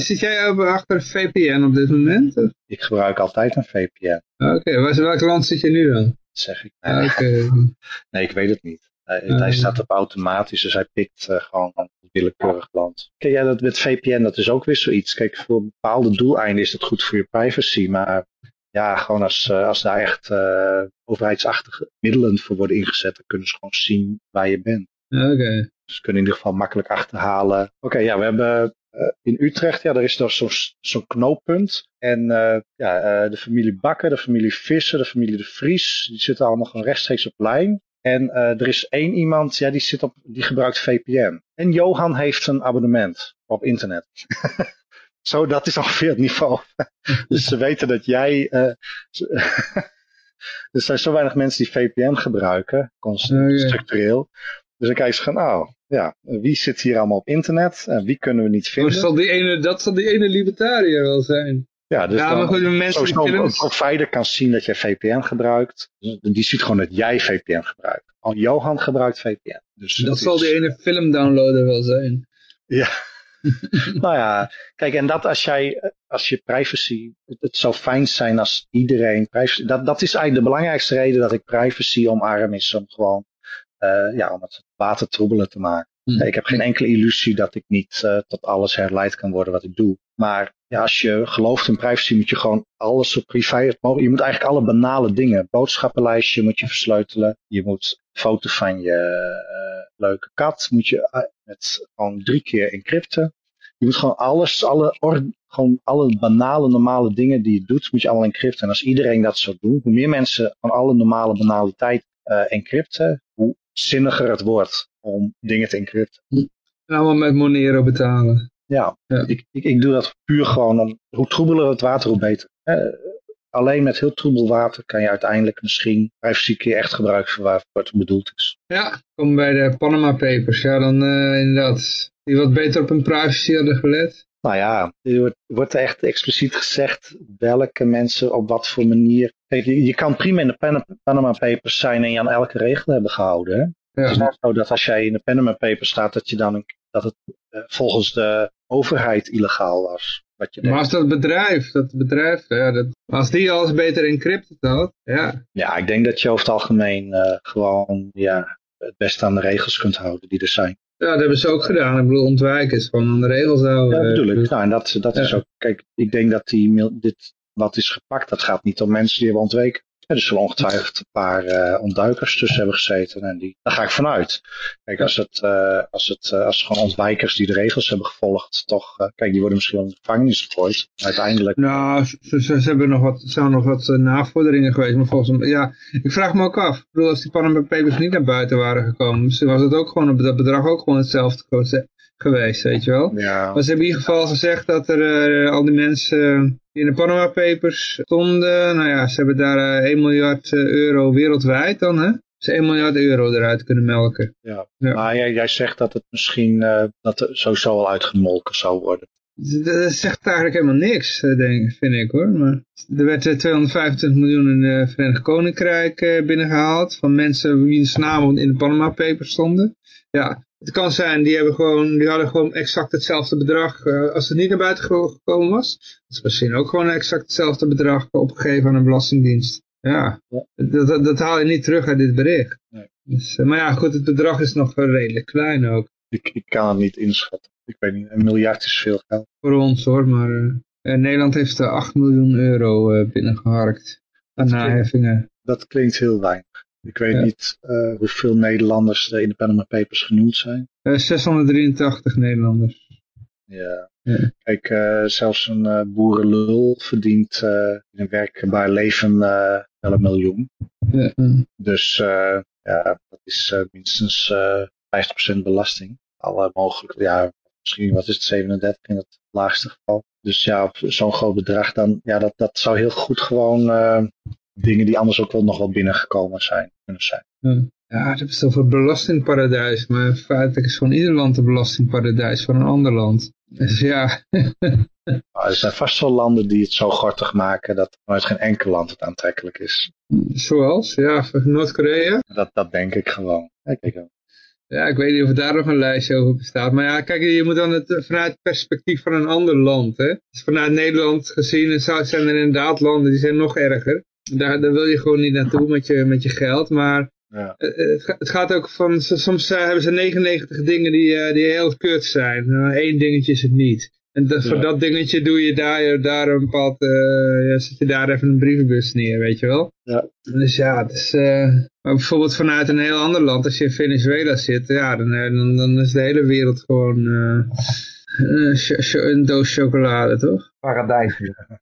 Zit, jij achter VPN op dit moment? Of? Ik gebruik altijd een VPN. Oké, okay. welk land zit je nu dan? Dat zeg ik. Nee, okay. *laughs* nee ik weet het niet. Hij, uh, hij staat op automatisch, dus hij pikt uh, gewoon een willekeurig land. Kijk, ja, dat met VPN, dat is ook weer zoiets. Kijk, voor bepaalde doeleinden is het goed voor je privacy, maar ja, gewoon als, uh, als daar echt uh, overheidsachtige middelen voor worden ingezet, dan kunnen ze gewoon zien waar je bent. Oké. Okay. Dus ze kunnen in ieder geval makkelijk achterhalen. Oké, okay, ja, we hebben uh, in Utrecht, ja, daar is er zo'n zo knooppunt. En ja, de familie Bakker, de familie Visser, de familie De Vries, die zitten allemaal gewoon rechtstreeks op lijn. En er is één iemand, ja, die, zit op, die gebruikt VPN. En Johan heeft een abonnement op internet. *laughs* Zo, dat is ongeveer het niveau. *laughs* dus ze weten dat jij... Uh, *laughs* er zijn zo weinig mensen die VPN gebruiken, structureel. Dus dan kijken ze van, oh, ja, wie zit hier allemaal op internet? En wie kunnen we niet vinden? Oh, zal die ene, dat zal die ene libertariër wel zijn. Ja, dus ja, dan, maar goed, de mensen die een provider kan zien dat jij VPN gebruikt. Die ziet gewoon dat jij VPN gebruikt. Al Johan gebruikt VPN. Dus dat zal is... die ene filmdownloader wel zijn. Ja, *laughs* nou ja, kijk, en dat als jij, als je privacy, het, zou fijn zijn als iedereen privacy, dat, dat is eigenlijk de belangrijkste reden dat ik privacy omarm, is om gewoon, uh, ja, om het water troebelen te maken. Hmm. Ik heb geen enkele illusie dat ik niet uh, tot alles herleid kan worden wat ik doe. Maar ja, als je gelooft in privacy moet je gewoon alles zo privé mogelijk. Je moet eigenlijk alle banale dingen. Boodschappenlijstje moet je versleutelen. Je moet foto van je uh, leuke kat moet je met gewoon drie keer encrypten. Je moet gewoon alles, alle, gewoon alle banale normale dingen die je doet, moet je allemaal encrypten. En als iedereen dat zou doen, hoe meer mensen van alle normale banaliteit uh, encrypten, hoe zinniger het wordt om dingen te encrypten. En allemaal met Monero betalen. Ja, ja. Ik, ik, ik doe dat puur gewoon om, hoe troebeler het water, hoe beter. Uh, alleen met heel troebel water kan je uiteindelijk misschien privacy keer echt gebruiken voor waar het bedoeld is. Ja, kom bij de Panama Papers. Ja, dan uh, inderdaad. Die wat beter op hun privacy hadden gelet. Nou ja, er wordt, echt expliciet gezegd welke mensen op wat voor manier... Kijk, je, kan prima in de Panama Papers zijn en je aan elke regel hebben gehouden. Hè? Ja. Het is niet zo dat als jij in de Panama Papers staat, dat, je dan dat het uh, volgens de overheid illegaal was. Wat je maar als dat bedrijf, dat bedrijf, ja, dat, als die alles beter encrypted had, ja. Ja, ik denk dat je over het algemeen uh, gewoon ja, het beste aan de regels kunt houden die er zijn. Ja, dat hebben ze ook gedaan. Ik bedoel, ontwijken is gewoon aan de regels houden. Ja, bedoel ik. Nou, en dat, dat ja. is ook, kijk, ik denk dat die, dit, wat is gepakt, dat gaat niet om mensen die hebben ontweken. Ja, er zullen ongetwijfeld een paar uh, ontduikers tussen hebben gezeten. En die, daar ga ik vanuit. Kijk, als het, uh, als het uh, als gewoon ontwijkers die de regels hebben gevolgd, toch, kijk, die worden misschien wel in de gevangenis gegooid. Uiteindelijk. Nou, ze, ze, hebben nog wat, zijn nog wat navorderingen geweest. Maar volgens mij, ja, ik vraag me ook af. Ik bedoel, als die Panama Papers niet naar buiten waren gekomen, was het ook gewoon, dat bedrag ook gewoon hetzelfde geweest, weet je wel. Ja. Maar ze hebben in ieder geval gezegd dat er al die mensen die in de Panama Papers stonden, nou ja, ze hebben daar uh, 1 miljard euro wereldwijd dan, hè? Ze 1 miljard euro eruit kunnen melken. Ja, ja. maar jij, jij zegt dat het misschien, uh, dat er sowieso al uitgemolken zou worden. Dat zegt eigenlijk helemaal niks, denk, vind ik hoor. Maar er werd 225 miljoen in het Verenigd Koninkrijk binnengehaald van mensen wiens namen in de Panama Papers stonden. Ja, het kan zijn, die, hebben gewoon, die hadden gewoon exact hetzelfde bedrag uh, als het niet naar buiten gekomen was. Dat is misschien ook gewoon exact hetzelfde bedrag opgegeven aan een belastingdienst. Ja, Dat, dat, dat, haal je niet terug uit dit bericht. Nee. Dus, maar ja, goed, het bedrag is nog redelijk klein ook. Ik, ik kan het niet inschatten. Ik weet niet, een miljard is veel geld. Voor ons hoor, maar uh, Nederland heeft 8 miljoen euro binnengeharkt aan naheffingen. Dat klinkt heel weinig. Ik weet niet uh, hoeveel Nederlanders er in de Panama Papers genoemd zijn. 683 Nederlanders. Ja. ja. Kijk, zelfs een boerenlul verdient in een werkbaar leven wel een miljoen. Ja. Dus ja, dat is minstens 50% belasting. Alle mogelijke, ja, misschien wat is het, 37 in het laagste geval. Dus ja, zo'n groot bedrag, dan, ja, dat, dat zou heel goed gewoon dingen die anders ook wel nog wel binnengekomen zijn, kunnen zijn. Ja, dat is voor belastingparadijs, maar feitelijk is gewoon ieder land een belastingparadijs van een ander land. Dus ja. *laughs* er zijn vast wel landen die het zo gortig maken dat vanuit geen enkel land het aantrekkelijk is. Zoals? Ja, Noord-Korea? Dat, dat denk ik gewoon. Kijk, ja, ik weet niet of daar nog een lijstje over bestaat. Maar ja, kijk, je moet dan het vanuit het perspectief van een ander land. Hè? Dus vanuit Nederland gezien zijn er inderdaad landen die zijn nog erger. Daar, daar wil je gewoon niet naartoe met je, met je geld. Maar ja. het, het, gaat ook van, soms hebben ze 99 dingen die, eh, die heel kut zijn. Eén uh, dingetje is het niet. En voor dat dingetje doe je daar, daar een bepaald, uh, ja, zet je daar even een brievenbus neer, weet je wel. Ja. Dus ja, het is, uh, maar bijvoorbeeld vanuit een heel ander land, als je in Venezuela zit, ja, dan, eh, dan, dan is de hele wereld gewoon uh, een doos chocolade, toch? Paradijs. Ja,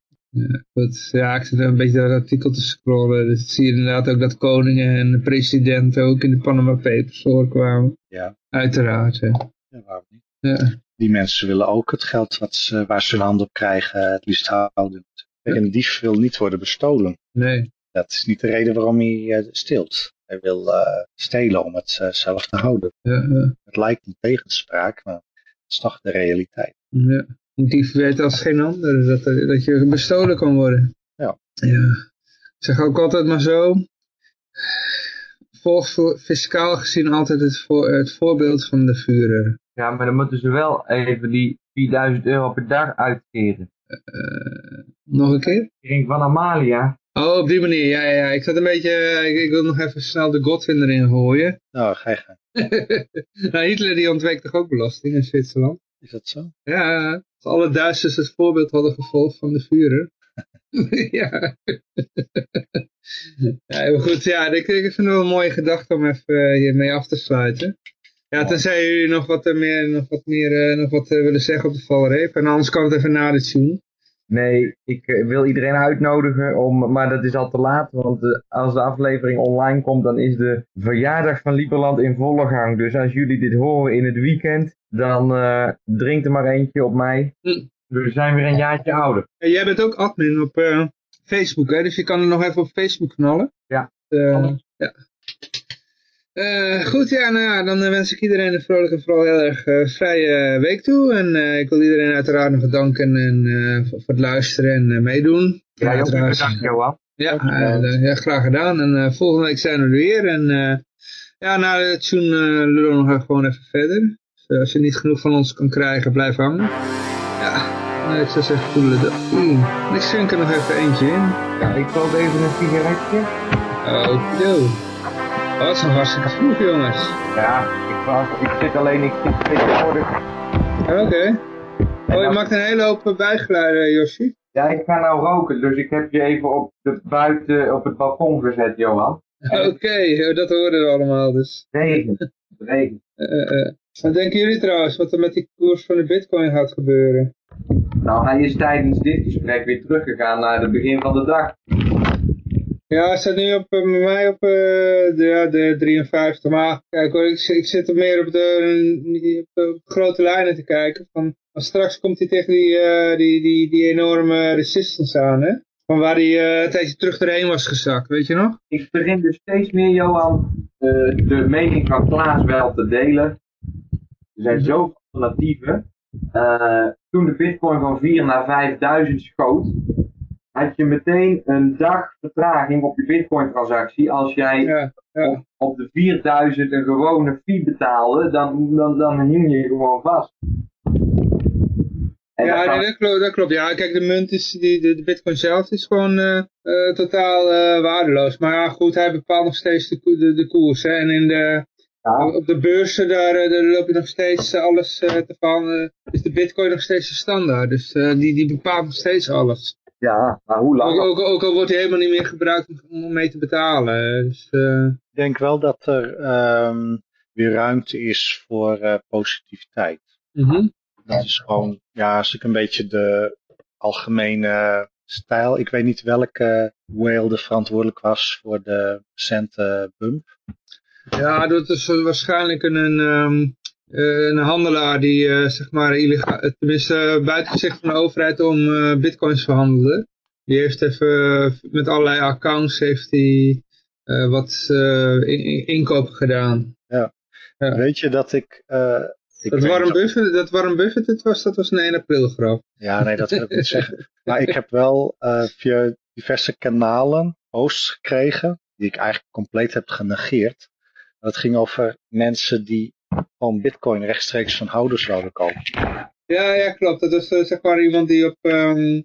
goed. ja, ik zit een beetje dat artikel te scrollen. Dus zie je inderdaad ook dat koningen en de president ook in de Panama Papers voorkwamen. Ja. Uiteraard, hè. Ja, waarom niet? Ja die mensen willen ook het geld wat ze, waar ze hun hand op krijgen het liefst houden. Een dief wil niet worden bestolen. Nee. Dat is niet de reden waarom hij uh, steelt. Hij wil uh, stelen om het uh, zelf te houden. Ja, ja. Het lijkt een tegenspraak, maar het is toch de realiteit. Ja. Dief weet als geen ander dat, dat je bestolen kan worden. Ja. ja. Ik zeg ook altijd maar zo. Volg fiscaal gezien altijd het, voor, het voorbeeld van de vurer. Ja, maar dan moeten ze wel even die 4000 euro per dag uitkeren. Uh, nog een keer? Ring van Amalia. Oh, op die manier. Ja, ja, ja. Ik zat een beetje... Ik, ik wil nog even snel de Godwin erin gooien. Nou, ga je gaan. *laughs* nou, Hitler die ontweek toch ook belasting in Zwitserland? Is dat zo? Ja, als alle Duitsers het voorbeeld hadden gevolgd van de Führer. *laughs* ja. *laughs* ja, maar goed, ja, ik, ik vind het wel een mooie gedachte om even uh, hiermee af te sluiten. Ja, tenzij jullie nog wat eh, meer, nog wat, meer, uh, nog wat willen zeggen op de valreep. En anders kan het even na dit zien. Nee, ik wil iedereen uitnodigen, om, maar dat is al te laat. Want als de aflevering online komt, dan is de verjaardag van Lieberland in volle gang. Dus als jullie dit horen in het weekend, dan drinkt er maar eentje op mij. We zijn weer een jaartje ouder. En jij bent ook admin op Facebook, hè? Dus je kan er nog even op Facebook knallen. Ja. ja. Uh, goed, ja, nou ja, dan wens ik iedereen een vrolijke en vooral heel erg uh, vrije week toe. En uh, ik wil iedereen uiteraard nog bedanken en, voor het luisteren en meedoen. Ja, heel bedankt Johan. Ja, ja, graag gedaan. En volgende week zijn we er weer. En ja, na het tune lullen we nog gewoon even verder. Dus, als je niet genoeg van ons kan krijgen, blijf hangen. Ja, ik zou zeggen, dat. Mm, ik schenk er nog even eentje in. Ja, ik wil even een sigaretje. Oh, dat is een hartstikke vroeg, jongens. Ja, ik, was, ik zit alleen, ik zit tegenwoordig. Oké. Okay. Oh, je maakt een hele hoop bijgeluiden, Yoshi. Ja, ik ga nou roken, dus ik heb je even op, de buiten, op het balkon gezet, Johan. *laughs* Oké, dat horen we allemaal dus. Regen, regen. Uh, *laughs* uh. Wat denken jullie trouwens, wat er met die koers van de bitcoin gaat gebeuren? Nou, hij is tijdens dit gesprek weer teruggegaan naar het begin van de dag. Ja, hij staat nu op, bij mij op de, ja, de 53. Maar kijk ik, ik zit er meer op de, op de grote lijnen te kijken. Van, straks komt hij tegen die, die, die, die enorme resistance aan, hè? Van waar hij uh, een tijdje terug erheen was gezakt, weet je nog? Ik begin dus steeds meer, Johan, de mening van Klaas wel te delen. Er zijn zoveel alternatieven. toen de bitcoin van 4 naar 5000 schoot, had je meteen een dag vertraging op je bitcoin transactie. Als jij Ja, ja. op, op de 4000 een gewone fee betaalde, dan, dan, dan hing je gewoon vast. En Ja, dat nee, kan- dat, klopt, dat klopt. Ja, kijk, de munt is, die, de, de bitcoin zelf is gewoon eh, eh, totaal eh, waardeloos. Maar ja, goed, hij bepaalt nog steeds de, de, de koers. Hè. En in de, ja, op de beurzen, daar, daar loop je nog steeds alles te van. is de bitcoin nog steeds de standaard. Dus die, die bepaalt nog steeds alles. Ja, maar hoe lang? Ook, ook, ook al wordt hij helemaal niet meer gebruikt om, om mee te betalen. Dus, eh, Ik denk wel dat er ehm, weer ruimte is voor eh, positiviteit. mhm. Dat is gewoon, ja, als ik een beetje de algemene stijl. Ik weet niet welke whale er verantwoordelijk was voor de recente bump. Ja, dat is eh, waarschijnlijk een, ehm, eh, een handelaar die eh, zeg maar illegaal, eh, tenminste eh, buiten gezegd van de overheid om eh, bitcoins verhandelde. Die heeft even eh, met allerlei accounts heeft hij eh, wat eh, in- in- inkopen gedaan. Ja. Weet je dat ik... eh, ik Dat Warren, Buffett, dat Warren Buffett het was, dat was een 1 april grap. Ja, nee, dat wil ik niet zeggen. Maar ik heb wel eh, via diverse kanalen posts gekregen, die ik eigenlijk compleet heb genegeerd. Dat ging over mensen die gewoon bitcoin rechtstreeks van houders zouden kopen. Ja, ja, klopt. Dat was eh, zeg maar iemand die op ehm,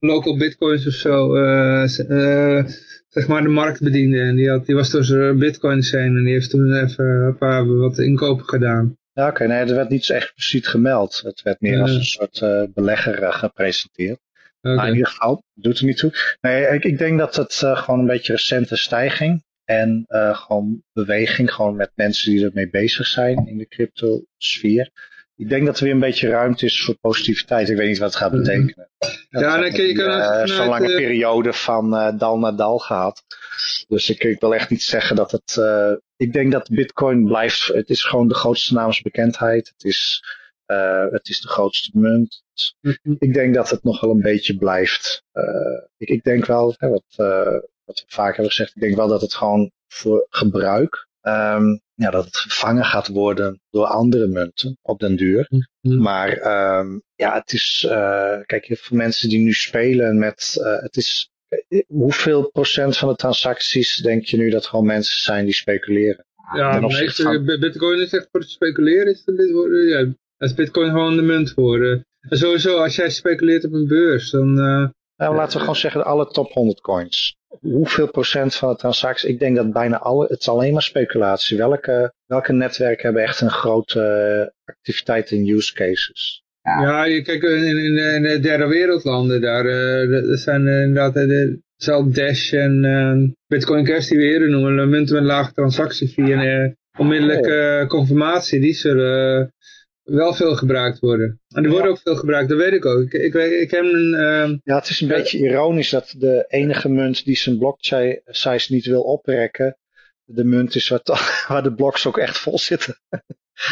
local bitcoins of zo, eh, eh, zeg maar de markt bediende. En die, had, die was door zijn bitcoins heen en die heeft toen even een paar wat inkopen gedaan. Ja, oké, nee, er werd niet zo expliciet gemeld. Het werd meer als een soort belegger gepresenteerd. Maar in ieder geval, doet er niet toe. Nee, ik, ik denk dat het gewoon een beetje recente stijging en eh, gewoon beweging, gewoon met mensen die ermee bezig zijn in de crypto sfeer. Ik denk dat er weer een beetje ruimte is voor positiviteit. Ik weet niet wat het gaat betekenen. Mhm. Ja, dan kun je- vanuit, zo'n lange eh, periode van eh, dal naar dal gehad. Dus ik, ik wil echt niet zeggen dat het. ik denk dat Bitcoin blijft. Het is gewoon de grootste naamsbekendheid. Het is, het is de grootste munt. Mhm. Ik denk dat het nog wel een beetje blijft. Ik, ik denk wel, hè, wat, wat we vaak hebben gezegd, ik denk wel dat het gewoon voor gebruik, ehm, ja, dat het vervangen gaat worden door andere munten op den duur. Mhm. Maar ehm, ja, het is, eh, kijk, veel mensen die nu spelen met, eh, het is, eh, hoeveel procent van de transacties denk je nu dat gewoon mensen zijn die speculeren? Ja, van- eh, bitcoin is echt voor het speculeren. Is het, ja, is bitcoin gewoon de munt voor. En sowieso, als jij speculeert op een beurs, dan... eh, Nou, laten we gewoon zeggen, alle top 100 coins. Hoeveel procent van de transacties? Ik denk dat bijna alle, het is alleen maar speculatie. Welke, welke netwerken hebben echt een grote eh, activiteit in use cases? Ja. Ja, je, kijk, in, in, in de derde wereldlanden, daar eh, er zijn eh, inderdaad eh, de, zelfs Dash en eh, Bitcoin Cash die we eerder noemen, eh, munten met lage transactiefee en eh, onmiddellijke eh, confirmatie, die zullen eh, wel veel gebruikt worden. En die worden ook veel gebruikt, dat weet ik ook. Ik, ik, weet- ik heb een... ehm, Ja, het is een beetje ironisch dat de enige munt die zijn blockchain size niet wil oprekken, de munt is *laughs* waar de blocks ook echt vol zitten.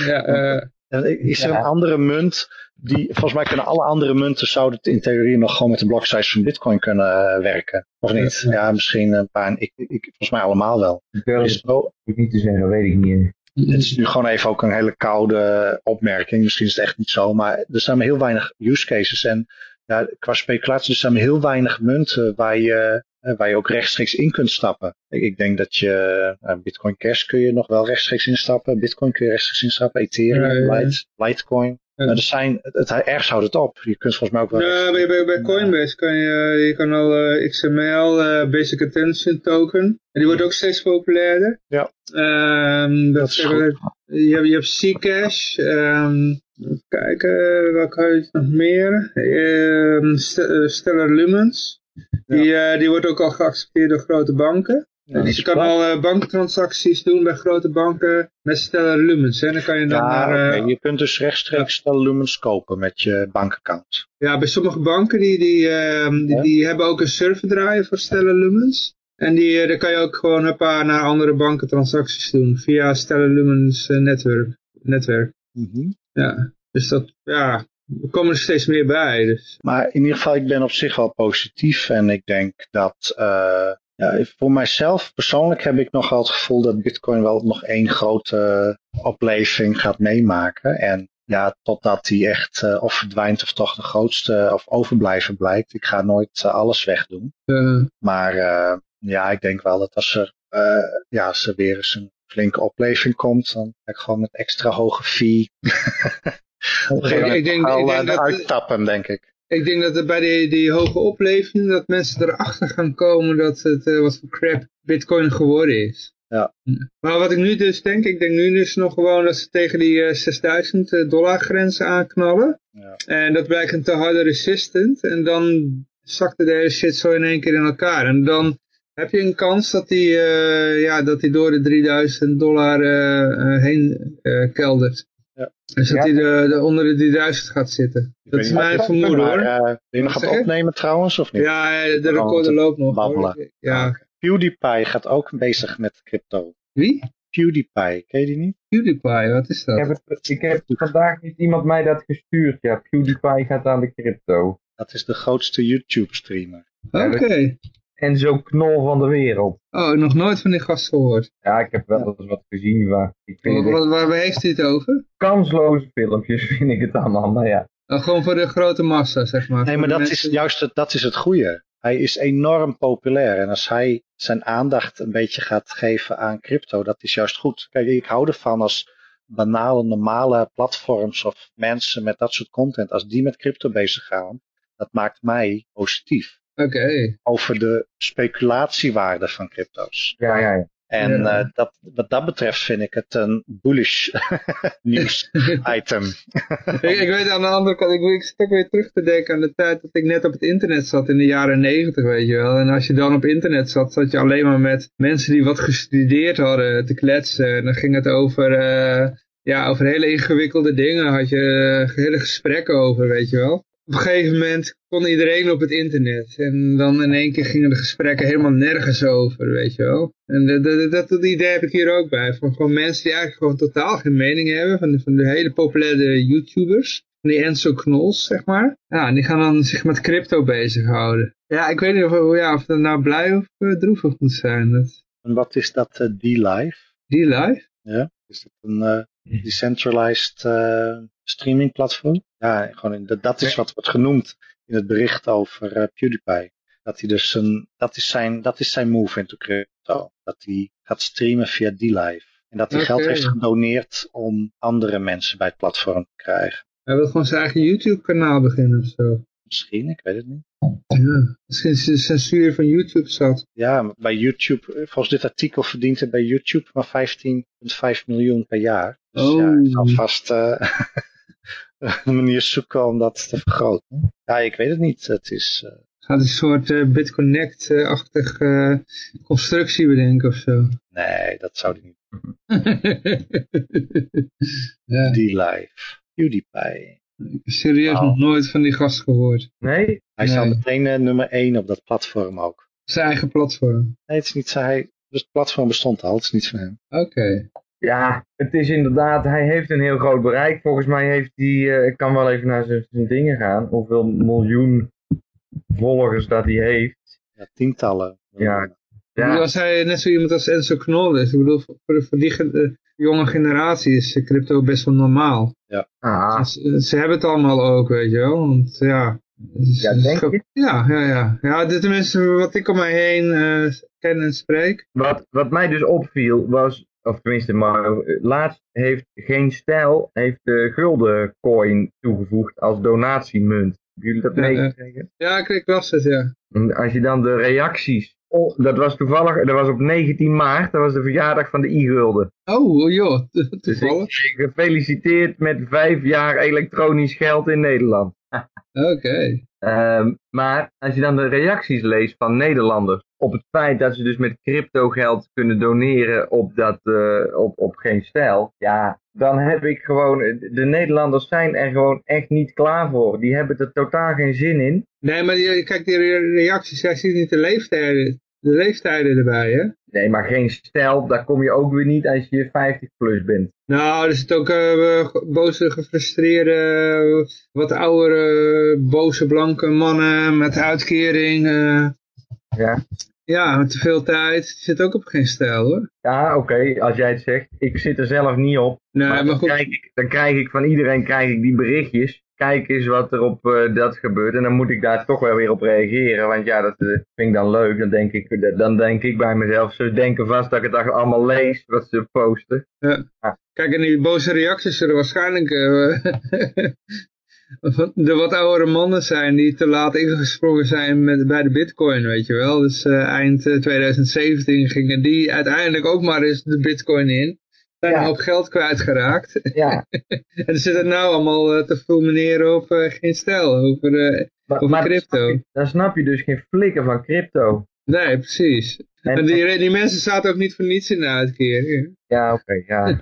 ja, *laughs* eh, En is er Ja. een andere munt die, volgens mij kunnen alle andere munten zouden het in theorie nog gewoon met de block size van bitcoin kunnen eh, werken. Of niet? Ja. Ja, misschien een paar, ik, ik, volgens mij allemaal wel. Dat durf is zo, ik niet te zeggen, weet ik niet. Het is nu gewoon even ook een hele koude opmerking. Misschien is het echt niet zo. Maar er zijn maar heel weinig use cases. En ja, qua speculatie, er zijn maar heel weinig munten waar je, eh, waar je ook rechtstreeks in kunt stappen. Ik, denk dat je, eh, Bitcoin Cash kun je nog wel rechtstreeks instappen. Bitcoin kun je rechtstreeks instappen. Ethereum, Ja, ja, ja. Lite, Litecoin. Ja. Maar er zijn, het, het, ergens houdt het op. Je kunt volgens mij ook wel... Ja, bij, bij, bij Coinbase kan je, je kan al eh, XML, eh, Basic Attention Token. En die wordt ook steeds populairder. Ja. Ehm, dat Dat is goed. je, hebt, je hebt Zcash. ehm even kijken, welke had je nog meer? Eh, Stellar Lumens. Die, die wordt ook al geaccepteerd door grote banken. Ja, dus je kan al eh, banktransacties doen bij grote banken met Stellar Lumens. Hè. Dan kan je dan Ja, naar, oké. Je kunt dus rechtstreeks de lumens kopen met je bankaccount. Ja, bij sommige banken die, die, ehm, die, Ja. die hebben ook een server draaien voor Stellar Lumens. En die, eh, daar kan je ook gewoon een paar naar andere banken transacties doen via Stellar Lumens netwerk. netwerk. Mhm. Ja, dus dat, ja, er komen er steeds meer bij. Dus. Maar in ieder geval, ik ben op zich wel positief. En ik denk dat, ja, voor mijzelf persoonlijk heb ik nogal het gevoel dat Bitcoin wel nog één grote opleving gaat meemaken. En ja, totdat die echt uh, of verdwijnt of toch de grootste of overblijven blijkt. Ik ga nooit uh, alles wegdoen. Uh, maar ja, ik denk wel dat als er, ja, als er weer eens een flinke opleving komt, dan ga ik gewoon met extra hoge fee. ik, *laughs* ik denk, ik denk dat, uittappen, denk ik. Ik denk dat er bij die, die hoge opleving, dat mensen erachter gaan komen dat het wat voor crap bitcoin geworden is. Ja. Maar wat ik nu dus denk, ik denk nu dus nog gewoon dat ze tegen die uh, 6000 dollar grens aanknallen. Ja. En dat blijkt een te harde resistant. En dan zakt de hele shit zo in één keer in elkaar. En dan heb je een kans dat die, uh, ja, dat die door de 3000 dollar uh, heen keldert. Ja. Dus dat hij de, de, onder de 3000 gaat zitten. Ik dat is mijn vermoeden hoor. Uh, je nog gaat opnemen trouwens of niet? Ja, de recorder loopt nog. Babbelen. Ja. Okay. PewDiePie gaat ook bezig met crypto. Wie? PewDiePie, ken je die niet? PewDiePie, wat is dat? Ik heb, het, ik heb vandaag niet iemand mij dat gestuurd. Ja, PewDiePie gaat aan de crypto. Dat is de grootste YouTube-streamer. Oké. Okay. En zo'n knol van de wereld. Oh, nog nooit van die gast gehoord. Ja, ik heb wel eens wat gezien. Maar ik vind waar, waar, waar heeft hij het over? Kansloze filmpjes *laughs* vind ik het allemaal, maar ja. Oh, gewoon voor de grote massa, zeg maar. Nee, maar dat mensen... is juist het, dat is het goede. Hij is enorm populair en als hij zijn aandacht een beetje gaat geven aan crypto, dat is juist goed. Kijk, ik hou ervan als banale, normale platforms of mensen met dat soort content, als die met crypto bezig gaan, dat maakt mij positief. Okay. Over de speculatiewaarde van crypto's. Ja, ja, ja. En ja. Uh, dat, wat dat betreft vind ik het een bullish *laughs* nieuws item. *laughs* ik, ik, weet aan de andere kant, ik, ik zit ook weer terug te denken aan de tijd dat ik net op het internet zat in de jaren negentig, weet je wel. En als je dan op internet zat, zat je alleen maar met mensen die wat gestudeerd hadden te kletsen. En dan ging het over, uh, ja, over hele ingewikkelde dingen, had je uh, hele gesprekken over, weet je wel op een gegeven moment kon iedereen op het internet. En dan in één keer gingen de gesprekken helemaal nergens over, weet je wel. En dat, dat, dat, dat idee heb ik hier ook bij. Van gewoon mensen die eigenlijk gewoon totaal geen mening hebben. Van de, van de hele populaire YouTubers. Van die Enzo Knols, zeg maar. Ja, en die gaan dan zich met crypto bezighouden. Ja, ik weet niet of, ja, of dat nou blij of uh, droevig moet zijn. Dat... En wat is dat uh, D-Live? D-Live? Ja, is dat een uh, decentralized streaming platform? Ja, gewoon in, dat is wat wordt genoemd in het bericht over uh, PewDiePie. Dat hij dus een, dat is zijn, dat is zijn move into crypto. Dat hij gaat streamen via D-Live. En dat hij geld heeft gedoneerd om andere mensen bij het platform te krijgen. Hij wil gewoon zijn eigen YouTube kanaal beginnen of zo. Misschien, ik weet het niet. Ja, misschien is de censuur van YouTube zat. Ja, bij YouTube, eh, volgens dit artikel verdient hij bij YouTube maar 15,5 miljoen per jaar. Dus Oh. ja, hij zal vast eh, *laughs* een *laughs* manier zoeken om dat te vergroten. Ja, ik weet het niet. Het is, eh, Gaat een soort eh, BitConnect-achtig eh, constructie bedenken of zo. nee, dat zou hij niet. *laughs* ja, D-Live, PewDiePie. ik heb serieus nog nooit van die gast gehoord. Nee? Hij Nee. staat meteen nummer 1 op dat platform ook. Zijn eigen platform. Nee, het is niet. Hij, dus het platform bestond al, het is niet van hem. Oké. Ja, het is inderdaad, hij heeft een heel groot bereik. Volgens mij heeft hij, eh, ik kan wel even naar zijn, zijn dingen gaan, hoeveel miljoen volgers dat hij heeft. Ja, tientallen. Ja. Ja, Als hij net zo iemand als Enzo Knol is. Ik bedoel, voor, voor die ge- jonge generatie is crypto best wel normaal. ah, Ze, ze hebben het allemaal ook, weet je wel. Want ja... Ja, denk je? Ja, ja, ja. Ja, dit tenminste wat ik om mij heen eh, ken en spreek. wat, wat mij dus opviel was, of tenminste, maar eh, laatst heeft geen stijl, heeft de gulden coin toegevoegd als donatiemunt. Hebben jullie dat meegekregen? Ja, ik, ik las het, ja. En Als je dan de reacties, oh, dat was toevallig, dat was op 19 maart, dat was de verjaardag van de i-gulden. Oh, joh, *laughs* Dus ik toevallig. gefeliciteerd met vijf jaar elektronisch geld in Nederland. *laughs* Oké. Ehm, maar als je dan de reacties leest van Nederlanders op het feit dat ze dus met crypto geld kunnen doneren op, dat, eh, op, op geen stijl, ja, dan heb ik gewoon, de Nederlanders zijn er gewoon echt niet klaar voor. Die hebben er totaal geen zin in. Nee, maar die, kijk, die re- reacties, hij ziet niet de leeftijden, de leeftijden erbij, hè? Nee, maar geen stijl, daar kom je ook weer niet als je 50 plus bent. Nou, er zitten ook eh, boze, gefrustreerde, wat oudere, boze, blanke mannen met uitkering. eh. Ja. Ja, te veel tijd zit ook op geen stijl hoor. Ja, oké, als jij het zegt. Ik zit er zelf niet op. Nee, maar maar dan, goed. krijg ik, dan krijg ik van iedereen krijg ik die berichtjes. Kijk eens wat er op eh, dat gebeurt. En dan moet ik daar toch wel weer op reageren. Want ja, dat eh, vind ik dan leuk. Dan denk ik, dan denk ik bij mezelf. Ze denken vast dat ik het allemaal lees wat ze posten. Kijk, en die boze reacties zullen waarschijnlijk eh, *laughs* de wat oudere mannen zijn die te laat ingesprongen zijn met, bij de bitcoin, weet je wel. Dus eh, eind eh, 2017 gingen die uiteindelijk ook maar eens de bitcoin in. Zijn Ja. een hoop geld kwijtgeraakt. Ja, *laughs* en ze zitten nou allemaal eh, te fulmineren op eh, geen stijl, over, eh, maar, over maar crypto. Dan, snap je, dan snap je dus geen flikker van crypto. Nee, precies. En, die, die mensen zaten ook niet voor niets in de uitkering. Ja, oké, ja.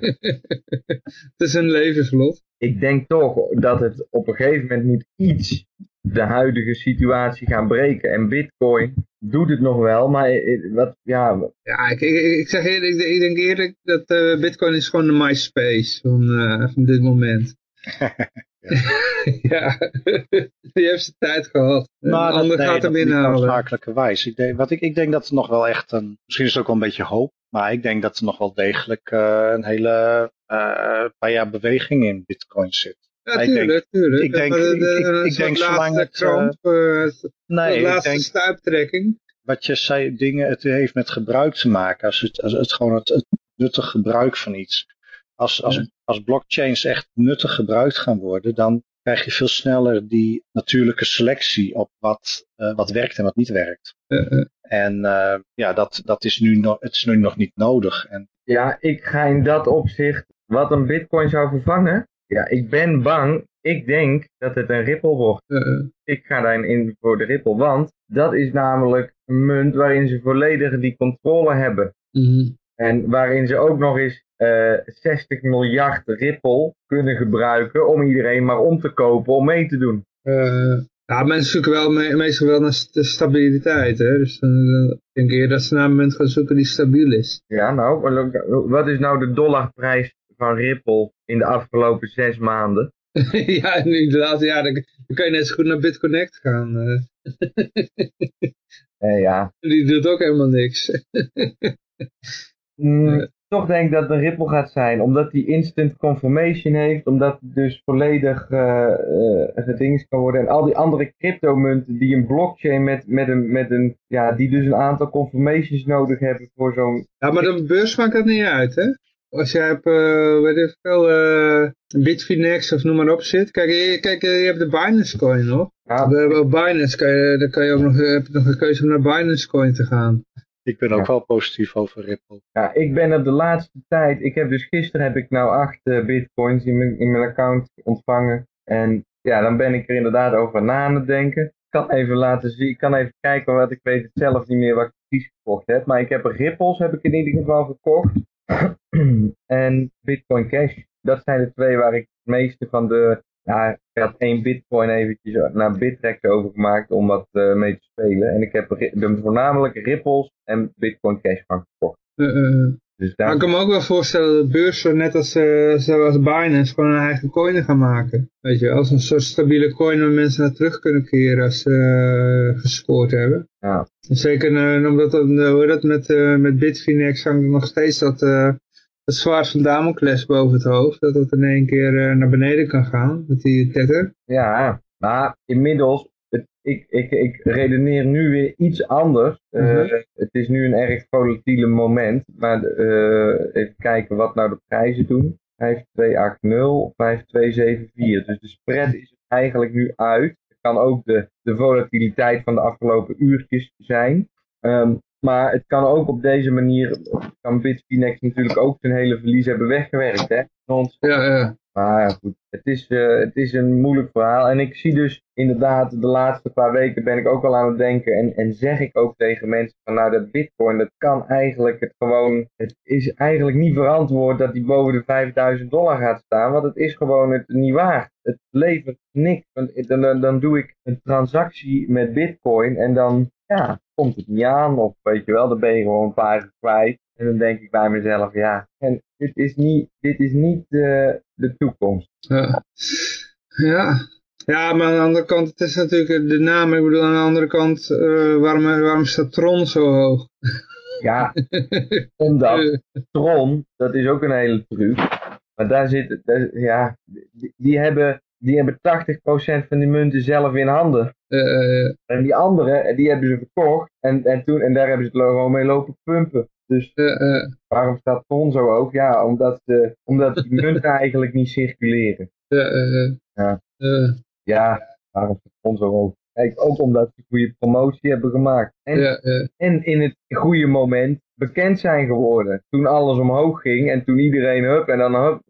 *laughs* Het is een levenslot. ik denk toch dat het op een gegeven moment moet iets de huidige situatie gaan breken. En bitcoin doet het nog wel, maar eh, wat, ja, Ja, ik, ik, ik zeg eerlijk, ik, denk eerlijk dat eh, Bitcoin is gewoon de MySpace van, eh, van dit moment. *laughs* ja, *laughs* *laughs* die heeft zijn tijd gehad. Maar ander nee, gaat hem inhalen. noodzakelijkerwijs. Ik denk, wat ik, ik denk dat er nog wel echt een, misschien is het ook wel een beetje hoop, maar ik denk dat er nog wel degelijk eh, een hele eh paar jaar beweging in bitcoin zit. Ja, ik tuurlijk, tuurlijk. ik denk- de- de- ik- denk zolang het, eh, eh, Nee, de ik laatste denk stuiptrekking. wat je zei, dingen, het heeft met gebruik te maken. Als het, als het gewoon het, het nuttig gebruik van iets. Als, als, als blockchains echt nuttig gebruikt gaan worden, dan krijg je veel sneller die natuurlijke selectie op wat, eh, wat werkt en wat niet werkt. En eh, ja, dat, dat is nu nog, het is nu nog niet nodig. En ja, ik ga in dat opzicht wat een bitcoin zou vervangen. Ja, ik ben bang. Ik denk dat het een Ripple wordt. Ik ga daarin in voor de Ripple, want dat is namelijk een munt waarin ze volledig die controle hebben. Mhm. En waarin ze ook nog eens eh 60 miljard Ripple kunnen gebruiken om iedereen maar om te kopen om mee te doen. Eh, ja, mensen zoeken wel me meestal wel naar st- stabiliteit. Hè? Dus dan dan denk ik dat ze naar een munt gaan zoeken die stabiel is. Ja, nou, wat is nou de dollarprijs van Ripple in de afgelopen zes maanden? *laughs* ja, inderdaad, ja, dan, dan kan je net zo goed naar BitConnect gaan. eh. Eh, ja, die doet ook helemaal niks. Mm, *laughs* toch denk dat het een Ripple gaat zijn, omdat die instant confirmation heeft, omdat het dus volledig eh eh, gedingst kan worden. En al die andere cryptomunten die een blockchain met, met, een, met een, ja, die dus een aantal confirmations nodig hebben voor zo'n... Ja, maar de beurs maakt dat niet uit, hè? Als jij op, eh weet ik veel, Bitfinex of noem maar op zit. Kijk, je, kijk, je hebt de Binance Coin nog. Ja, Op, op Binance kan je, dan kan je ook nog, heb je nog een keuze om naar Binance Coin te gaan. Ik ben ook Ja. wel positief over Ripple. Ja, ik ben er de laatste tijd, ik heb dus gisteren heb ik nou acht eh, bitcoins in mijn, in mijn account ontvangen. En ja, dan ben ik er inderdaad over na aan het denken. Ik kan even laten zien, ik kan even kijken wat ik weet het zelf niet meer wat ik precies gekocht heb. Maar ik heb ripples heb ik in ieder geval gekocht. *clears throat* en bitcoin cash. Dat zijn de twee waar ik het meeste van de, ja, ik had één bitcoin eventjes naar Bittrex overgemaakt om wat eh, mee te spelen. En ik heb de voornamelijk ripples en bitcoin cash van gekocht. Eh, Dus maar daar, ik kan me ook wel voorstellen dat beurs, net als, eh, zoals Binance, gewoon een eigen coin gaan maken. Weet je, als een soort stabiele coin waar mensen naar terug kunnen keren als ze eh, gescoord hebben. Ja. Zeker omdat dat, hoe dat met, met Bitfinex hangt nog steeds dat, dat zwaard van Damocles boven het hoofd. Dat dat in één keer eh, naar beneden kan gaan met die tether. Ja, maar inmiddels, het, ik, ik, ik redeneer nu weer iets anders. Eh, Mhm. Het is nu een erg volatiele moment, maar eh, even kijken wat nou de prijzen doen. 5280, 5274. Dus de spread is eigenlijk nu uit. Het kan ook de, de volatiliteit van de afgelopen uurtjes zijn. Ehm, maar het kan ook op deze manier, kan Bitfinex natuurlijk ook zijn hele verlies hebben weggewerkt. Hè? Want Ja, ja. maar goed, het is, eh, het is een moeilijk verhaal. En ik zie dus inderdaad, de laatste paar weken ben ik ook al aan het denken. En, en zeg ik ook tegen mensen van nou dat bitcoin, dat kan eigenlijk het gewoon, het is eigenlijk niet verantwoord dat die boven de 5000 dollar gaat staan. Want het is gewoon het niet waard. Het levert niks. Want dan, dan, dan doe ik een transactie met bitcoin en dan ja, komt het niet aan. Of weet je wel, dan ben je gewoon een paar kwijt. En dan denk ik bij mezelf, ja, en dit is niet, dit is niet eh, de toekomst. Ja. ja. Ja, maar aan de andere kant, het is natuurlijk de naam, ik bedoel aan de andere kant, uh, waarom, waarom staat Tron zo hoog? Ja, *laughs* omdat Tron, dat is ook een hele truc, maar daar zit, daar, ja, die, die, hebben, die hebben 80% van die munten zelf in handen. Uh, en die andere, die hebben ze verkocht en, en, toen, en daar hebben ze het logo mee lopen pumpen. Dus uh, waarom staat Tron zo hoog? Ja, omdat, de, omdat die *laughs* munten eigenlijk niet circuleren. ja. ja, waarom staat Tron zo hoog? Kijk, ook omdat ze goede promotie hebben gemaakt. En, ja, ja. en in het goede moment bekend zijn geworden. Toen alles omhoog ging en toen iedereen hup en dan hup,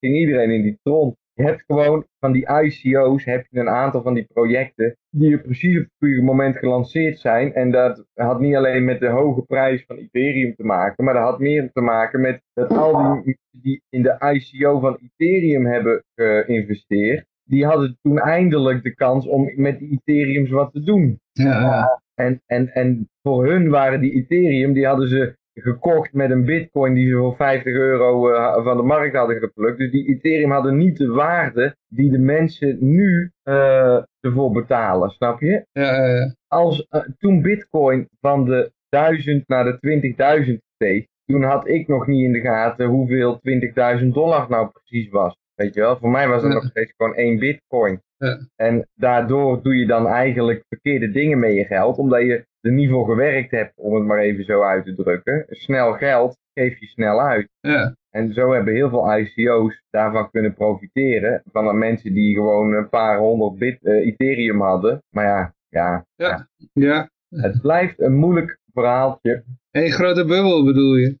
ging iedereen in die tron. Je hebt gewoon van die ICO's, heb je een aantal van die projecten die precies op het goede moment gelanceerd zijn. En dat had niet alleen met de hoge prijs van Ethereum te maken, maar dat had meer te maken met dat al die die in de ICO van Ethereum hebben geïnvesteerd, die hadden toen eindelijk de kans om met die Ethereums wat te doen. Ja, ja. En, en, en voor hun waren die Ethereum, die hadden ze gekocht met een bitcoin die ze voor 50 euro uh, van de markt hadden geplukt. Dus die Ethereum hadden niet de waarde die de mensen nu uh, ervoor betalen, snap je? Ja, Als, uh, toen bitcoin van de 1000 naar de 20.000 steeg, toen had ik nog niet in de gaten hoeveel 20.000 dollar nou precies was. Weet je wel, voor mij was het nog steeds gewoon één bitcoin. Ja. En daardoor doe je dan eigenlijk verkeerde dingen met je geld, omdat je er niet voor gewerkt hebt, om het maar even zo uit te drukken. Snel geld geef je snel uit. Ja. En zo hebben heel veel ICO's daarvan kunnen profiteren, van de mensen die gewoon een paar honderd bit uh, Ethereum hadden. Maar ja, ja, ja. ja. Het blijft een moeilijk verhaaltje. Een grote bubbel bedoel je?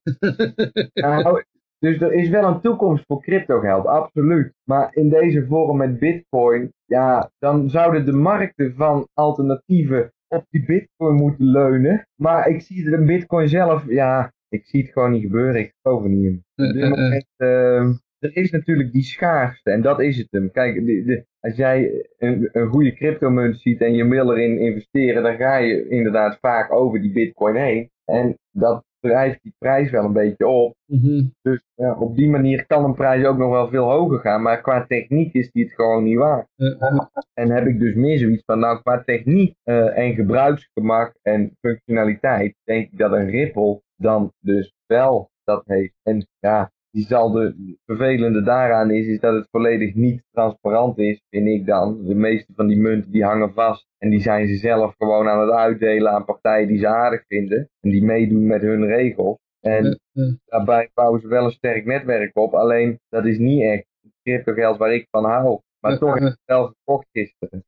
*laughs* nou, dus er is wel een toekomst voor cryptogeld, absoluut. Maar in deze vorm met bitcoin, ja, dan zouden de markten van alternatieven op die bitcoin moeten leunen. Maar ik zie de bitcoin zelf, ja, ik zie het gewoon niet gebeuren. Ik geloof er niet in. Op dit moment, uh, er is natuurlijk die schaarste en dat is het hem. Kijk, de, de, als jij een, een goede cryptomunt ziet en je wil erin investeren, dan ga je inderdaad vaak over die bitcoin heen. En dat drijft die prijs wel een beetje op. Mm -hmm. Dus ja, op die manier kan een prijs ook nog wel veel hoger gaan. Maar qua techniek is die het gewoon niet waar. Uh, en heb ik dus meer zoiets van, nou qua techniek uh, en gebruiksgemak en functionaliteit, denk ik dat een Ripple dan dus wel dat heeft. En ja, die zal de vervelende daaraan is, is dat het volledig niet transparant is, vind ik dan. De meeste van die munten die hangen vast en die zijn ze zelf gewoon aan het uitdelen aan partijen die ze aardig vinden en die meedoen met hun regels. En daarbij bouwen ze wel een sterk netwerk op, alleen dat is niet echt het cryptogeld waar ik van hou. Maar toch ik het wel gekocht gisteren.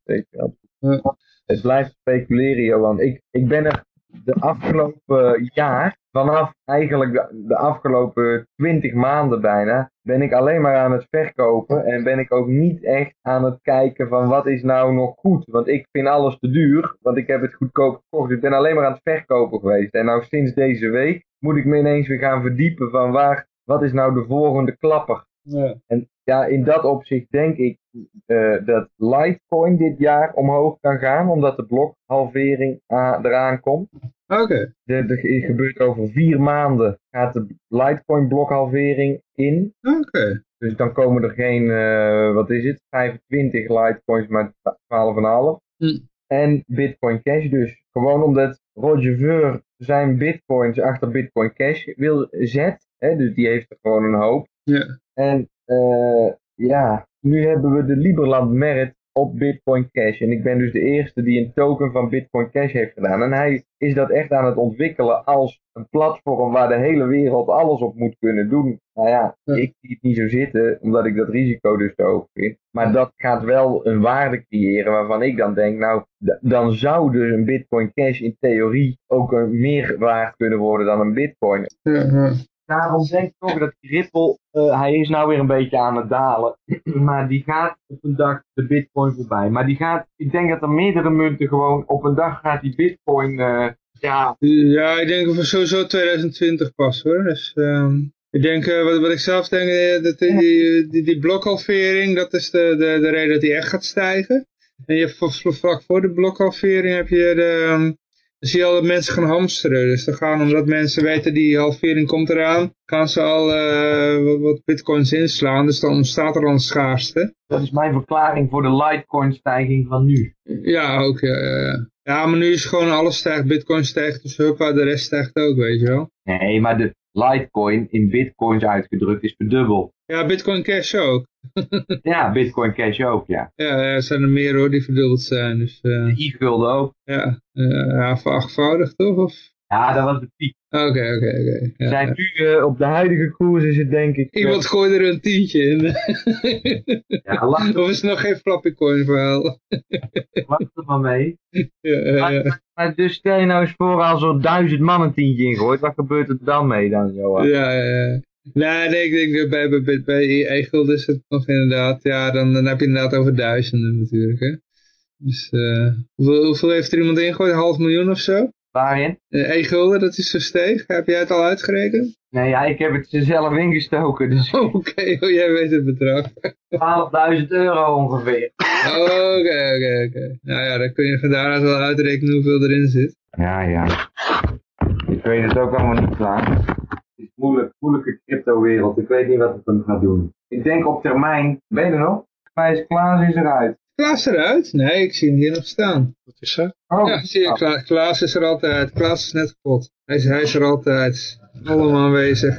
Het blijft speculeren, Johan. Ik, ik ben er de afgelopen jaar, vanaf eigenlijk de, afgelopen twintig maanden bijna, ben ik alleen maar aan het verkopen en ben ik ook niet echt aan het kijken van wat is nou nog goed. Want ik vind alles te duur, want ik heb het goedkoop gekocht. Ik ben alleen maar aan het verkopen geweest. En nou sinds deze week moet ik me ineens weer gaan verdiepen van waar, wat is nou de volgende klapper. Ja. En ja, in dat opzicht denk ik uh, dat Litecoin dit jaar omhoog kan gaan, omdat de blokhalvering eraan komt. Oké. Okay. Er gebeurt over vier maanden gaat de Litecoin blokhalvering in. Oké. Okay. Dus dan komen er geen, uh, wat is het, 25 Litecoins, maar 12,5. Hm. En Bitcoin Cash dus. Gewoon omdat Roger Ver zijn bitcoins achter Bitcoin Cash wil zetten. Hè, dus die heeft er gewoon een hoop. Ja. En ja, nu hebben we de Liberland Merit op Bitcoin Cash. En ik ben dus de eerste die een token van Bitcoin Cash heeft gedaan. En hij is dat echt aan het ontwikkelen als een platform waar de hele wereld alles op moet kunnen doen. Nou ja, Ja. ik zie het niet zo zitten, omdat ik dat risico dus te hoog vind. Maar dat gaat wel een waarde creëren waarvan ik dan denk, nou, dan zou dus een Bitcoin Cash in theorie ook een meer waard kunnen worden dan een Bitcoin. Ja. Daarom denk ik toch dat Ripple, eh, hij is nou weer een beetje aan het dalen. *clears throat* maar die gaat op een dag de bitcoin voorbij. Maar die gaat, ik denk dat er meerdere munten gewoon, op een dag gaat die bitcoin, eh, ja, Ja, ik denk over sowieso 2020 pas hoor. Dus, ehm, ik denk, eh, wat, wat ik zelf denk, dat die, die, die, blokhalvering, dat is de, de, de reden dat die echt gaat stijgen. En je hebt vlak voor de blokhalvering heb je de, ehm, Dan zie je al dat mensen gaan hamsteren. Dus dan gaan, omdat mensen weten die halvering komt eraan, gaan ze al eh, wat, wat bitcoins inslaan. Dus dan ontstaat er al een schaarste. Dat is mijn verklaring voor de Litecoin stijging van nu. Ja, ook. Ja, ja, ja. ja, maar nu is gewoon alles stijgt. Bitcoin stijgt, dus huppa, de rest stijgt ook, weet je wel. Nee, maar de Litecoin in bitcoins uitgedrukt is verdubbeld. Ja, Bitcoin Cash ook. *laughs* Ja, bitcoin cash ook, ja. Ja, er zijn er meer hoor die verdubbeld zijn. Dus eh, De e-gulden ook. ja, eh, ja, verachtvoudigd toch? Of... Ja, dat was de piek. Oké, oké, oké. We Ja, zijn ja. nu eh, op de huidige koers is het denk ik... Iemand gooide er een tientje in. Ja, lach, *laughs* of is er nog geen Flappycoin verhaal? *laughs* lach er maar mee. Maar, maar dus stel je nou eens voor als er duizend man een tientje ingooit, wat gebeurt er dan mee dan, Johan? Ja, ja, ja. Nee, nee, ik denk bij, bij, bij, e-guld is het nog inderdaad, ja, dan, dan heb je inderdaad over duizenden natuurlijk, hè. Dus, eh hoeveel, hoeveel heeft er iemand ingegooid? Een half miljoen of zo? Waarin? Eh, E-gulden, dat is zo steeg. Heb jij het al uitgerekend? Nee, ja, ik heb het zelf ingestoken, dus Oh, *laughs* Oké, oh, jij weet het bedrag. 12.000 euro ongeveer. Oké, oké, oké. Nou ja, dan kun je van daaruit wel uitrekenen hoeveel erin zit. Ja, ja. Ik weet het ook allemaal niet klaar. Het is moeilijk, moeilijke crypto-wereld. Ik weet niet wat het dan gaat doen. Ik denk op termijn, ben je er nog? Maar is Klaas is eruit. Klaas eruit? Nee, ik zie hem hier nog staan. Wat is er? Oh, Ja, zie je, Kla Klaas is er altijd. Klaas is net kapot. Hij is, hij is er altijd. Allemaal aanwezig.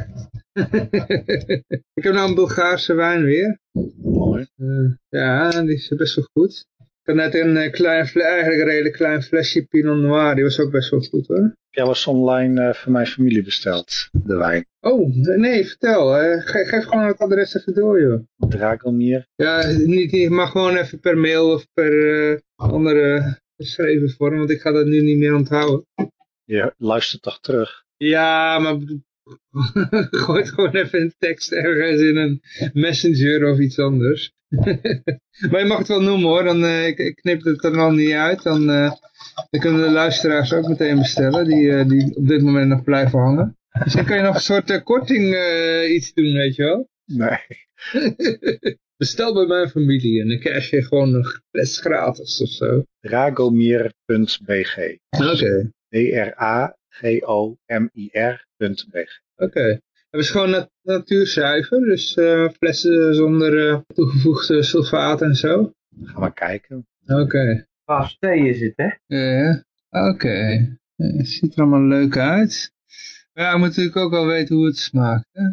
*laughs* ik heb nou een Bulgaarse wijn weer. Mooi. Eh, ja, die is best wel goed. Net een eh, klein, eigenlijk een redelijk klein flesje Pinot Noir. Die was ook best wel goed hoor. Heb jij was online eh, voor mijn familie besteld, de wijn. Oh, nee, vertel. ge- geef gewoon het adres even door joh. Dragomir. Ja, niet, niet, maar gewoon even per mail of per eh, andere geschreven vorm. Want ik ga dat nu niet meer onthouden. Je luistert toch terug? Ja, maar *laughs* gooi het gewoon even in tekst ergens in een messenger of iets anders. Maar je mag het wel noemen hoor, dan eh, ik, knip het er dan niet uit. Dan, eh, dan kunnen de luisteraars ook meteen bestellen, die, eh, die op dit moment nog blijven hangen. Dus dan kan je nog een soort korting iets doen, weet je wel. Nee. *laughs* Bestel bij mijn familie en dan krijg je gewoon een fles gratis of zo. Dragomir.bg. Oké, D-R-A-G-O-M-I-R.bg. oké. Het is gewoon nat natuurzuiver, dus eh, flessen zonder eh, toegevoegde sulfaat en zo. Ga maar kijken. Oké. Pas thee is het, hè? Ja, oké. Eh, Het ziet er allemaal leuk uit. Maar ja, je moet natuurlijk ook wel weten hoe het smaakt. Hè?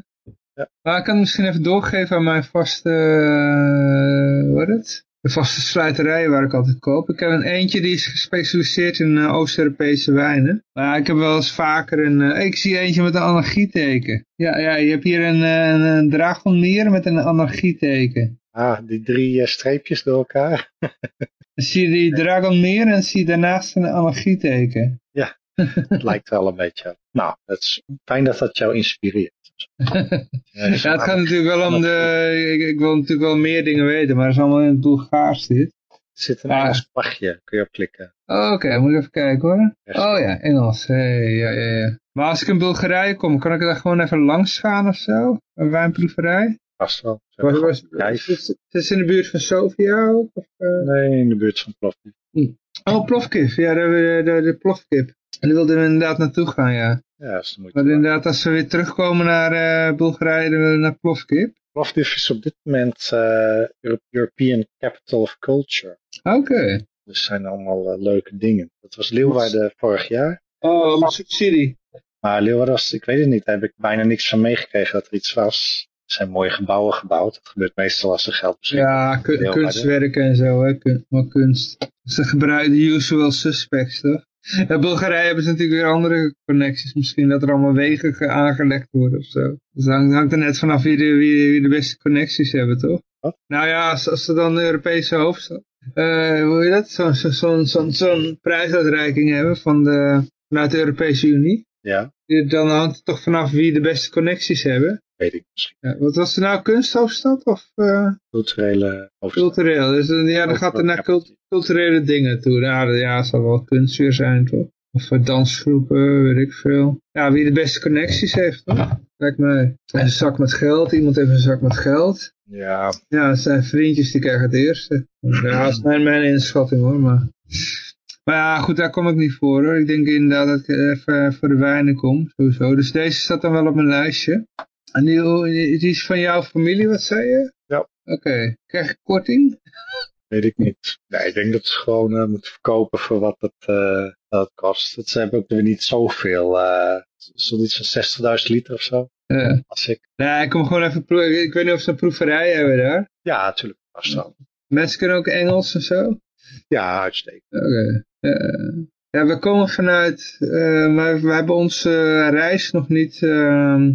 Ja. Maar ik kan het misschien even doorgeven aan mijn vaste, uh, wat het? De vaste sluiterij waar ik altijd koop. Ik heb een eentje die is gespecialiseerd in uh, Oost-Europese wijnen. Maar ik heb wel eens vaker een... Uh, ik zie eentje met een anarchieteken. Ja, ja, je hebt hier een, een, een draagvondier met een anarchieteken. Ah, die drie streepjes door elkaar. *laughs* Dan zie je die Dragonmeer en zie je daarnaast een anarchieteken. Ja, het lijkt wel een beetje. Nou, het is fijn dat dat jou inspireert. Ja, het gaat natuurlijk wel om de... Ik, ik, wil natuurlijk wel meer dingen weten, maar het is allemaal in het Bulgaars dit. Er zit een Engels vlagje, kun je op klikken. Oh, Oké, okay, moet ik even kijken hoor. Oh ja, Engels. Hey, ja, ja, ja. Maar als ik in Bulgarije kom, kan ik daar gewoon even langs gaan of zo? Een wijnproeverij? Vast wel. Was, was, is het in de buurt van Sofia ook? Of, uh... Nee, in de buurt van Plovdiv. Hm. Oh, Plovdiv. Ja, de, de, de. En die wilden we inderdaad naartoe gaan, ja. Ja, is de Maar inderdaad, als we weer terugkomen naar uh, Bulgarije, dan willen we naar Plovkip. Plovdiv is op dit moment uh, European Capital of Culture. Oké. Okay. Dus zijn allemaal uh, leuke dingen. Dat was Leeuwarden vorig jaar. Oh, een subsidie. Maar Leeuwarden was, ik weet het niet, daar heb ik bijna niks van meegekregen dat er iets was. Er zijn mooie gebouwen gebouwd. Dat gebeurt meestal als er geld beschikbaar Ja, kun, kunstwerken en zo, hè. Kun, maar kunst. Ze gebruiken de usual suspects, toch? *laughs* In Bulgarije hebben ze natuurlijk weer andere connecties. Misschien dat er allemaal wegen aangelegd worden of zo. Dus het hangt, er net vanaf wie de, wie, wie de beste connecties hebben, toch? Wat? Nou ja, als, als ze dan de Europese hoofdstad... Uh, hoe je dat? Zo'n zo, zo, zo, zo prijsuitreiking hebben van de, vanuit de Europese Unie. Ja. Dan hangt het toch vanaf wie de beste connecties hebben. Weet ik misschien. Ja, wat was er nou, kunsthoofdstad of... Uh... Culturele hoofdstad. Cultureel, dus ja, dan gaat er naar cult culturele dingen toe. Nou, ja, het zal wel kunst weer zijn, toch? Of dansgroepen, weet ik veel. Ja, wie de beste connecties heeft, toch? Lijkt mij. Een zak met geld, iemand heeft een zak met geld. Ja. Ja, het zijn vriendjes die krijgen het eerste. Ja, dat is mijn, mijn inschatting hoor, maar... Maar ja, goed, daar kom ik niet voor hoor. Ik denk inderdaad dat ik even voor de wijnen kom, sowieso. Dus deze staat dan wel op mijn lijstje. En die, die is van jouw familie, wat zei je? Ja. Oké, krijg ik korting? Weet ik niet. Nee, ik denk dat ze gewoon uh, moeten verkopen voor wat het, uh, wat het kost. Het, ze hebben ook weer niet zoveel. Uh, zoiets van 60.000 liter of zo. Ja. Als ik... Nee, ik kom gewoon even proeven. Ik weet niet of ze een proeverij hebben daar. Ja, natuurlijk. Afstand. Mensen kunnen ook Engels en zo? Ja, uitstekend. Oké. Okay. Ja, we komen vanuit, maar we hebben onze reis nog niet... Uh...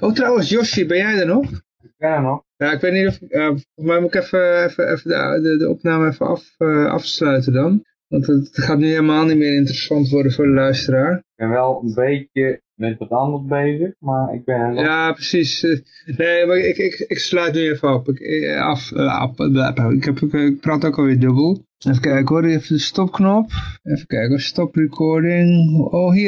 Oh trouwens, Joshi, ben jij er nog? Ja, nog. Ja, ik weet niet of... Uh, volgens mij moet ik even, even, even de, de, de opname even af, afsluiten dan. Want het gaat nu helemaal niet meer interessant worden voor de luisteraar. Ik ben wel een beetje met wat anders bezig, maar ik ben... Ja, precies. Nee, maar ik, ik, ik sluit nu even op. Ik, af, af, ik, heb, ik praat ook alweer dubbel. Even kijken hoor, even de stopknop. Even kijken, stop recording. Oh, hier.